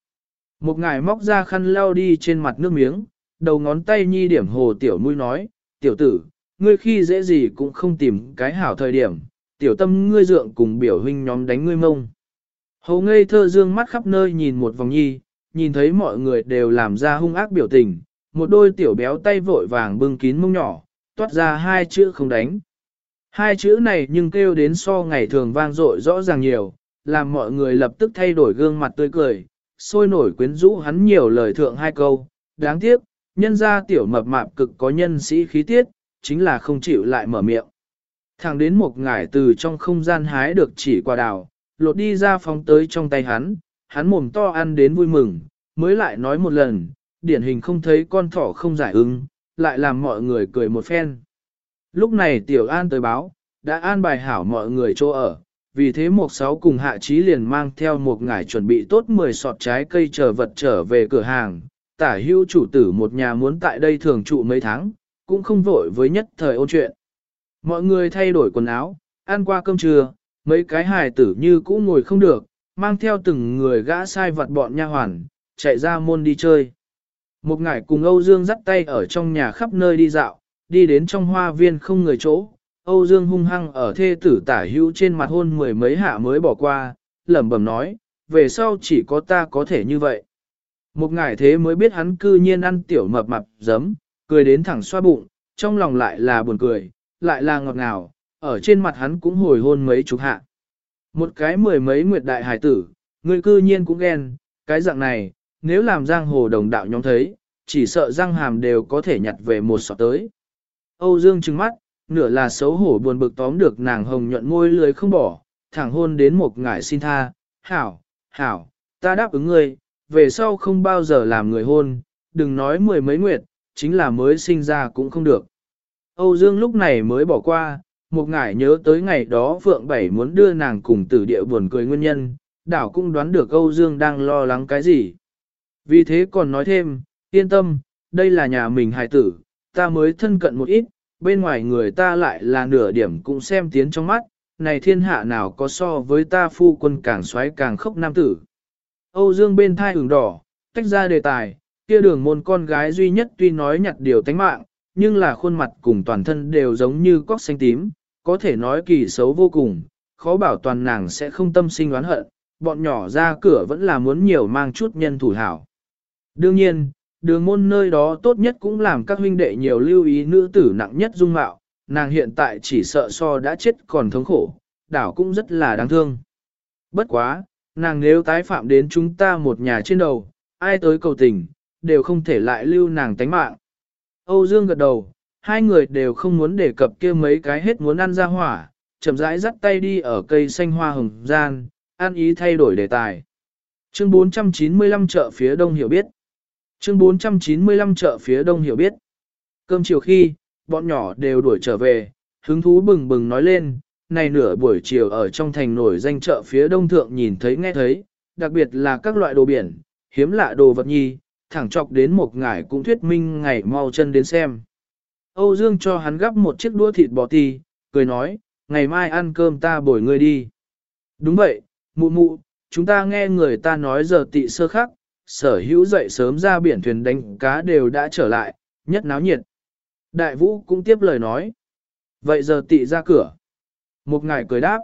Một ngài móc ra khăn lao đi trên mặt nước miếng, đầu ngón tay nhi điểm hồ tiểu mũi nói, tiểu tử, ngươi khi dễ gì cũng không tìm cái hảo thời điểm, tiểu tâm ngươi dượng cùng biểu huynh nhóm đánh ngươi mông. Hồ ngây thơ dương mắt khắp nơi nhìn một vòng nhi, nhìn thấy mọi người đều làm ra hung ác biểu tình, một đôi tiểu béo tay vội vàng bưng kín mông nhỏ, toát ra hai chữ không đánh. Hai chữ này nhưng kêu đến so ngày thường vang dội rõ ràng nhiều, làm mọi người lập tức thay đổi gương mặt tươi cười, sôi nổi quyến rũ hắn nhiều lời thượng hai câu, đáng tiếc, nhân ra tiểu mập mạp cực có nhân sĩ khí tiết, chính là không chịu lại mở miệng. Thẳng đến một ngải từ trong không gian hái được chỉ quả đào, lột đi ra phóng tới trong tay hắn, hắn mồm to ăn đến vui mừng, mới lại nói một lần, điển hình không thấy con thỏ không giải ứng, lại làm mọi người cười một phen. Lúc này tiểu an tới báo, đã an bài hảo mọi người chỗ ở, vì thế một sáu cùng hạ trí liền mang theo một ngải chuẩn bị tốt 10 sọt trái cây chờ vật trở về cửa hàng, tả hưu chủ tử một nhà muốn tại đây thường trụ mấy tháng, cũng không vội với nhất thời ôn chuyện. Mọi người thay đổi quần áo, ăn qua cơm trưa, mấy cái hài tử như cũ ngồi không được, mang theo từng người gã sai vặt bọn nha hoàn, chạy ra môn đi chơi. Một ngải cùng Âu Dương dắt tay ở trong nhà khắp nơi đi dạo, đi đến trong hoa viên không người chỗ. Âu Dương hung hăng ở thê tử tả hữu trên mặt hôn mười mấy hạ mới bỏ qua, lẩm bẩm nói, về sau chỉ có ta có thể như vậy. Một ngải thế mới biết hắn cư nhiên ăn tiểu mập mập giấm, cười đến thẳng xoa bụng, trong lòng lại là buồn cười, lại là ngọt ngào, ở trên mặt hắn cũng hồi hôn mấy chục hạ. Một cái mười mấy nguyệt đại hải tử, người cư nhiên cũng ghen, cái dạng này, nếu làm giang hồ đồng đạo nhóm thấy, chỉ sợ răng hàm đều có thể nhặt về một sọt tới. Âu Dương trừng mắt, nửa là xấu hổ buồn bực tóm được nàng hồng nhuận ngôi lười không bỏ, thẳng hôn đến một ngải xin tha, hảo, hảo, ta đáp ứng ngươi, về sau không bao giờ làm người hôn, đừng nói mười mấy nguyệt, chính là mới sinh ra cũng không được. Âu Dương lúc này mới bỏ qua, một ngải nhớ tới ngày đó Phượng Bảy muốn đưa nàng cùng tử địa buồn cười nguyên nhân, đảo cũng đoán được Âu Dương đang lo lắng cái gì. Vì thế còn nói thêm, yên tâm, đây là nhà mình hài tử, ta mới thân cận một ít, bên ngoài người ta lại là nửa điểm cũng xem tiến trong mắt, này thiên hạ nào có so với ta phu quân càng xoáy càng khốc nam tử. Âu Dương bên thai ửng đỏ, tách ra đề tài, kia đường môn con gái duy nhất tuy nói nhặt điều tánh mạng, nhưng là khuôn mặt cùng toàn thân đều giống như cóc xanh tím, có thể nói kỳ xấu vô cùng, khó bảo toàn nàng sẽ không tâm sinh oán hận, bọn nhỏ ra cửa vẫn là muốn nhiều mang chút nhân thủ hảo. Đương nhiên, đường môn nơi đó tốt nhất cũng làm các huynh đệ nhiều lưu ý nữ tử nặng nhất dung mạo, nàng hiện tại chỉ sợ so đã chết còn thống khổ, đảo cũng rất là đáng thương. Bất quá, nàng nếu tái phạm đến chúng ta một nhà trên đầu, ai tới cầu tình, đều không thể lại lưu nàng tánh mạng. Âu Dương gật đầu, hai người đều không muốn đề cập kia mấy cái hết muốn ăn ra hỏa, chậm rãi dắt tay đi ở cây xanh hoa hồng gian, An ý thay đổi đề tài. Chương 495 chợ phía đông hiểu biết. Chương 495 chợ phía đông hiểu biết. Cơm chiều khi, bọn nhỏ đều đuổi trở về, hứng thú bừng bừng nói lên, này nửa buổi chiều ở trong thành nổi danh chợ phía đông thượng nhìn thấy nghe thấy, đặc biệt là các loại đồ biển, hiếm lạ đồ vật nhi, thẳng chọc đến một ngải cũng thuyết minh ngày mau chân đến xem. Âu Dương cho hắn gắp một chiếc đũa thịt bò ti, cười nói, ngày mai ăn cơm ta bồi ngươi đi. Đúng vậy, mụ mụ, chúng ta nghe người ta nói giờ tị sơ khắc, sở hữu dậy sớm ra biển thuyền đánh cá đều đã trở lại, nhất náo nhiệt. Đại vũ cũng tiếp lời nói. Vậy giờ tị ra cửa. Một ngài cười đáp.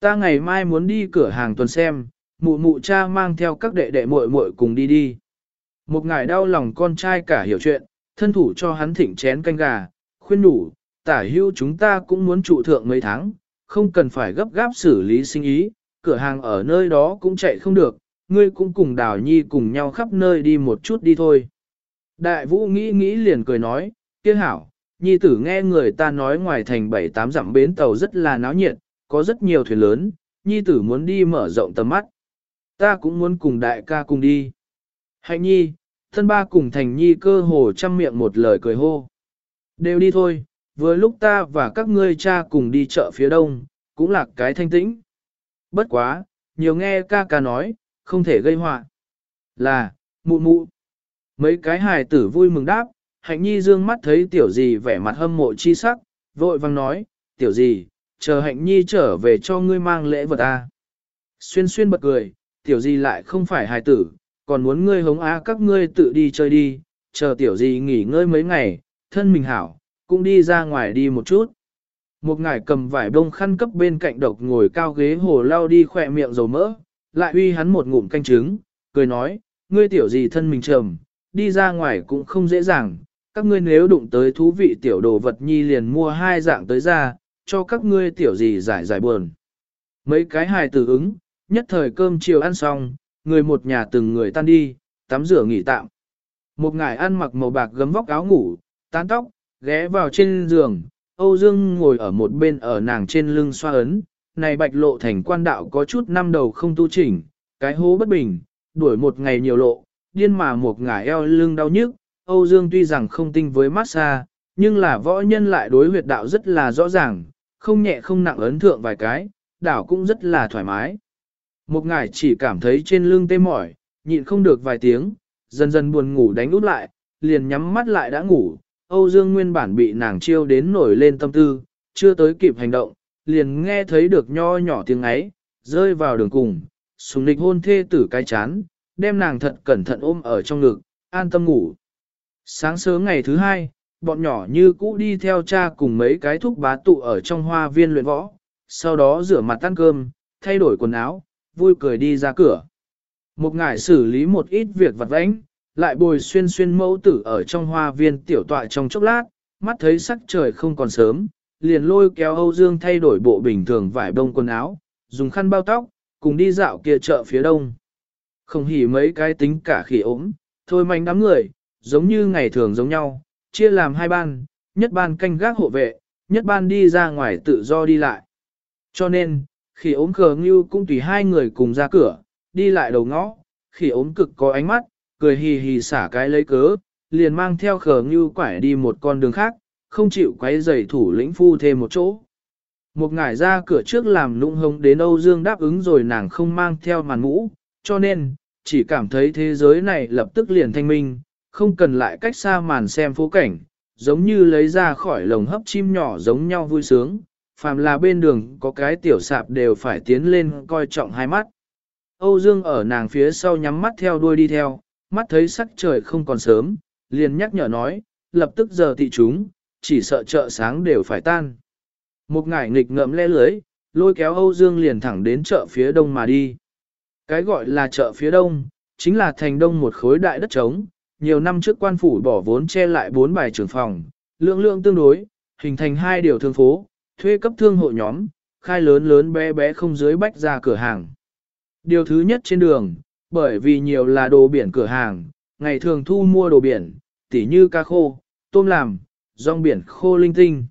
Ta ngày mai muốn đi cửa hàng tuần xem, mụ mụ cha mang theo các đệ đệ muội muội cùng đi đi. Một ngài đau lòng con trai cả hiểu chuyện, thân thủ cho hắn thịnh chén canh gà, khuyên đủ, tả hưu chúng ta cũng muốn trụ thượng mấy tháng, không cần phải gấp gáp xử lý sinh ý, cửa hàng ở nơi đó cũng chạy không được, ngươi cũng cùng đào nhi cùng nhau khắp nơi đi một chút đi thôi. Đại vũ nghĩ nghĩ liền cười nói, kia hảo, nhi tử nghe người ta nói ngoài thành bảy tám dặm bến tàu rất là náo nhiệt, có rất nhiều thuyền lớn, nhi tử muốn đi mở rộng tầm mắt. Ta cũng muốn cùng đại ca cùng đi. Hạnh nhi, thân ba cùng thành nhi cơ hồ chăm miệng một lời cười hô. Đều đi thôi, vừa lúc ta và các ngươi cha cùng đi chợ phía đông, cũng là cái thanh tĩnh. Bất quá, nhiều nghe ca ca nói, không thể gây họa. Là, mụ mụ. Mấy cái hài tử vui mừng đáp, hạnh nhi dương mắt thấy tiểu gì vẻ mặt hâm mộ chi sắc, vội vang nói, tiểu gì, chờ hạnh nhi trở về cho ngươi mang lễ vật ta. Xuyên xuyên bật cười, tiểu gì lại không phải hài tử, còn muốn ngươi hống á các ngươi tự đi chơi đi, chờ tiểu gì nghỉ ngơi mấy ngày, thân mình hảo, cũng đi ra ngoài đi một chút. Một ngải cầm vải bông khăn cấp bên cạnh độc ngồi cao ghế hồ lao đi khỏe miệng dầu mỡ, lại uy hắn một ngụm canh trứng, cười nói, ngươi tiểu gì thân mình trầm, đi ra ngoài cũng không dễ dàng, các ngươi nếu đụng tới thú vị tiểu đồ vật nhi liền mua hai dạng tới ra, cho các ngươi tiểu gì giải giải buồn. Mấy cái hài tử ứng, nhất thời cơm chiều ăn xong, người một nhà từng người tan đi, tắm rửa nghỉ tạm. Một ngải ăn mặc màu bạc gấm vóc áo ngủ, tán tóc, ghé vào trên giường, Âu Dương ngồi ở một bên ở nàng trên lưng xoa ấn, này bạch lộ thành quan đạo có chút năm đầu không tu chỉnh, cái hố bất bình, đuổi một ngày nhiều lộ, điên mà một ngả eo lưng đau nhức, Âu Dương tuy rằng không tinh với massage, nhưng là võ nhân lại đối huyệt đạo rất là rõ ràng, không nhẹ không nặng ấn thượng vài cái, đảo cũng rất là thoải mái. Một ngải chỉ cảm thấy trên lưng tê mỏi, nhịn không được vài tiếng, dần dần buồn ngủ đánh út lại, liền nhắm mắt lại đã ngủ, Âu Dương nguyên bản bị nàng chiêu đến nổi lên tâm tư, chưa tới kịp hành động, liền nghe thấy được nho nhỏ tiếng ấy, rơi vào đường cùng, sùng nịch hôn thê tử cái chán, đem nàng thật cẩn thận ôm ở trong ngực, an tâm ngủ. Sáng sớm ngày thứ hai, bọn nhỏ như cũ đi theo cha cùng mấy cái thúc bá tụ ở trong hoa viên luyện võ, sau đó rửa mặt ăn cơm, thay đổi quần áo, vui cười đi ra cửa. Một ngải xử lý một ít việc vặt vãnh, lại bồi xuyên xuyên mẫu tử ở trong hoa viên tiểu tọa trong chốc lát, mắt thấy sắc trời không còn sớm, liền lôi kéo Âu Dương thay đổi bộ bình thường vải bông quần áo, dùng khăn bao tóc, cùng đi dạo kia chợ phía đông. Không hỉ mấy cái tính cả khỉ ốm, thôi manh đám người, giống như ngày thường giống nhau, chia làm hai ban, nhất ban canh gác hộ vệ, nhất ban đi ra ngoài tự do đi lại. Cho nên, khỉ ốm khờ ngưu cũng tùy hai người cùng ra cửa, đi lại đầu ngõ, khỉ ốm cực có ánh mắt, cười hì hì xả cái lấy cớ, liền mang theo khờ ngưu quải đi một con đường khác, không chịu quấy giày thủ lĩnh phu thêm một chỗ. Một ngải ra cửa trước làm nụng hông đến Âu Dương đáp ứng rồi nàng không mang theo màn mũ, cho nên, chỉ cảm thấy thế giới này lập tức liền thanh minh, không cần lại cách xa màn xem phố cảnh, giống như lấy ra khỏi lồng hấp chim nhỏ giống nhau vui sướng, phàm là bên đường có cái tiểu sạp đều phải tiến lên coi trọng hai mắt. Âu Dương ở nàng phía sau nhắm mắt theo đuôi đi theo, mắt thấy sắc trời không còn sớm, liền nhắc nhở nói, lập tức giờ thị chúng, chỉ sợ chợ sáng đều phải tan. Một ngải nghịch ngợm le lưới, lôi kéo Âu Dương liền thẳng đến chợ phía đông mà đi. Cái gọi là chợ phía đông, chính là thành đông một khối đại đất trống, nhiều năm trước quan phủ bỏ vốn che lại bốn bài trưởng phòng, lượng lượng tương đối, hình thành hai điều thương phố, thuê cấp thương hộ nhóm, khai lớn lớn bé bé không dưới bách ra cửa hàng. Điều thứ nhất trên đường, bởi vì nhiều là đồ biển cửa hàng, ngày thường thu mua đồ biển, tỉ như cá khô, tôm làm, rong biển khô linh tinh.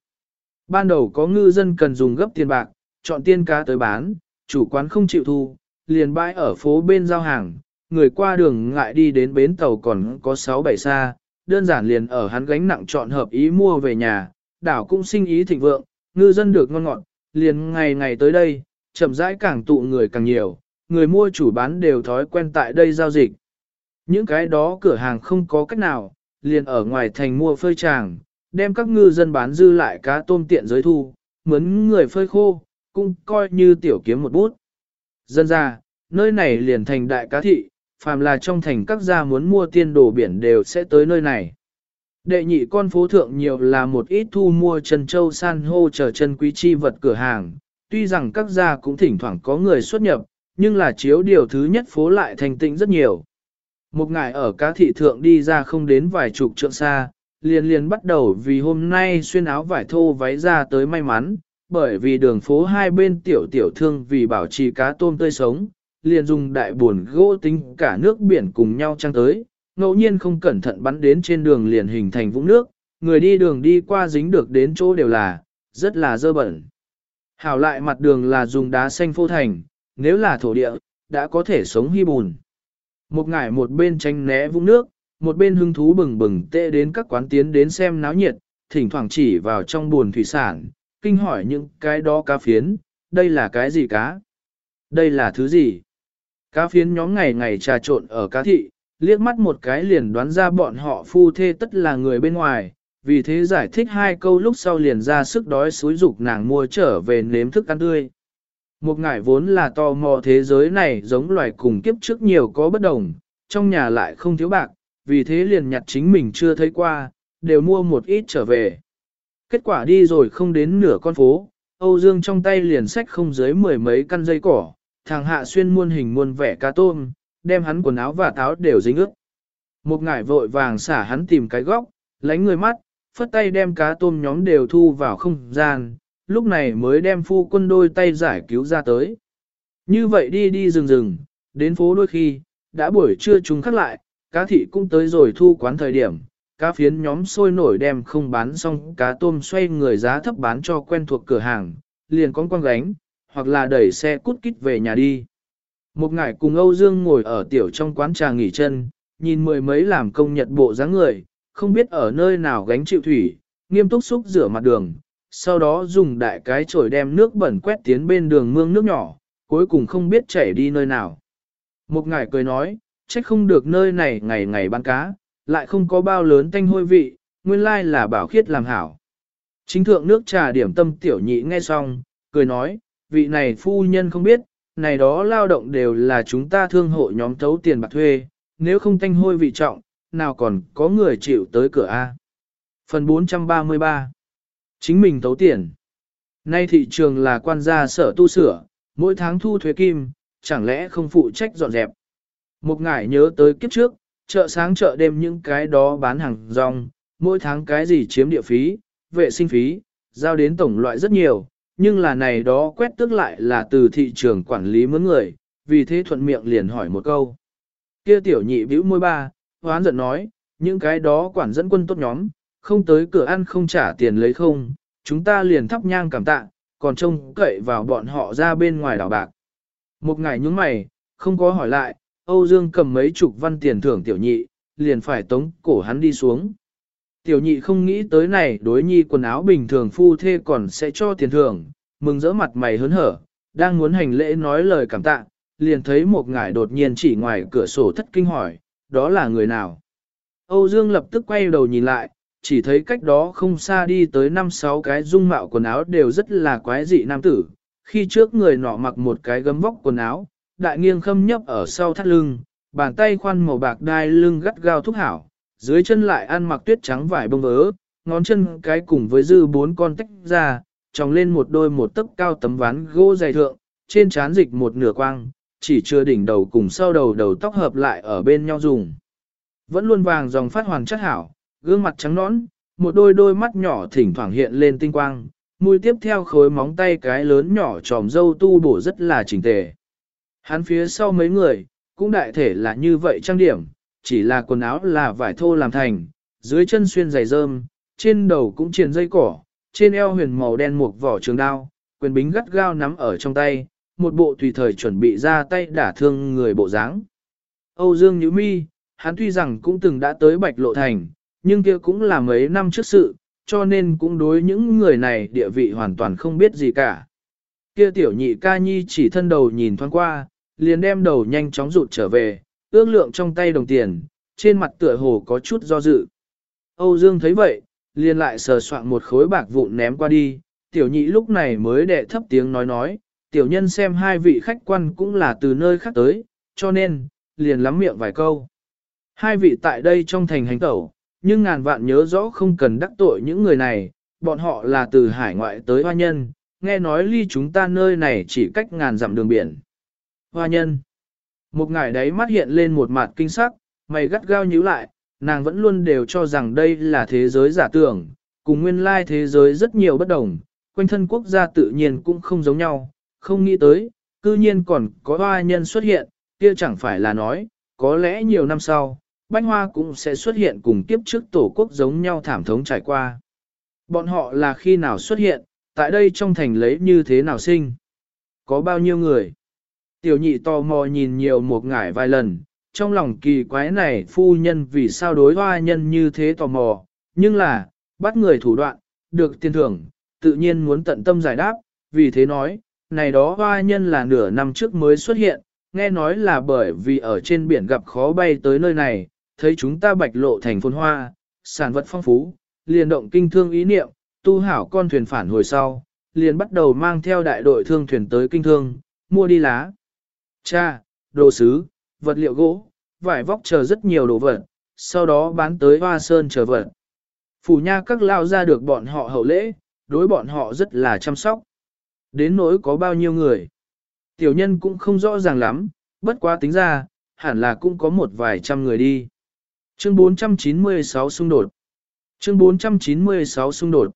Ban đầu có ngư dân cần dùng gấp tiền bạc, chọn tiên cá tới bán, chủ quán không chịu thu, liền bãi ở phố bên giao hàng, người qua đường ngại đi đến bến tàu còn có 6-7 xa, đơn giản liền ở hắn gánh nặng chọn hợp ý mua về nhà, đảo cũng sinh ý thịnh vượng, ngư dân được ngon ngọt, liền ngày ngày tới đây, chậm rãi càng tụ người càng nhiều, người mua chủ bán đều thói quen tại đây giao dịch. Những cái đó cửa hàng không có cách nào, liền ở ngoài thành mua phơi tràng, đem các ngư dân bán dư lại cá tôm tiện giới thu, mướn người phơi khô, cũng coi như tiểu kiếm một bút. Dân ra, nơi này liền thành đại cá thị, phàm là trong thành các gia muốn mua tiên đồ biển đều sẽ tới nơi này. Đệ nhị con phố thượng nhiều là một ít thu mua chân châu san hô chờ chân quý chi vật cửa hàng, tuy rằng các gia cũng thỉnh thoảng có người xuất nhập, nhưng là chiếu điều thứ nhất phố lại thành tĩnh rất nhiều. Một ngày ở cá thị thượng đi ra không đến vài chục trượng xa, liền liền bắt đầu vì hôm nay xuyên áo vải thô váy ra tới may mắn, bởi vì đường phố hai bên tiểu tiểu thương vì bảo trì cá tôm tươi sống, liền dùng đại buồn gỗ tính cả nước biển cùng nhau trăng tới, ngẫu nhiên không cẩn thận bắn đến trên đường liền hình thành vũng nước, người đi đường đi qua dính được đến chỗ đều là, rất là dơ bẩn. Hảo lại mặt đường là dùng đá xanh phô thành, nếu là thổ địa, đã có thể sống hy bùn. Một ngải một bên tranh né vũng nước, một bên hưng thú bừng bừng tệ đến các quán tiến đến xem náo nhiệt, thỉnh thoảng chỉ vào trong buồn thủy sản, kinh hỏi những cái đó cá phiến, đây là cái gì cá? Đây là thứ gì? Cá phiến nhóm ngày ngày trà trộn ở cá thị, liếc mắt một cái liền đoán ra bọn họ phu thê tất là người bên ngoài, vì thế giải thích hai câu lúc sau liền ra sức đói xúi dục nàng mua trở về nếm thức ăn tươi. Một ngải vốn là tò mò thế giới này giống loài cùng kiếp trước nhiều có bất đồng, trong nhà lại không thiếu bạc, vì thế liền nhặt chính mình chưa thấy qua, đều mua một ít trở về. Kết quả đi rồi không đến nửa con phố, Âu Dương trong tay liền sách không dưới mười mấy căn dây cỏ, thằng hạ xuyên muôn hình muôn vẻ cá tôm, đem hắn quần áo và táo đều dính ướt. Một ngải vội vàng xả hắn tìm cái góc, lánh người mắt, phất tay đem cá tôm nhóm đều thu vào không gian, lúc này mới đem phu quân đôi tay giải cứu ra tới. Như vậy đi đi rừng rừng, đến phố đôi khi, đã buổi trưa chúng khắc lại, cá thị cũng tới rồi thu quán thời điểm, cá phiến nhóm sôi nổi đem không bán xong cá tôm xoay người giá thấp bán cho quen thuộc cửa hàng, liền con quăng gánh, hoặc là đẩy xe cút kít về nhà đi. Một ngải cùng Âu Dương ngồi ở tiểu trong quán trà nghỉ chân, nhìn mười mấy làm công nhật bộ dáng người, không biết ở nơi nào gánh chịu thủy, nghiêm túc xúc rửa mặt đường, sau đó dùng đại cái chổi đem nước bẩn quét tiến bên đường mương nước nhỏ, cuối cùng không biết chảy đi nơi nào. Một ngải cười nói, trách không được nơi này ngày ngày bán cá, lại không có bao lớn tanh hôi vị, nguyên lai là bảo khiết làm hảo. Chính thượng nước trà điểm tâm tiểu nhị nghe xong, cười nói, vị này phu nhân không biết, này đó lao động đều là chúng ta thương hộ nhóm thấu tiền bạc thuê, nếu không tanh hôi vị trọng, nào còn có người chịu tới cửa A. Phần 433 Chính mình tấu tiền. Nay thị trường là quan gia sở tu sửa, mỗi tháng thu thuế kim, chẳng lẽ không phụ trách dọn dẹp. Một ngải nhớ tới kiếp trước, chợ sáng chợ đêm những cái đó bán hàng rong, mỗi tháng cái gì chiếm địa phí, vệ sinh phí, giao đến tổng loại rất nhiều, nhưng là này đó quét tức lại là từ thị trường quản lý mướn người, vì thế thuận miệng liền hỏi một câu. Kia tiểu nhị bĩu môi ba, hoán giận nói, những cái đó quản dẫn quân tốt nhóm, không tới cửa ăn không trả tiền lấy không, chúng ta liền thắp nhang cảm tạ, còn trông cậy vào bọn họ ra bên ngoài đảo bạc. Một ngày nhúng mày, không có hỏi lại, Âu Dương cầm mấy chục văn tiền thưởng tiểu nhị, liền phải tống cổ hắn đi xuống. Tiểu nhị không nghĩ tới này đối nhi quần áo bình thường phu thê còn sẽ cho tiền thưởng, mừng rỡ mặt mày hớn hở, đang muốn hành lễ nói lời cảm tạ, liền thấy một ngải đột nhiên chỉ ngoài cửa sổ thất kinh hỏi, đó là người nào? Âu Dương lập tức quay đầu nhìn lại, chỉ thấy cách đó không xa đi tới năm sáu cái dung mạo quần áo đều rất là quái dị nam tử, khi trước người nọ mặc một cái gấm vóc quần áo, đại nghiêng khâm nhấp ở sau thắt lưng, bàn tay khoan màu bạc đai lưng gắt gao thúc hảo, dưới chân lại ăn mặc tuyết trắng vải bông vớ, ngón chân cái cùng với dư bốn con tách ra, tròng lên một đôi một tấc cao tấm ván gỗ dày thượng, trên trán dịch một nửa quang, chỉ chưa đỉnh đầu cùng sau đầu đầu tóc hợp lại ở bên nhau dùng. Vẫn luôn vàng dòng phát hoàn chất hảo, gương mặt trắng nõn, một đôi đôi mắt nhỏ thỉnh thoảng hiện lên tinh quang, mũi tiếp theo khối móng tay cái lớn nhỏ tròm dâu tu bổ rất là chỉnh tề. Hắn phía sau mấy người, cũng đại thể là như vậy trang điểm, chỉ là quần áo là vải thô làm thành, dưới chân xuyên giày rơm, trên đầu cũng triền dây cỏ, trên eo huyền màu đen một vỏ trường đao, quyền bính gắt gao nắm ở trong tay, một bộ tùy thời chuẩn bị ra tay đả thương người bộ dáng. Âu Dương Nhữ Mi, hắn tuy rằng cũng từng đã tới Bạch Lộ Thành, nhưng kia cũng là mấy năm trước sự, cho nên cũng đối những người này địa vị hoàn toàn không biết gì cả. Kia tiểu nhị ca nhi chỉ thân đầu nhìn thoáng qua, liền đem đầu nhanh chóng rụt trở về, ước lượng trong tay đồng tiền, trên mặt tựa hồ có chút do dự. Âu Dương thấy vậy, liền lại sờ soạn một khối bạc vụn ném qua đi, tiểu nhị lúc này mới đệ thấp tiếng nói nói, tiểu nhân xem hai vị khách quan cũng là từ nơi khác tới, cho nên, liền lắm miệng vài câu. Hai vị tại đây trong thành hành tẩu, nhưng ngàn vạn nhớ rõ không cần đắc tội những người này, bọn họ là từ hải ngoại tới hoa nhân, nghe nói ly chúng ta nơi này chỉ cách ngàn dặm đường biển. Hoa nhân. Một ngải đấy mắt hiện lên một mặt kinh sắc, mày gắt gao nhíu lại, nàng vẫn luôn đều cho rằng đây là thế giới giả tưởng, cùng nguyên lai thế giới rất nhiều bất đồng, quanh thân quốc gia tự nhiên cũng không giống nhau, không nghĩ tới, cư nhiên còn có hoa nhân xuất hiện, kia chẳng phải là nói, có lẽ nhiều năm sau, bánh hoa cũng sẽ xuất hiện cùng kiếp trước tổ quốc giống nhau thảm thống trải qua. Bọn họ là khi nào xuất hiện, tại đây trong thành lấy như thế nào sinh? Có bao nhiêu người? Tiểu nhị tò mò nhìn nhiều một ngải vài lần, trong lòng kỳ quái này phu nhân vì sao đối hoa nhân như thế tò mò, nhưng là, bắt người thủ đoạn, được tiền thưởng, tự nhiên muốn tận tâm giải đáp, vì thế nói, này đó hoa nhân là nửa năm trước mới xuất hiện, nghe nói là bởi vì ở trên biển gặp khó bay tới nơi này, thấy chúng ta bạch lộ thành phồn hoa, sản vật phong phú, liền động kinh thương ý niệm, tu hảo con thuyền phản hồi sau, liền bắt đầu mang theo đại đội thương thuyền tới kinh thương, mua đi lá. Cha, đồ sứ, vật liệu gỗ, vải vóc chờ rất nhiều đồ vật, sau đó bán tới hoa sơn chờ vật. Phủ nha các lao ra được bọn họ hậu lễ, đối bọn họ rất là chăm sóc. Đến nỗi có bao nhiêu người. Tiểu nhân cũng không rõ ràng lắm, bất quá tính ra, hẳn là cũng có một vài trăm người đi. Chương 496 xung đột. Chương 496 xung đột.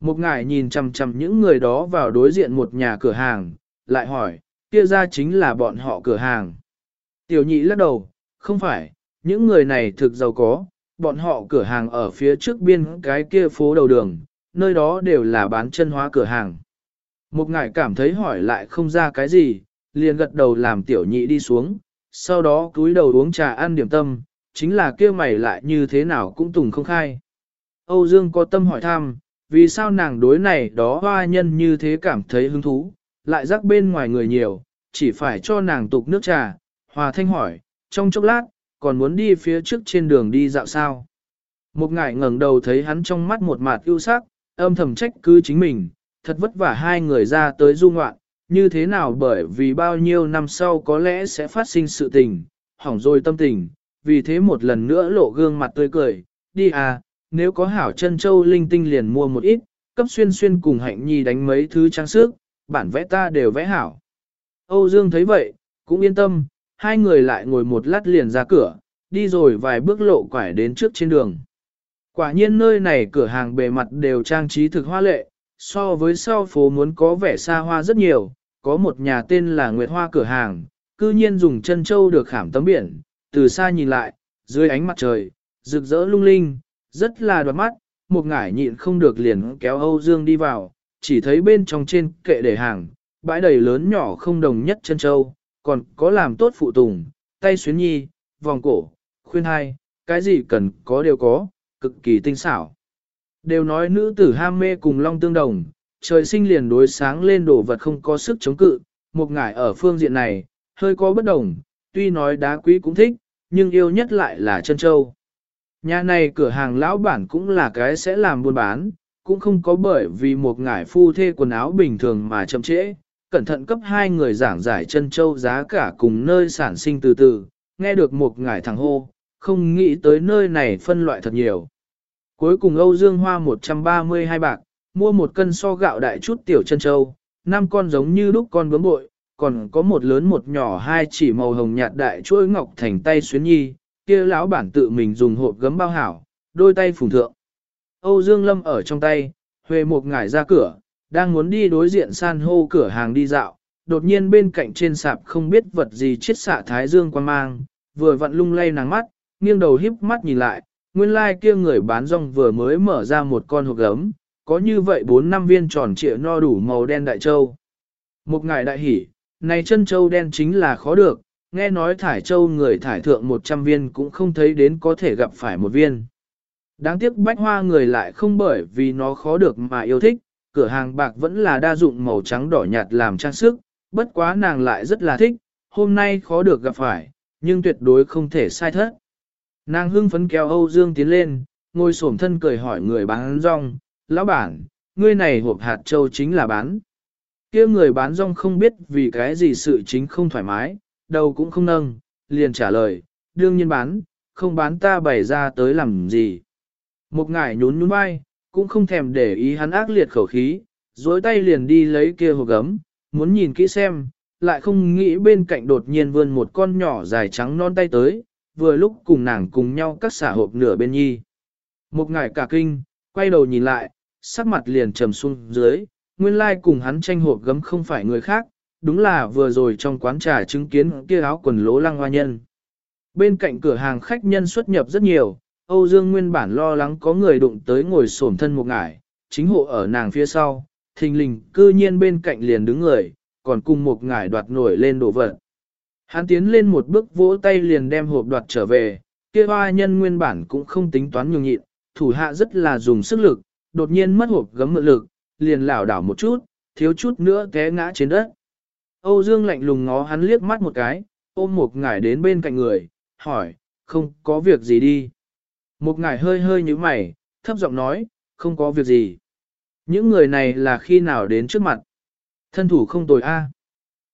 Một ngài nhìn chằm chằm những người đó vào đối diện một nhà cửa hàng, lại hỏi, kia ra chính là bọn họ cửa hàng. Tiểu nhị lắc đầu, không phải, những người này thực giàu có, bọn họ cửa hàng ở phía trước biên cái kia phố đầu đường, nơi đó đều là bán chân hóa cửa hàng. Một ngài cảm thấy hỏi lại không ra cái gì, liền gật đầu làm tiểu nhị đi xuống, sau đó cúi đầu uống trà ăn điểm tâm, chính là kia mày lại như thế nào cũng tùng không khai. Âu Dương có tâm hỏi thăm, vì sao nàng đối này đó hoa nhân như thế cảm thấy hứng thú, lại rắc bên ngoài người nhiều, chỉ phải cho nàng tục nước trà, hòa thanh hỏi, trong chốc lát, còn muốn đi phía trước trên đường đi dạo sao. Một ngải ngẩng đầu thấy hắn trong mắt một mạt ưu sắc, âm thầm trách cứ chính mình, thật vất vả hai người ra tới du ngoạn, như thế nào bởi vì bao nhiêu năm sau có lẽ sẽ phát sinh sự tình, hỏng rồi tâm tình, vì thế một lần nữa lộ gương mặt tươi cười, đi à, nếu có hảo chân châu linh tinh liền mua một ít, cấp xuyên xuyên cùng hạnh nhi đánh mấy thứ trang sức, bản vẽ ta đều vẽ hảo. Âu Dương thấy vậy, cũng yên tâm, hai người lại ngồi một lát liền ra cửa, đi rồi vài bước lộ quải đến trước trên đường. Quả nhiên nơi này cửa hàng bề mặt đều trang trí thực hoa lệ, so với sau phố muốn có vẻ xa hoa rất nhiều, có một nhà tên là Nguyệt Hoa cửa hàng, cư nhiên dùng chân châu được khảm tấm biển, từ xa nhìn lại, dưới ánh mặt trời, rực rỡ lung linh, rất là đoạt mắt, một ngải nhịn không được liền kéo Âu Dương đi vào, chỉ thấy bên trong trên kệ để hàng, bãi đầy lớn nhỏ không đồng nhất chân châu, còn có làm tốt phụ tùng, tay xuyến nhi, vòng cổ, khuyên hai, cái gì cần có đều có, cực kỳ tinh xảo. Đều nói nữ tử ham mê cùng long tương đồng, trời sinh liền đối sáng lên đồ vật không có sức chống cự, một ngải ở phương diện này, hơi có bất đồng, tuy nói đá quý cũng thích, nhưng yêu nhất lại là chân châu. Nhà này cửa hàng lão bản cũng là cái sẽ làm buôn bán, cũng không có bởi vì một ngải phu thê quần áo bình thường mà chậm trễ, cẩn thận cấp hai người giảng giải chân châu giá cả cùng nơi sản sinh từ từ, nghe được một ngải thằng hô, không nghĩ tới nơi này phân loại thật nhiều. Cuối cùng Âu Dương Hoa 132 bạc, mua một cân so gạo đại chút tiểu chân châu, năm con giống như đúc con bướm bội, còn có một lớn một nhỏ hai chỉ màu hồng nhạt đại chuỗi ngọc thành tay xuyến nhi, kia lão bản tự mình dùng hộp gấm bao hảo, đôi tay phùng thượng. Âu Dương Lâm ở trong tay, huề một ngải ra cửa, đang muốn đi đối diện san hô cửa hàng đi dạo, đột nhiên bên cạnh trên sạp không biết vật gì chết xạ thái dương quan mang, vừa vặn lung lay nắng mắt, nghiêng đầu híp mắt nhìn lại, nguyên lai like kia người bán rong vừa mới mở ra một con hộp gấm, có như vậy bốn năm viên tròn trịa no đủ màu đen đại châu. Một ngải đại hỉ, này chân châu đen chính là khó được, nghe nói thải châu người thải thượng 100 viên cũng không thấy đến có thể gặp phải một viên. Đáng tiếc bách hoa người lại không bởi vì nó khó được mà yêu thích, cửa hàng bạc vẫn là đa dụng màu trắng đỏ nhạt làm trang sức, bất quá nàng lại rất là thích, hôm nay khó được gặp phải, nhưng tuyệt đối không thể sai thất. Nàng hưng phấn kéo Âu Dương tiến lên, ngồi xổm thân cười hỏi người bán rong, lão bản, ngươi này hộp hạt châu chính là bán. kia người bán rong không biết vì cái gì sự chính không thoải mái, đầu cũng không nâng, liền trả lời, đương nhiên bán, không bán ta bày ra tới làm gì. Một ngải nhún nhún vai, cũng không thèm để ý hắn ác liệt khẩu khí, dối tay liền đi lấy kia hộp gấm, muốn nhìn kỹ xem, lại không nghĩ bên cạnh đột nhiên vươn một con nhỏ dài trắng non tay tới, vừa lúc cùng nàng cùng nhau cắt xả hộp nửa bên nhi. Một ngải cả kinh, quay đầu nhìn lại, sắc mặt liền trầm xuống dưới, nguyên lai cùng hắn tranh hộp gấm không phải người khác, đúng là vừa rồi trong quán trà chứng kiến kia áo quần lỗ lăng hoa nhân. Bên cạnh cửa hàng khách nhân xuất nhập rất nhiều, Âu Dương nguyên bản lo lắng có người đụng tới ngồi xổm thân một ngải, chính hộ ở nàng phía sau, thình lình cư nhiên bên cạnh liền đứng người, còn cùng một ngải đoạt nổi lên đổ vật. Hắn tiến lên một bước vỗ tay liền đem hộp đoạt trở về, kia hoa nhân nguyên bản cũng không tính toán nhường nhịn, thủ hạ rất là dùng sức lực, đột nhiên mất hộp gấm mượn lực, liền lảo đảo một chút, thiếu chút nữa té ngã trên đất. Âu Dương lạnh lùng ngó hắn liếc mắt một cái, ôm một ngải đến bên cạnh người, hỏi, không có việc gì đi. Một ngải hơi hơi như mày, thấp giọng nói, không có việc gì. Những người này là khi nào đến trước mặt? Thân thủ không tồi a.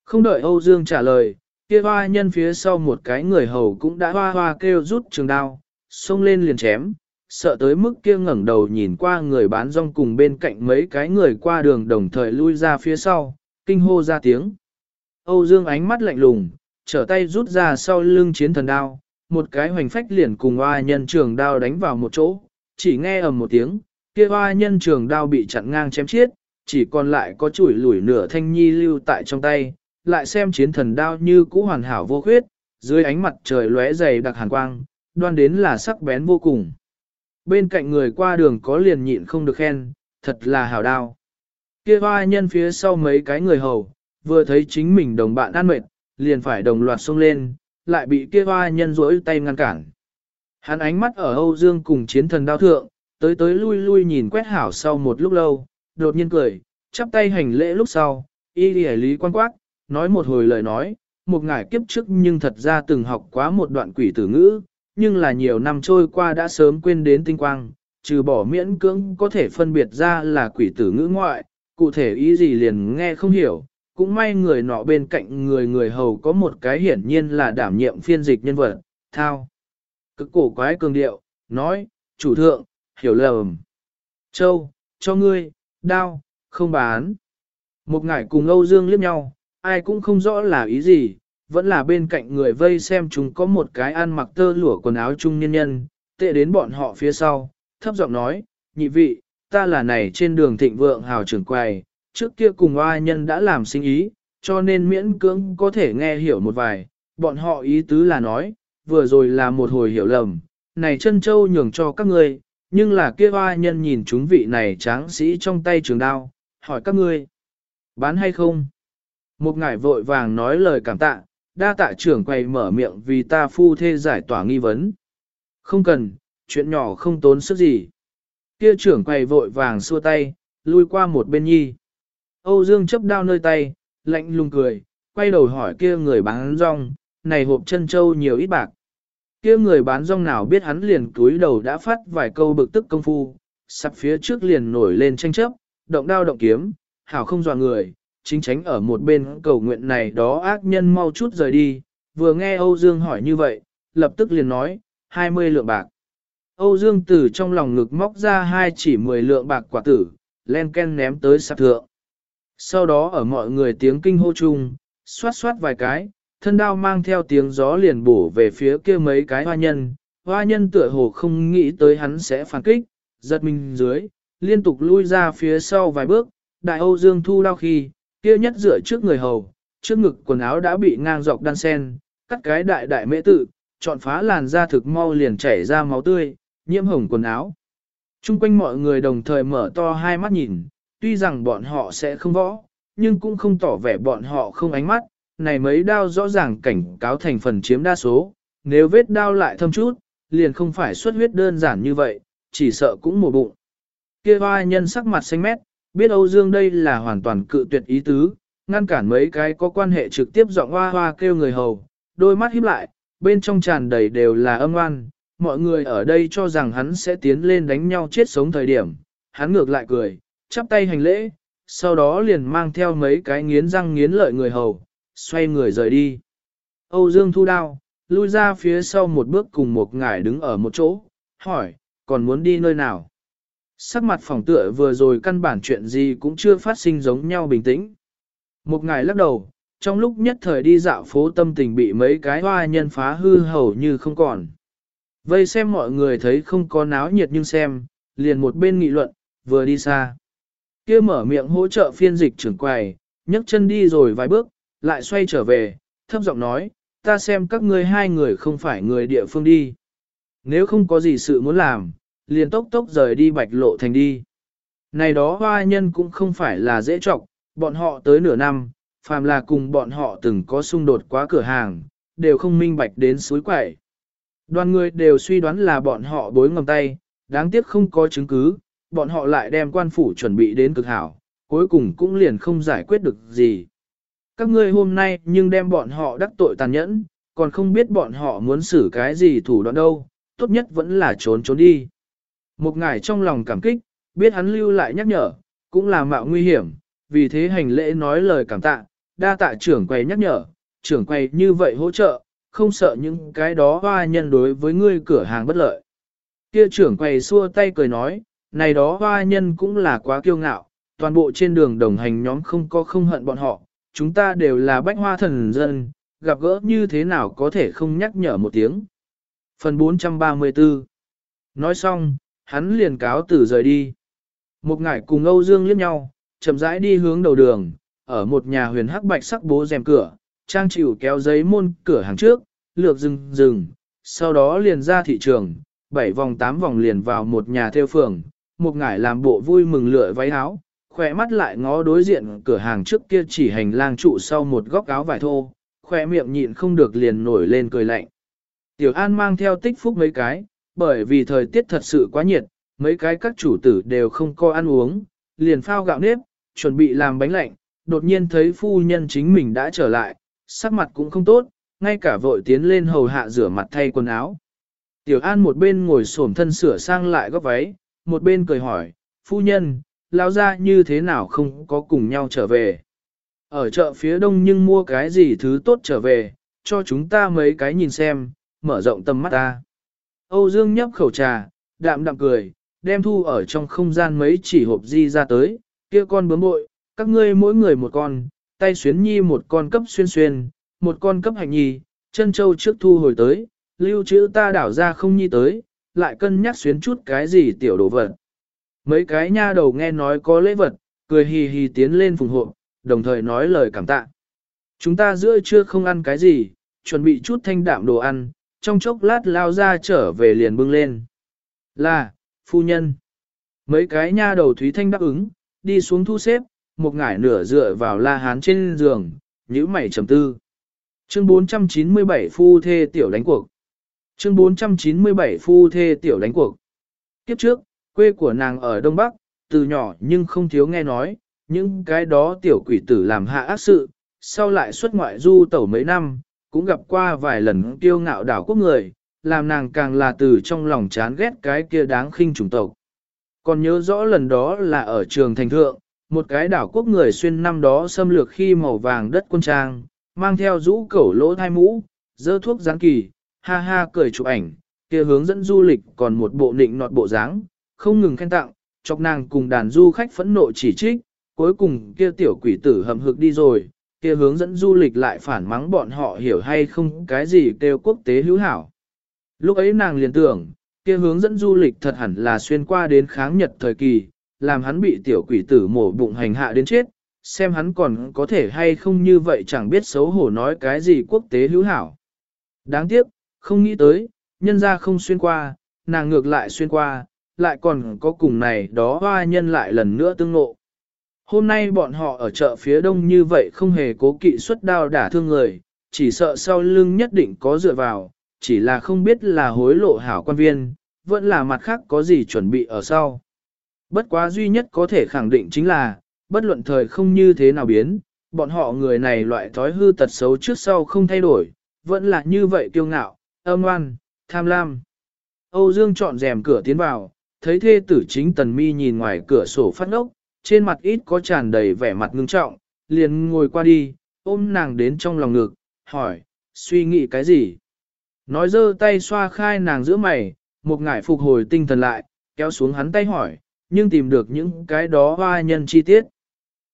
Không đợi Âu Dương trả lời, kia hoa nhân phía sau một cái người hầu cũng đã hoa hoa kêu rút trường đao, xông lên liền chém, sợ tới mức kia ngẩng đầu nhìn qua người bán rong cùng bên cạnh mấy cái người qua đường đồng thời lui ra phía sau, kinh hô ra tiếng. Âu Dương ánh mắt lạnh lùng, trở tay rút ra sau lưng chiến thần đao, một cái hoành phách liền cùng hoa nhân trường đao đánh vào một chỗ, chỉ nghe ầm một tiếng, kia hoa nhân trường đao bị chặn ngang chém chết, chỉ còn lại có chuỗi lủi nửa thanh nhi lưu tại trong tay, lại xem chiến thần đao như cũ hoàn hảo vô khuyết, dưới ánh mặt trời lóe dày đặc hàn quang, đoan đến là sắc bén vô cùng. Bên cạnh người qua đường có liền nhịn không được khen, thật là hảo đao. Kia hoa nhân phía sau mấy cái người hầu, vừa thấy chính mình đồng bạn ăn mệt, liền phải đồng loạt xông lên, lại bị kia hoa nhân rỗi tay ngăn cản. Hắn ánh mắt ở Âu Dương cùng chiến thần đao thượng, tới tới lui lui nhìn quét hảo sau một lúc lâu, đột nhiên cười, chắp tay hành lễ lúc sau, y đi lý quan quát, nói một hồi lời nói, một ngải kiếp trước nhưng thật ra từng học quá một đoạn quỷ tử ngữ, nhưng là nhiều năm trôi qua đã sớm quên đến tinh quang, trừ bỏ miễn cưỡng có thể phân biệt ra là quỷ tử ngữ ngoại, cụ thể ý gì liền nghe không hiểu, cũng may người nọ bên cạnh người người hầu có một cái hiển nhiên là đảm nhiệm phiên dịch nhân vật, thao. Cực cổ quái cường điệu, nói, chủ thượng, hiểu lầm. Châu, cho ngươi, đao, không bán. Một ngải cùng Âu Dương liếc nhau, ai cũng không rõ là ý gì, vẫn là bên cạnh người vây xem chúng có một cái ăn mặc tơ lụa quần áo trung nhân nhân, tệ đến bọn họ phía sau, thấp giọng nói, nhị vị, ta là này trên đường thịnh vượng hào trưởng quầy, trước kia cùng oa nhân đã làm sinh ý, cho nên miễn cưỡng có thể nghe hiểu một vài, bọn họ ý tứ là nói, vừa rồi là một hồi hiểu lầm, này chân châu nhường cho các ngươi, nhưng là kia oa nhân nhìn chúng vị này tráng sĩ trong tay trường đao, hỏi các ngươi, bán hay không? Một ngải vội vàng nói lời cảm tạ, đa tạ trưởng quầy mở miệng vì ta phu thê giải tỏa nghi vấn. Không cần, chuyện nhỏ không tốn sức gì. Kia trưởng quầy vội vàng xua tay, lui qua một bên nhi. Âu Dương chấp đao nơi tay, lạnh lùng cười, quay đầu hỏi kia người bán rong, này hộp chân châu nhiều ít bạc. Kia người bán rong nào biết hắn liền túi đầu đã phát vài câu bực tức công phu, sắp phía trước liền nổi lên tranh chấp, động đao động kiếm, hảo không dọa người, chính tránh ở một bên cầu nguyện này đó ác nhân mau chút rời đi, vừa nghe Âu Dương hỏi như vậy, lập tức liền nói, 20 lượng bạc. Âu Dương từ trong lòng ngực móc ra hai chỉ 10 lượng bạc quả tử, len ken ném tới sạp thượng. Sau đó ở mọi người tiếng kinh hô chung, xoát xoát vài cái, thân đao mang theo tiếng gió liền bổ về phía kia mấy cái hoa nhân. Hoa nhân tựa hồ không nghĩ tới hắn sẽ phản kích, giật mình dưới, liên tục lui ra phía sau vài bước, đại Âu Dương thu đao khi, kia nhất dựa trước người hầu, trước ngực quần áo đã bị ngang dọc đan sen, cắt cái đại đại mễ tự, chọn phá làn da thực mau liền chảy ra máu tươi, nhiễm hồng quần áo. Trung quanh mọi người đồng thời mở to hai mắt nhìn, tuy rằng bọn họ sẽ không võ, nhưng cũng không tỏ vẻ bọn họ không ánh mắt, này mấy đao rõ ràng cảnh cáo thành phần chiếm đa số, nếu vết đao lại thâm chút, liền không phải xuất huyết đơn giản như vậy, chỉ sợ cũng mổ bụng. Kia hoa nhân sắc mặt xanh mét, biết Âu Dương đây là hoàn toàn cự tuyệt ý tứ, ngăn cản mấy cái có quan hệ trực tiếp giọng hoa hoa kêu người hầu, đôi mắt híp lại, bên trong tràn đầy đều là âm oan, mọi người ở đây cho rằng hắn sẽ tiến lên đánh nhau chết sống thời điểm, hắn ngược lại cười, chắp tay hành lễ, sau đó liền mang theo mấy cái nghiến răng nghiến lợi người hầu, xoay người rời đi. Âu Dương thu đao, lui ra phía sau một bước cùng một ngải đứng ở một chỗ, hỏi, còn muốn đi nơi nào? Sắc mặt phòng tựa vừa rồi căn bản chuyện gì cũng chưa phát sinh giống nhau bình tĩnh. Một ngải lắc đầu, trong lúc nhất thời đi dạo phố tâm tình bị mấy cái hoa nhân phá hư hầu như không còn. Vây xem mọi người thấy không có náo nhiệt nhưng xem, liền một bên nghị luận, vừa đi xa kia mở miệng hỗ trợ phiên dịch trưởng quầy, nhấc chân đi rồi vài bước, lại xoay trở về, thấp giọng nói, ta xem các ngươi hai người không phải người địa phương đi. Nếu không có gì sự muốn làm, liền tốc tốc rời đi bạch lộ thành đi. Này đó hoa nhân cũng không phải là dễ trọc, bọn họ tới nửa năm, phàm là cùng bọn họ từng có xung đột quá cửa hàng, đều không minh bạch đến suối quậy. Đoàn người đều suy đoán là bọn họ bối ngầm tay, đáng tiếc không có chứng cứ, bọn họ lại đem quan phủ chuẩn bị đến cực hảo, cuối cùng cũng liền không giải quyết được gì. Các ngươi hôm nay nhưng đem bọn họ đắc tội tàn nhẫn, còn không biết bọn họ muốn xử cái gì thủ đoạn đâu, tốt nhất vẫn là trốn trốn đi. Một ngài trong lòng cảm kích, biết hắn lưu lại nhắc nhở, cũng là mạo nguy hiểm, vì thế hành lễ nói lời cảm tạ, đa tạ trưởng quầy nhắc nhở, trưởng quầy như vậy hỗ trợ, không sợ những cái đó hoa nhân đối với ngươi cửa hàng bất lợi. Kia trưởng quầy xua tay cười nói, này đó hoa nhân cũng là quá kiêu ngạo, toàn bộ trên đường đồng hành nhóm không có không hận bọn họ, chúng ta đều là bách hoa thần dân, gặp gỡ như thế nào có thể không nhắc nhở một tiếng. Phần 434 Nói xong, hắn liền cáo tử rời đi. Một ngải cùng Âu Dương liếc nhau, chậm rãi đi hướng đầu đường, ở một nhà huyền hắc bạch sắc bố rèm cửa, trang chịu kéo giấy môn cửa hàng trước, lược dừng dừng, sau đó liền ra thị trường, bảy vòng tám vòng liền vào một nhà theo phường, một ngải làm bộ vui mừng lựa váy áo, khỏe mắt lại ngó đối diện cửa hàng trước kia chỉ hành lang trụ sau một góc áo vải thô, khỏe miệng nhịn không được liền nổi lên cười lạnh. Tiểu An mang theo tích phúc mấy cái, bởi vì thời tiết thật sự quá nhiệt, mấy cái các chủ tử đều không có ăn uống, liền phao gạo nếp, chuẩn bị làm bánh lạnh, đột nhiên thấy phu nhân chính mình đã trở lại, sắc mặt cũng không tốt, ngay cả vội tiến lên hầu hạ rửa mặt thay quần áo. Tiểu An một bên ngồi xổm thân sửa sang lại góc váy, một bên cười hỏi, phu nhân, lao ra như thế nào không có cùng nhau trở về. Ở chợ phía đông nhưng mua cái gì thứ tốt trở về, cho chúng ta mấy cái nhìn xem, mở rộng tầm mắt ta. Âu Dương nhấp khẩu trà, đạm đạm cười, đem thu ở trong không gian mấy chỉ hộp di ra tới, kia con bướm bội, các ngươi mỗi người một con, tay xuyến nhi một con cấp xuyên xuyên, một con cấp hạnh nhi, chân châu trước thu hồi tới, lưu trữ ta đảo ra không nhi tới, lại cân nhắc xuyến chút cái gì tiểu đồ vật. Mấy cái nha đầu nghe nói có lễ vật, cười hì hì tiến lên phùng hộ, đồng thời nói lời cảm tạ. Chúng ta giữa trưa không ăn cái gì, chuẩn bị chút thanh đạm đồ ăn, trong chốc lát lao ra trở về liền bưng lên. Là, phu nhân. Mấy cái nha đầu Thúy Thanh đáp ứng, đi xuống thu xếp, một ngải nửa dựa vào la hán trên giường, nhíu mày trầm tư. Chương 497 phu thê tiểu đánh cuộc. Chương 497 phu thê tiểu đánh cuộc. Kiếp trước, quê của nàng ở Đông Bắc, từ nhỏ nhưng không thiếu nghe nói, những cái đó tiểu quỷ tử làm hạ ác sự, sau lại xuất ngoại du tẩu mấy năm, cũng gặp qua vài lần kiêu ngạo đảo quốc người, làm nàng càng là từ trong lòng chán ghét cái kia đáng khinh chủng tộc. Còn nhớ rõ lần đó là ở trường thành thượng, một cái đảo quốc người xuyên năm đó xâm lược khi màu vàng đất quân trang, mang theo rũ cẩu lỗ thai mũ, dơ thuốc gián kỳ, ha ha cười chụp ảnh, kia hướng dẫn du lịch còn một bộ nịnh nọt bộ dáng, không ngừng khen tặng, chọc nàng cùng đàn du khách phẫn nộ chỉ trích, cuối cùng kia tiểu quỷ tử hầm hực đi rồi, kia hướng dẫn du lịch lại phản mắng bọn họ hiểu hay không cái gì kêu quốc tế hữu hảo. Lúc ấy nàng liền tưởng, kia hướng dẫn du lịch thật hẳn là xuyên qua đến kháng nhật thời kỳ, làm hắn bị tiểu quỷ tử mổ bụng hành hạ đến chết, xem hắn còn có thể hay không như vậy chẳng biết xấu hổ nói cái gì quốc tế hữu hảo. Đáng tiếc, không nghĩ tới, nhân ra không xuyên qua, nàng ngược lại xuyên qua, lại còn có cùng này đó hoa nhân lại lần nữa tương ngộ. Hôm nay bọn họ ở chợ phía đông như vậy không hề cố kỵ xuất đao đả thương người, chỉ sợ sau lưng nhất định có dựa vào, chỉ là không biết là hối lộ hảo quan viên, vẫn là mặt khác có gì chuẩn bị ở sau. Bất quá duy nhất có thể khẳng định chính là, bất luận thời không như thế nào biến, bọn họ người này loại thói hư tật xấu trước sau không thay đổi, vẫn là như vậy kiêu ngạo, âm oan, tham lam. Âu Dương chọn rèm cửa tiến vào, thấy thê tử chính tần mi nhìn ngoài cửa sổ phát ngốc, trên mặt ít có tràn đầy vẻ mặt ngưng trọng, liền ngồi qua đi, ôm nàng đến trong lòng ngực, hỏi, suy nghĩ cái gì? Nói dơ tay xoa khai nàng giữa mày, một ngải phục hồi tinh thần lại, kéo xuống hắn tay hỏi, nhưng tìm được những cái đó hoa nhân chi tiết.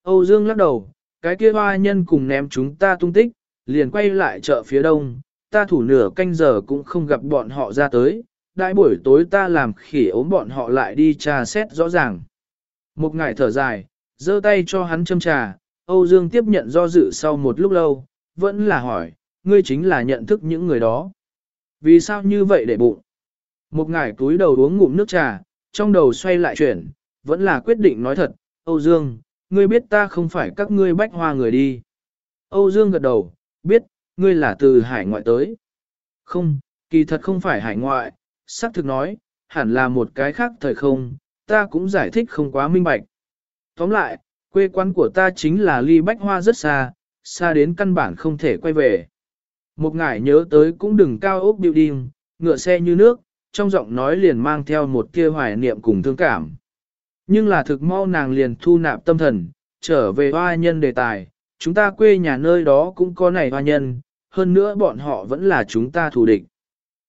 Âu Dương lắc đầu, cái kia hoa nhân cùng ném chúng ta tung tích, liền quay lại chợ phía đông, ta thủ nửa canh giờ cũng không gặp bọn họ ra tới, đại buổi tối ta làm khỉ ốm bọn họ lại đi trà xét rõ ràng. Một ngải thở dài, giơ tay cho hắn châm trà, Âu Dương tiếp nhận do dự sau một lúc lâu, vẫn là hỏi, ngươi chính là nhận thức những người đó. Vì sao như vậy để bụng? Một ngải túi đầu uống ngụm nước trà, trong đầu xoay lại chuyển, vẫn là quyết định nói thật, Âu Dương, ngươi biết ta không phải các ngươi bách hoa người đi. Âu Dương gật đầu, biết, ngươi là từ hải ngoại tới. Không, kỳ thật không phải hải ngoại, sắc thực nói, hẳn là một cái khác thời không, ta cũng giải thích không quá minh bạch. Tóm lại, quê quán của ta chính là ly bách hoa rất xa, xa đến căn bản không thể quay về. Một ngải nhớ tới cũng đừng cao ốc building, ngựa xe như nước, trong giọng nói liền mang theo một kia hoài niệm cùng thương cảm. Nhưng là thực mau nàng liền thu nạp tâm thần, trở về hoa nhân đề tài, chúng ta quê nhà nơi đó cũng có này hoa nhân, hơn nữa bọn họ vẫn là chúng ta thù địch.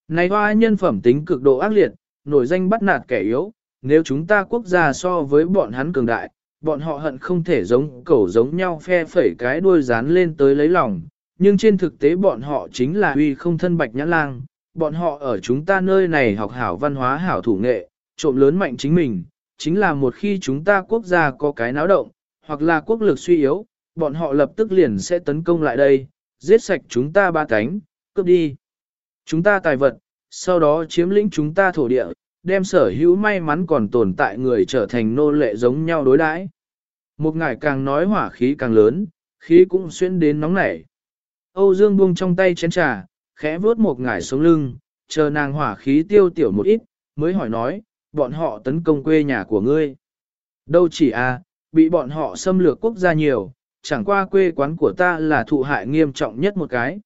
Này hoa nhân phẩm tính cực độ ác liệt, nổi danh bắt nạt kẻ yếu, nếu chúng ta quốc gia so với bọn hắn cường đại, bọn họ hận không thể giống cẩu giống nhau phe phẩy cái đuôi dán lên tới lấy lòng, nhưng trên thực tế bọn họ chính là uy không thân bạch nhã lang, bọn họ ở chúng ta nơi này học hảo văn hóa hảo thủ nghệ, trộm lớn mạnh chính mình, chính là một khi chúng ta quốc gia có cái náo động, hoặc là quốc lực suy yếu, bọn họ lập tức liền sẽ tấn công lại đây, giết sạch chúng ta ba cánh, cướp đi. Chúng ta tài vật, sau đó chiếm lĩnh chúng ta thổ địa, đem sở hữu may mắn còn tồn tại người trở thành nô lệ giống nhau đối đãi. Một ngải càng nói hỏa khí càng lớn, khí cũng xuyên đến nóng nảy. Âu Dương buông trong tay chén trà, khẽ vuốt một ngải xuống lưng, chờ nàng hỏa khí tiêu tiểu một ít, mới hỏi nói, bọn họ tấn công quê nhà của ngươi. Đâu chỉ à, bị bọn họ xâm lược quốc gia nhiều, chẳng qua quê quán của ta là thụ hại nghiêm trọng nhất một cái.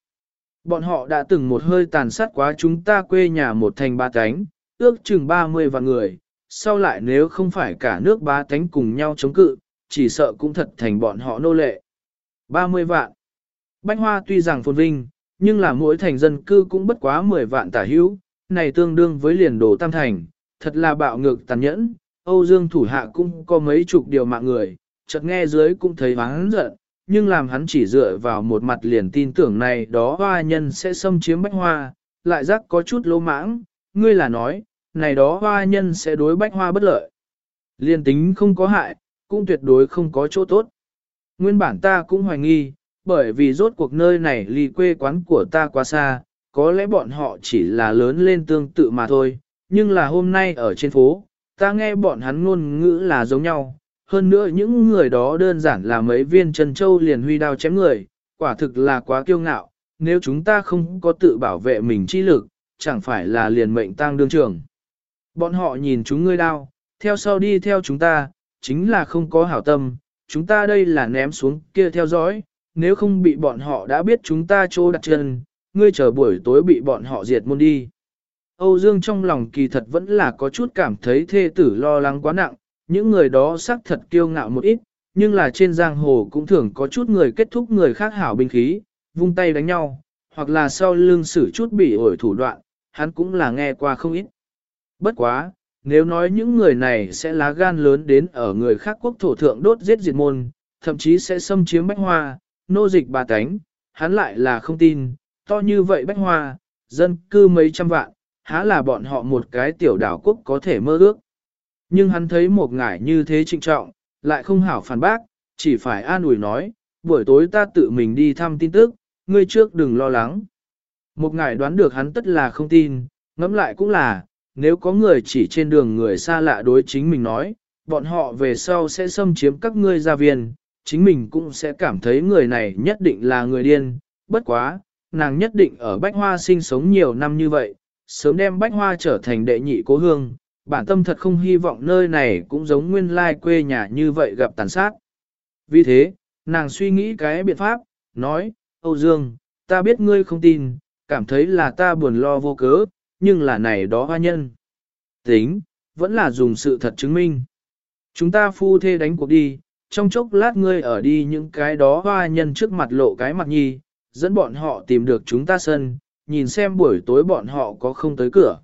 Bọn họ đã từng một hơi tàn sát quá chúng ta quê nhà một thành ba cánh, ước chừng 30 vạn người, sau lại nếu không phải cả nước ba cánh cùng nhau chống cự, chỉ sợ cũng thật thành bọn họ nô lệ. 30 vạn. Bánh Hoa tuy rằng phồn vinh, nhưng là mỗi thành dân cư cũng bất quá 10 vạn tả hữu, này tương đương với liền đồ tam thành, thật là bạo ngược tàn nhẫn. Âu Dương thủ hạ cũng có mấy chục điều mạng người, chợt nghe dưới cũng thấy hắn giận, nhưng làm hắn chỉ dựa vào một mặt liền tin tưởng này đó hoa nhân sẽ xâm chiếm bách hoa, lại giác có chút lỗ mãng, ngươi là nói, này đó hoa nhân sẽ đối bách hoa bất lợi. Liên tính không có hại, cũng tuyệt đối không có chỗ tốt. Nguyên bản ta cũng hoài nghi, bởi vì rốt cuộc nơi này ly quê quán của ta quá xa, có lẽ bọn họ chỉ là lớn lên tương tự mà thôi, nhưng là hôm nay ở trên phố, ta nghe bọn hắn ngôn ngữ là giống nhau, hơn nữa những người đó đơn giản là mấy viên chân châu liền huy đao chém người, quả thực là quá kiêu ngạo, nếu chúng ta không có tự bảo vệ mình chi lực, chẳng phải là liền mệnh tang đương trường. Bọn họ nhìn chúng ngươi đao, theo sau đi theo chúng ta, chính là không có hảo tâm, chúng ta đây là ném xuống kia theo dõi, nếu không bị bọn họ đã biết chúng ta chỗ đặt chân, ngươi chờ buổi tối bị bọn họ diệt môn đi. Âu Dương trong lòng kỳ thật vẫn là có chút cảm thấy thê tử lo lắng quá nặng, những người đó xác thật kiêu ngạo một ít, nhưng là trên giang hồ cũng thường có chút người kết thúc người khác hảo binh khí, vung tay đánh nhau, hoặc là sau lưng sử chút bị ổi thủ đoạn, hắn cũng là nghe qua không ít. Bất quá, nếu nói những người này sẽ lá gan lớn đến ở người khác quốc thổ thượng đốt giết diệt môn, thậm chí sẽ xâm chiếm bách hoa, nô dịch bà tánh, hắn lại là không tin, to như vậy bách hoa, dân cư mấy trăm vạn, há là bọn họ một cái tiểu đảo quốc có thể mơ ước. Nhưng hắn thấy một ngải như thế trịnh trọng, lại không hảo phản bác, chỉ phải an ủi nói, buổi tối ta tự mình đi thăm tin tức, ngươi trước đừng lo lắng. Một ngải đoán được hắn tất là không tin, ngẫm lại cũng là, nếu có người chỉ trên đường người xa lạ đối chính mình nói, bọn họ về sau sẽ xâm chiếm các ngươi gia viên, chính mình cũng sẽ cảm thấy người này nhất định là người điên, bất quá, nàng nhất định ở Bách Hoa sinh sống nhiều năm như vậy, sớm đem Bách Hoa trở thành đệ nhị cố hương, bản tâm thật không hy vọng nơi này cũng giống nguyên lai quê nhà như vậy gặp tàn sát. Vì thế, nàng suy nghĩ cái biện pháp, nói, Âu Dương, ta biết ngươi không tin, cảm thấy là ta buồn lo vô cớ, nhưng là này đó hoa nhân. Tính, vẫn là dùng sự thật chứng minh. Chúng ta phu thê đánh cuộc đi, trong chốc lát ngươi ở đi những cái đó hoa nhân trước mặt lộ cái mặt nhi, dẫn bọn họ tìm được chúng ta sân, nhìn xem buổi tối bọn họ có không tới cửa.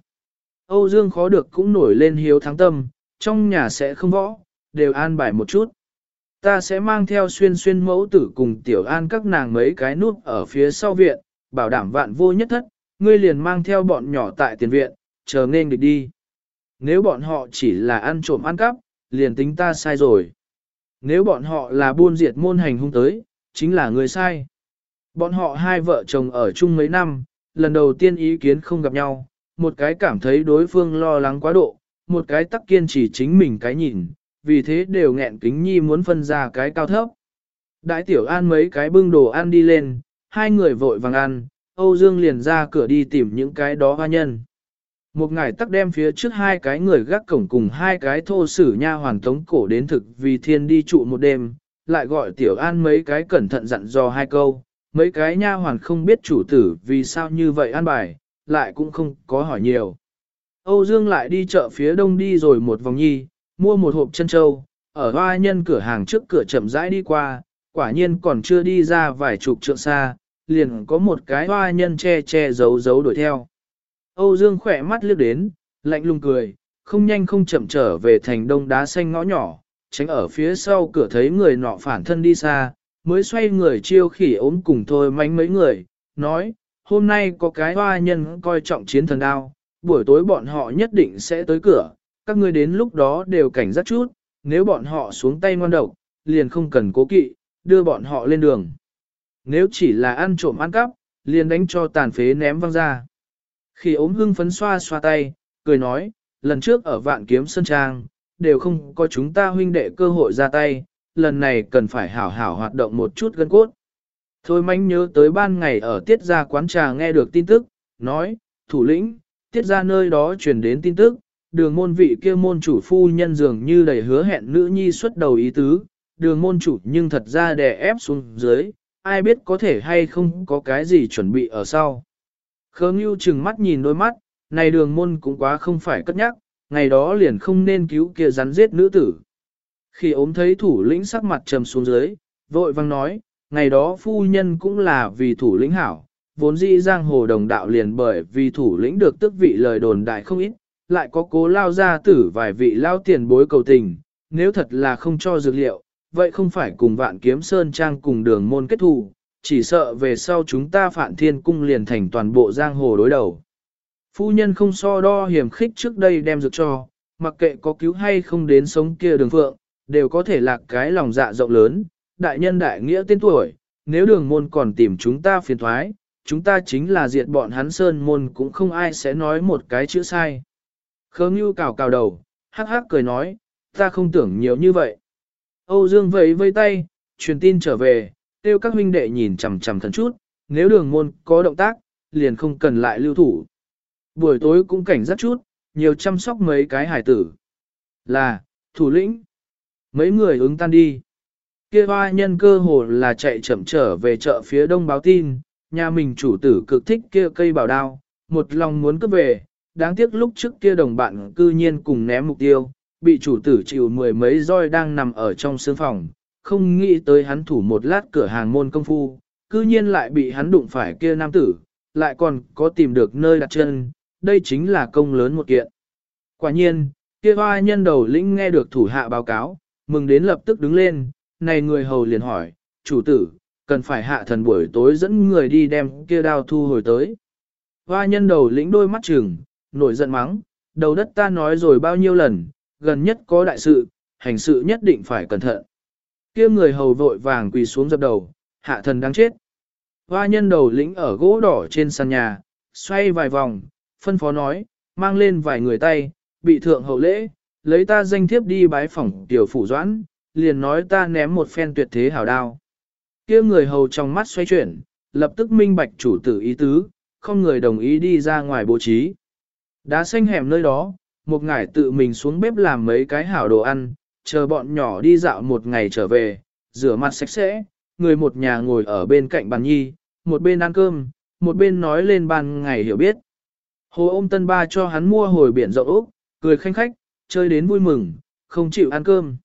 Âu Dương khó được cũng nổi lên hiếu thắng tâm, trong nhà sẽ không võ, đều an bài một chút. Ta sẽ mang theo xuyên xuyên mẫu tử cùng tiểu an các nàng mấy cái nút ở phía sau viện, bảo đảm vạn vô nhất thất, ngươi liền mang theo bọn nhỏ tại tiền viện, chờ nên địch đi. Nếu bọn họ chỉ là ăn trộm ăn cắp, liền tính ta sai rồi. Nếu bọn họ là buôn diệt môn hành hung tới, chính là người sai. Bọn họ hai vợ chồng ở chung mấy năm, lần đầu tiên ý kiến không gặp nhau, một cái cảm thấy đối phương lo lắng quá độ, một cái tắc kiên chỉ chính mình cái nhìn, vì thế đều nghẹn kính nhi muốn phân ra cái cao thấp. Đại tiểu an mấy cái bưng đồ ăn đi lên, hai người vội vàng ăn, Âu Dương liền ra cửa đi tìm những cái đó hoa nhân. Một ngài tắc đem phía trước hai cái người gác cổng cùng hai cái thô sử nha hoàn tống cổ đến thực vì thiên đi trụ một đêm, lại gọi tiểu an mấy cái cẩn thận dặn dò hai câu, mấy cái nha hoàn không biết chủ tử vì sao như vậy an bài, lại cũng không có hỏi nhiều. Âu Dương lại đi chợ phía đông đi rồi một vòng nhi, mua một hộp chân châu, ở hoa nhân cửa hàng trước cửa chậm rãi đi qua, quả nhiên còn chưa đi ra vài chục trượng xa, liền có một cái hoa nhân che che giấu giấu đuổi theo. Âu Dương khỏe mắt liếc đến, lạnh lùng cười, không nhanh không chậm trở về thành đông đá xanh ngõ nhỏ, tránh ở phía sau cửa thấy người nọ phản thân đi xa, mới xoay người chiêu khỉ ốm cùng thôi mánh mấy người, nói, hôm nay có cái hoa nhân coi trọng chiến thần đao, buổi tối bọn họ nhất định sẽ tới cửa, các ngươi đến lúc đó đều cảnh giác chút, nếu bọn họ xuống tay ngoan độc, liền không cần cố kỵ, đưa bọn họ lên đường. Nếu chỉ là ăn trộm ăn cắp, liền đánh cho tàn phế ném văng ra. Khi ốm hưng phấn xoa xoa tay, cười nói, lần trước ở vạn kiếm sân trang, đều không có chúng ta huynh đệ cơ hội ra tay, lần này cần phải hảo hảo hoạt động một chút gân cốt. Thôi manh nhớ tới ban ngày ở tiết gia quán trà nghe được tin tức, nói, thủ lĩnh, tiết gia nơi đó truyền đến tin tức, đường môn vị kia môn chủ phu nhân dường như đầy hứa hẹn nữ nhi xuất đầu ý tứ, đường môn chủ nhưng thật ra đè ép xuống dưới, ai biết có thể hay không có cái gì chuẩn bị ở sau. Khớ ngưu chừng mắt nhìn đôi mắt, này đường môn cũng quá không phải cất nhắc, ngày đó liền không nên cứu kia rắn giết nữ tử. Khi ốm thấy thủ lĩnh sắc mặt trầm xuống dưới, vội vang nói, ngày đó phu nhân cũng là vì thủ lĩnh hảo, vốn dĩ giang hồ đồng đạo liền bởi vì thủ lĩnh được tức vị lời đồn đại không ít, lại có cố lao ra tử vài vị lao tiền bối cầu tình, nếu thật là không cho dược liệu, vậy không phải cùng vạn kiếm sơn trang cùng đường môn kết thù, chỉ sợ về sau chúng ta phản thiên cung liền thành toàn bộ giang hồ đối đầu. Phu nhân không so đo hiểm khích trước đây đem dược cho, mặc kệ có cứu hay không đến sống kia đường phượng, đều có thể lạc cái lòng dạ rộng lớn, đại nhân đại nghĩa tên tuổi, nếu đường môn còn tìm chúng ta phiền thoái, chúng ta chính là diệt bọn hắn sơn môn cũng không ai sẽ nói một cái chữ sai. Khớ ngưu cào cào đầu, hắc hắc cười nói, ta không tưởng nhiều như vậy. Âu Dương vẫy vây tay, truyền tin trở về, tiêu các huynh đệ nhìn chằm chằm thần chút, nếu đường môn có động tác, liền không cần lại lưu thủ. Buổi tối cũng cảnh giác chút, nhiều chăm sóc mấy cái hải tử. Là, thủ lĩnh. Mấy người ứng tan đi. Kia hoa nhân cơ hồ là chạy chậm trở về chợ phía đông báo tin, nhà mình chủ tử cực thích kia cây bảo đao, một lòng muốn cướp về, đáng tiếc lúc trước kia đồng bạn cư nhiên cùng ném mục tiêu, bị chủ tử chịu mười mấy roi đang nằm ở trong sương phòng, không nghĩ tới hắn thủ một lát cửa hàng môn công phu, cư nhiên lại bị hắn đụng phải kia nam tử, lại còn có tìm được nơi đặt chân, đây chính là công lớn một kiện. Quả nhiên, kia hoa nhân đầu lĩnh nghe được thủ hạ báo cáo, mừng đến lập tức đứng lên, này người hầu liền hỏi, chủ tử, cần phải hạ thần buổi tối dẫn người đi đem kia đao thu hồi tới. Hoa nhân đầu lĩnh đôi mắt trừng, nổi giận mắng, đầu đất ta nói rồi bao nhiêu lần, gần nhất có đại sự, hành sự nhất định phải cẩn thận. kia người hầu vội vàng quỳ xuống dập đầu, hạ thần đang chết. Hoa nhân đầu lĩnh ở gỗ đỏ trên sàn nhà, xoay vài vòng, phân phó nói, mang lên vài người tay, bị thượng hậu lễ, lấy ta danh thiếp đi bái phỏng tiểu phủ doãn, liền nói ta ném một phen tuyệt thế hảo đao. kia người hầu trong mắt xoay chuyển, lập tức minh bạch chủ tử ý tứ, không người đồng ý đi ra ngoài bố trí. Đá xanh hẻm nơi đó, một ngải tự mình xuống bếp làm mấy cái hảo đồ ăn, chờ bọn nhỏ đi dạo một ngày trở về, rửa mặt sạch sẽ, người một nhà ngồi ở bên cạnh bàn nhi, một bên ăn cơm, một bên nói lên ban ngày hiểu biết. Hồ ôm tân ba cho hắn mua hồi biển rộng ốc, cười khanh khách, chơi đến vui mừng, không chịu ăn cơm.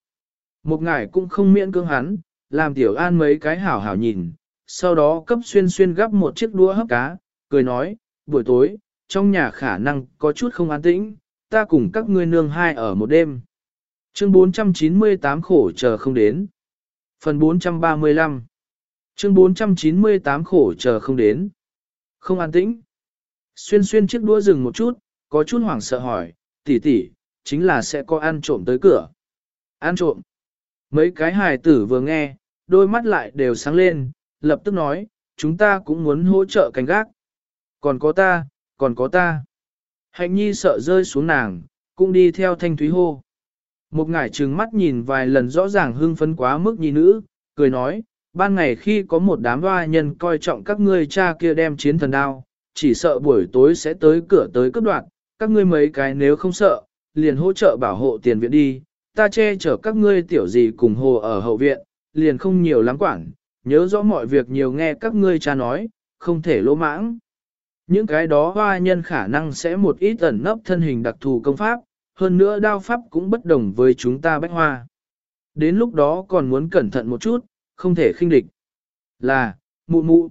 Một ngải cũng không miễn cưỡng hắn, làm tiểu an mấy cái hảo hảo nhìn, sau đó cấp xuyên xuyên gắp một chiếc đũa hấp cá, cười nói, buổi tối, trong nhà khả năng có chút không an tĩnh, ta cùng các ngươi nương hai ở một đêm. Chương 498 khổ chờ không đến. Phần 435 Chương 498 khổ chờ không đến. Không an tĩnh. Xuyên xuyên chiếc đũa dừng một chút, có chút hoảng sợ hỏi, tỷ tỷ, chính là sẽ có ăn trộm tới cửa. Ăn trộm. Mấy cái hài tử vừa nghe, đôi mắt lại đều sáng lên, lập tức nói, chúng ta cũng muốn hỗ trợ canh gác. Còn có ta, còn có ta. Hạnh nhi sợ rơi xuống nàng, cũng đi theo thanh thúy hô. Một ngải trừng mắt nhìn vài lần rõ ràng hưng phấn quá mức nhi nữ, cười nói, ban ngày khi có một đám hoa nhân coi trọng các ngươi cha kia đem chiến thần đao, chỉ sợ buổi tối sẽ tới cửa tới cấp đoạn, các ngươi mấy cái nếu không sợ, liền hỗ trợ bảo hộ tiền viện đi, ta che chở các ngươi tiểu gì cùng hồ ở hậu viện, liền không nhiều lắm quản, nhớ rõ mọi việc nhiều nghe các ngươi cha nói, không thể lỗ mãng. Những cái đó hoa nhân khả năng sẽ một ít ẩn nấp thân hình đặc thù công pháp, hơn nữa đao pháp cũng bất đồng với chúng ta bách hoa. Đến lúc đó còn muốn cẩn thận một chút, không thể khinh địch. Là, mụ mụ.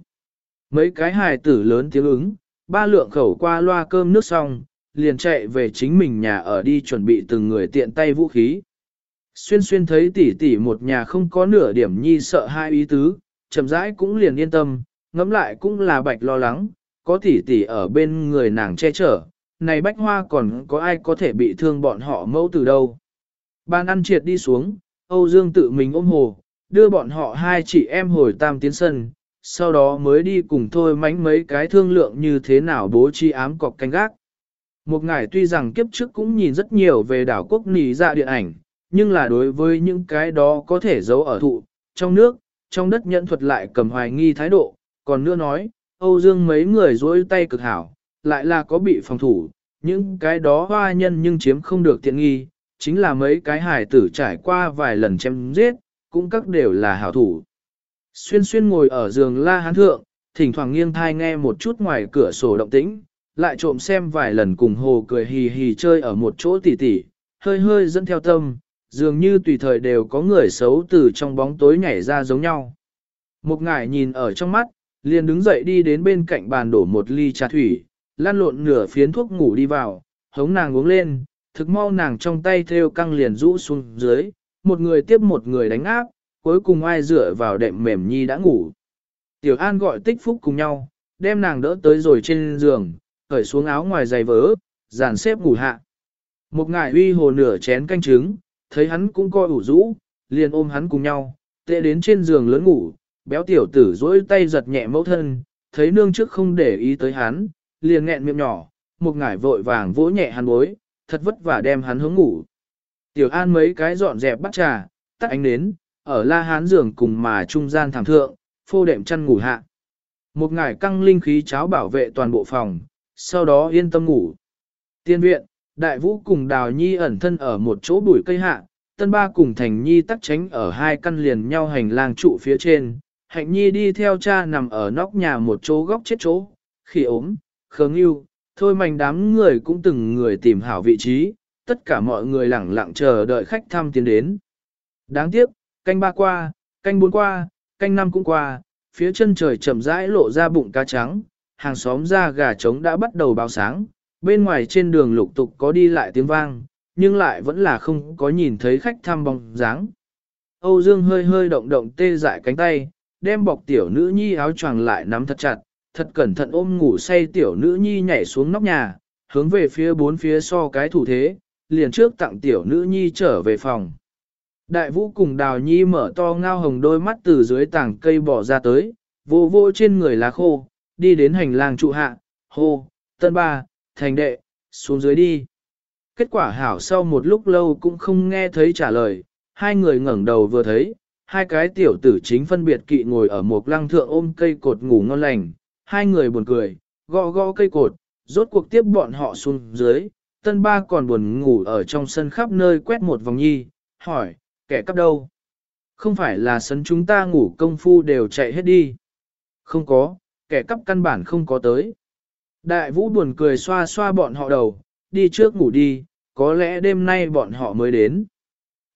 Mấy cái hài tử lớn tiếng ứng, ba lượng khẩu qua loa cơm nước xong, liền chạy về chính mình nhà ở đi chuẩn bị từng người tiện tay vũ khí. Xuyên xuyên thấy tỷ tỷ một nhà không có nửa điểm nhi sợ hai ý tứ, chậm rãi cũng liền yên tâm, ngẫm lại cũng là bạch lo lắng, có tỷ tỷ ở bên người nàng che chở, này bách hoa còn có ai có thể bị thương bọn họ mẫu từ đâu. Ban ăn triệt đi xuống, Âu Dương tự mình ôm hồ, đưa bọn họ hai chị em hồi tam tiến sân, sau đó mới đi cùng thôi mánh mấy cái thương lượng như thế nào bố trí ám cọc canh gác. Một ngài tuy rằng kiếp trước cũng nhìn rất nhiều về đảo quốc nỉ dạ điện ảnh, nhưng là đối với những cái đó có thể giấu ở thụ, trong nước, trong đất nhận thuật lại cầm hoài nghi thái độ, còn nữa nói, Âu Dương mấy người dối tay cực hảo, lại là có bị phòng thủ, những cái đó hoa nhân nhưng chiếm không được tiện nghi, chính là mấy cái hải tử trải qua vài lần chém giết, cũng các đều là hảo thủ. Xuyên xuyên ngồi ở giường la hán thượng, thỉnh thoảng nghiêng thai nghe một chút ngoài cửa sổ động tĩnh, lại trộm xem vài lần cùng hồ cười hì hì chơi ở một chỗ tỉ tỉ, hơi hơi dẫn theo tâm, dường như tùy thời đều có người xấu từ trong bóng tối nhảy ra giống nhau. Một ngải nhìn ở trong mắt, liền đứng dậy đi đến bên cạnh bàn đổ một ly trà thủy, lan lộn nửa phiến thuốc ngủ đi vào, hống nàng uống lên, thực mau nàng trong tay theo căng liền rũ xuống dưới, một người tiếp một người đánh áp, cuối cùng ai dựa vào đệm mềm nhi đã ngủ. Tiểu An gọi tích phúc cùng nhau, đem nàng đỡ tới rồi trên giường, cởi xuống áo ngoài giày vỡ, dàn xếp ngủ hạ. Một ngải uy hồ nửa chén canh trứng, thấy hắn cũng coi ủ rũ, liền ôm hắn cùng nhau, tệ đến trên giường lớn ngủ, béo tiểu tử dỗi tay giật nhẹ mẫu thân, thấy nương trước không để ý tới hắn, liền nghẹn miệng nhỏ, một ngải vội vàng vỗ nhẹ hắn bối, thật vất vả đem hắn hướng ngủ. Tiểu An mấy cái dọn dẹp bắt trà, tắt ánh nến, ở la hán giường cùng mà trung gian thảm thượng, phô đệm chăn ngủ hạ. Một ngải căng linh khí cháo bảo vệ toàn bộ phòng, sau đó yên tâm ngủ. Tiên viện, đại vũ cùng đào nhi ẩn thân ở một chỗ bụi cây hạ, tân ba cùng thành nhi tắc tránh ở hai căn liền nhau hành lang trụ phía trên. Hạnh nhi đi theo cha nằm ở nóc nhà một chỗ góc chết chỗ, khi ốm, khớ nghiêu, thôi mảnh đám người cũng từng người tìm hảo vị trí, tất cả mọi người lẳng lặng chờ đợi khách thăm tiến đến. Đáng tiếc, canh ba qua, canh bốn qua, canh năm cũng qua, phía chân trời chậm rãi lộ ra bụng cá trắng, hàng xóm ra gà trống đã bắt đầu báo sáng, bên ngoài trên đường lục tục có đi lại tiếng vang, nhưng lại vẫn là không có nhìn thấy khách thăm bóng dáng. Âu Dương hơi hơi động động tê dại cánh tay, đem bọc tiểu nữ nhi áo choàng lại nắm thật chặt, thật cẩn thận ôm ngủ say tiểu nữ nhi nhảy xuống nóc nhà, hướng về phía bốn phía so cái thủ thế, liền trước tặng tiểu nữ nhi trở về phòng. Đại vũ cùng đào nhi mở to ngao hồng đôi mắt từ dưới tảng cây bỏ ra tới, vô vô trên người lá khô, đi đến hành lang trụ hạ, hô, tân ba, thành đệ, xuống dưới đi. Kết quả hảo sau một lúc lâu cũng không nghe thấy trả lời, hai người ngẩng đầu vừa thấy, hai cái tiểu tử chính phân biệt kỵ ngồi ở một lăng thượng ôm cây cột ngủ ngon lành, hai người buồn cười, gõ gõ cây cột, rốt cuộc tiếp bọn họ xuống dưới, tân ba còn buồn ngủ ở trong sân khắp nơi quét một vòng nhi, hỏi, kẻ cắp đâu? Không phải là sân chúng ta ngủ công phu đều chạy hết đi. Không có, kẻ cắp căn bản không có tới. Đại vũ buồn cười xoa xoa bọn họ đầu, đi trước ngủ đi, có lẽ đêm nay bọn họ mới đến.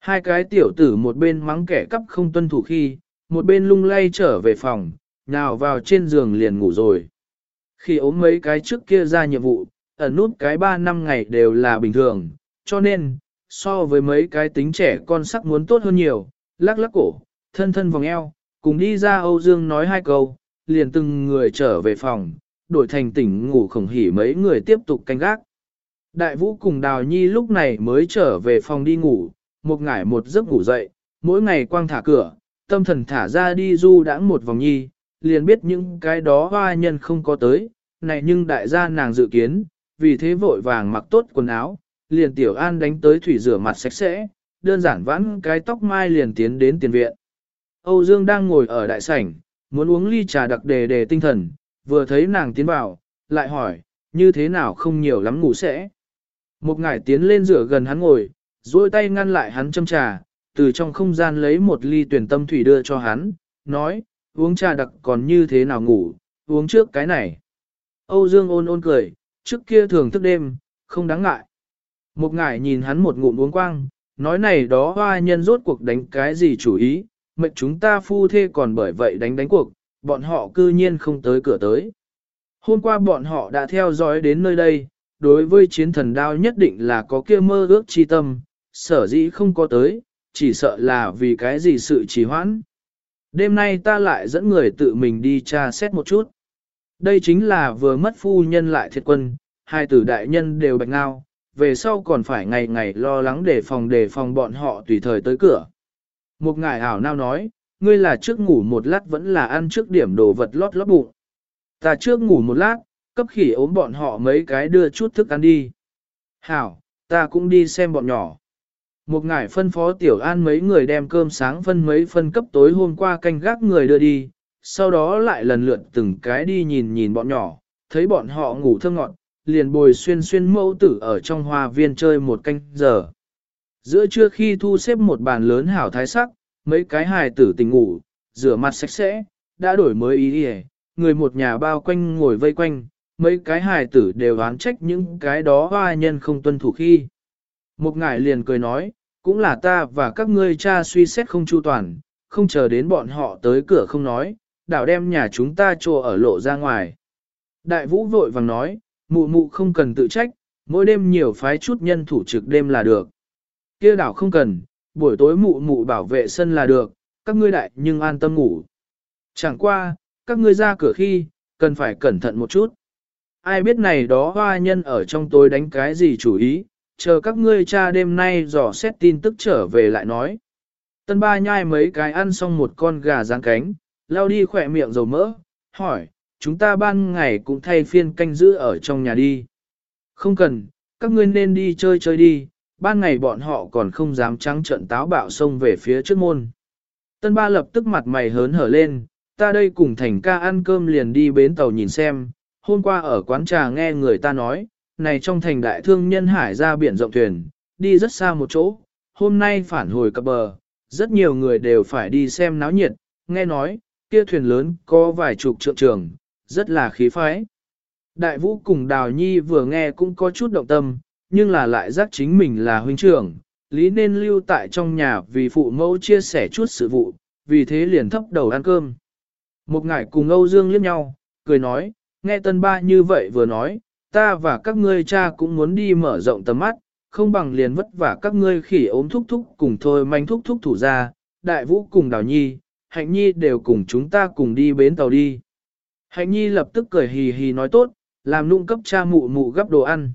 Hai cái tiểu tử một bên mắng kẻ cắp không tuân thủ khi, một bên lung lay trở về phòng, nào vào trên giường liền ngủ rồi. Khi ốm mấy cái trước kia ra nhiệm vụ, ẩn nút cái 3 năm ngày đều là bình thường, cho nên, so với mấy cái tính trẻ con sắc muốn tốt hơn nhiều, lắc lắc cổ, thân thân vòng eo, cùng đi ra Âu Dương nói hai câu, liền từng người trở về phòng, đổi thành tỉnh ngủ khổng hỉ mấy người tiếp tục canh gác. Đại vũ cùng Đào Nhi lúc này mới trở về phòng đi ngủ, một ngải một giấc ngủ dậy, mỗi ngày quang thả cửa, tâm thần thả ra đi du đãng một vòng nhi, liền biết những cái đó hoa nhân không có tới, này nhưng đại gia nàng dự kiến, vì thế vội vàng mặc tốt quần áo, liền tiểu an đánh tới thủy rửa mặt sạch sẽ, đơn giản vãn cái tóc mai liền tiến đến tiền viện. Âu Dương đang ngồi ở đại sảnh, muốn uống ly trà đặc đề đề tinh thần, vừa thấy nàng tiến vào, lại hỏi, như thế nào không nhiều lắm ngủ sẽ. Một ngải tiến lên rửa gần hắn ngồi, duỗi tay ngăn lại hắn châm trà, từ trong không gian lấy một ly tuyển tâm thủy đưa cho hắn, nói, uống trà đặc còn như thế nào ngủ, uống trước cái này. Âu Dương ôn ôn cười, trước kia thường thức đêm, không đáng ngại. Một ngải nhìn hắn một ngụm uống quang, nói này đó hoa nhân rốt cuộc đánh cái gì chủ ý, mệnh chúng ta phu thê còn bởi vậy đánh đánh cuộc, bọn họ cư nhiên không tới cửa tới. Hôm qua bọn họ đã theo dõi đến nơi đây, đối với chiến thần đao nhất định là có kia mơ ước chi tâm, sở dĩ không có tới, chỉ sợ là vì cái gì sự trì hoãn. Đêm nay ta lại dẫn người tự mình đi tra xét một chút. Đây chính là vừa mất phu nhân lại thiệt quân, hai tử đại nhân đều bạch ngao, về sau còn phải ngày ngày lo lắng để phòng để phòng bọn họ tùy thời tới cửa. Một ngài ảo nào nói, ngươi là trước ngủ một lát vẫn là ăn trước điểm đồ vật lót lót bụng. Ta trước ngủ một lát, cấp khỉ ốm bọn họ mấy cái đưa chút thức ăn đi. Hảo, ta cũng đi xem bọn nhỏ. Một ngải phân phó tiểu an mấy người đem cơm sáng phân mấy phân cấp tối hôm qua canh gác người đưa đi, sau đó lại lần lượt từng cái đi nhìn nhìn bọn nhỏ, thấy bọn họ ngủ thơ ngọn, liền bồi xuyên xuyên mẫu tử ở trong hoa viên chơi một canh giờ. Giữa trưa khi thu xếp một bàn lớn hảo thái sắc, mấy cái hài tử tình ngủ, rửa mặt sạch sẽ, đã đổi mới ý đi người một nhà bao quanh ngồi vây quanh, mấy cái hài tử đều oán trách những cái đó hoa nhân không tuân thủ khi. Một ngải liền cười nói, cũng là ta và các ngươi cha suy xét không chu toàn, không chờ đến bọn họ tới cửa không nói, đảo đem nhà chúng ta trồ ở lộ ra ngoài. Đại vũ vội vàng nói, mụ mụ không cần tự trách, mỗi đêm nhiều phái chút nhân thủ trực đêm là được. kia đảo không cần, buổi tối mụ mụ bảo vệ sân là được, các ngươi đại nhưng an tâm ngủ. Chẳng qua, các ngươi ra cửa khi, cần phải cẩn thận một chút. Ai biết này đó hoa nhân ở trong tối đánh cái gì chủ ý, chờ các ngươi cha đêm nay dò xét tin tức trở về lại nói. Tân ba nhai mấy cái ăn xong một con gà rán cánh, lao đi khỏe miệng dầu mỡ, hỏi, chúng ta ban ngày cũng thay phiên canh giữ ở trong nhà đi. Không cần, các ngươi nên đi chơi chơi đi, ban ngày bọn họ còn không dám trắng trận táo bạo xông về phía trước môn. Tân ba lập tức mặt mày hớn hở lên, ta đây cùng thành ca ăn cơm liền đi bến tàu nhìn xem, hôm qua ở quán trà nghe người ta nói, này trong thành đại thương nhân hải ra biển rộng thuyền, đi rất xa một chỗ, hôm nay phản hồi cập bờ, rất nhiều người đều phải đi xem náo nhiệt, nghe nói, kia thuyền lớn có vài chục trượng trường, rất là khí phái. Đại vũ cùng Đào Nhi vừa nghe cũng có chút động tâm, nhưng là lại giác chính mình là huynh trưởng, lý nên lưu tại trong nhà vì phụ mẫu chia sẻ chút sự vụ, vì thế liền thấp đầu ăn cơm. Một ngải cùng Âu Dương liếc nhau, cười nói, nghe tân ba như vậy vừa nói, ta và các ngươi cha cũng muốn đi mở rộng tầm mắt, không bằng liền vất vả các ngươi khỉ ốm thúc thúc cùng thôi manh thúc thúc thủ ra, đại vũ cùng đào nhi, hạnh nhi đều cùng chúng ta cùng đi bến tàu đi. Hạnh nhi lập tức cười hì hì nói tốt, làm nụng cấp cha mụ mụ gấp đồ ăn.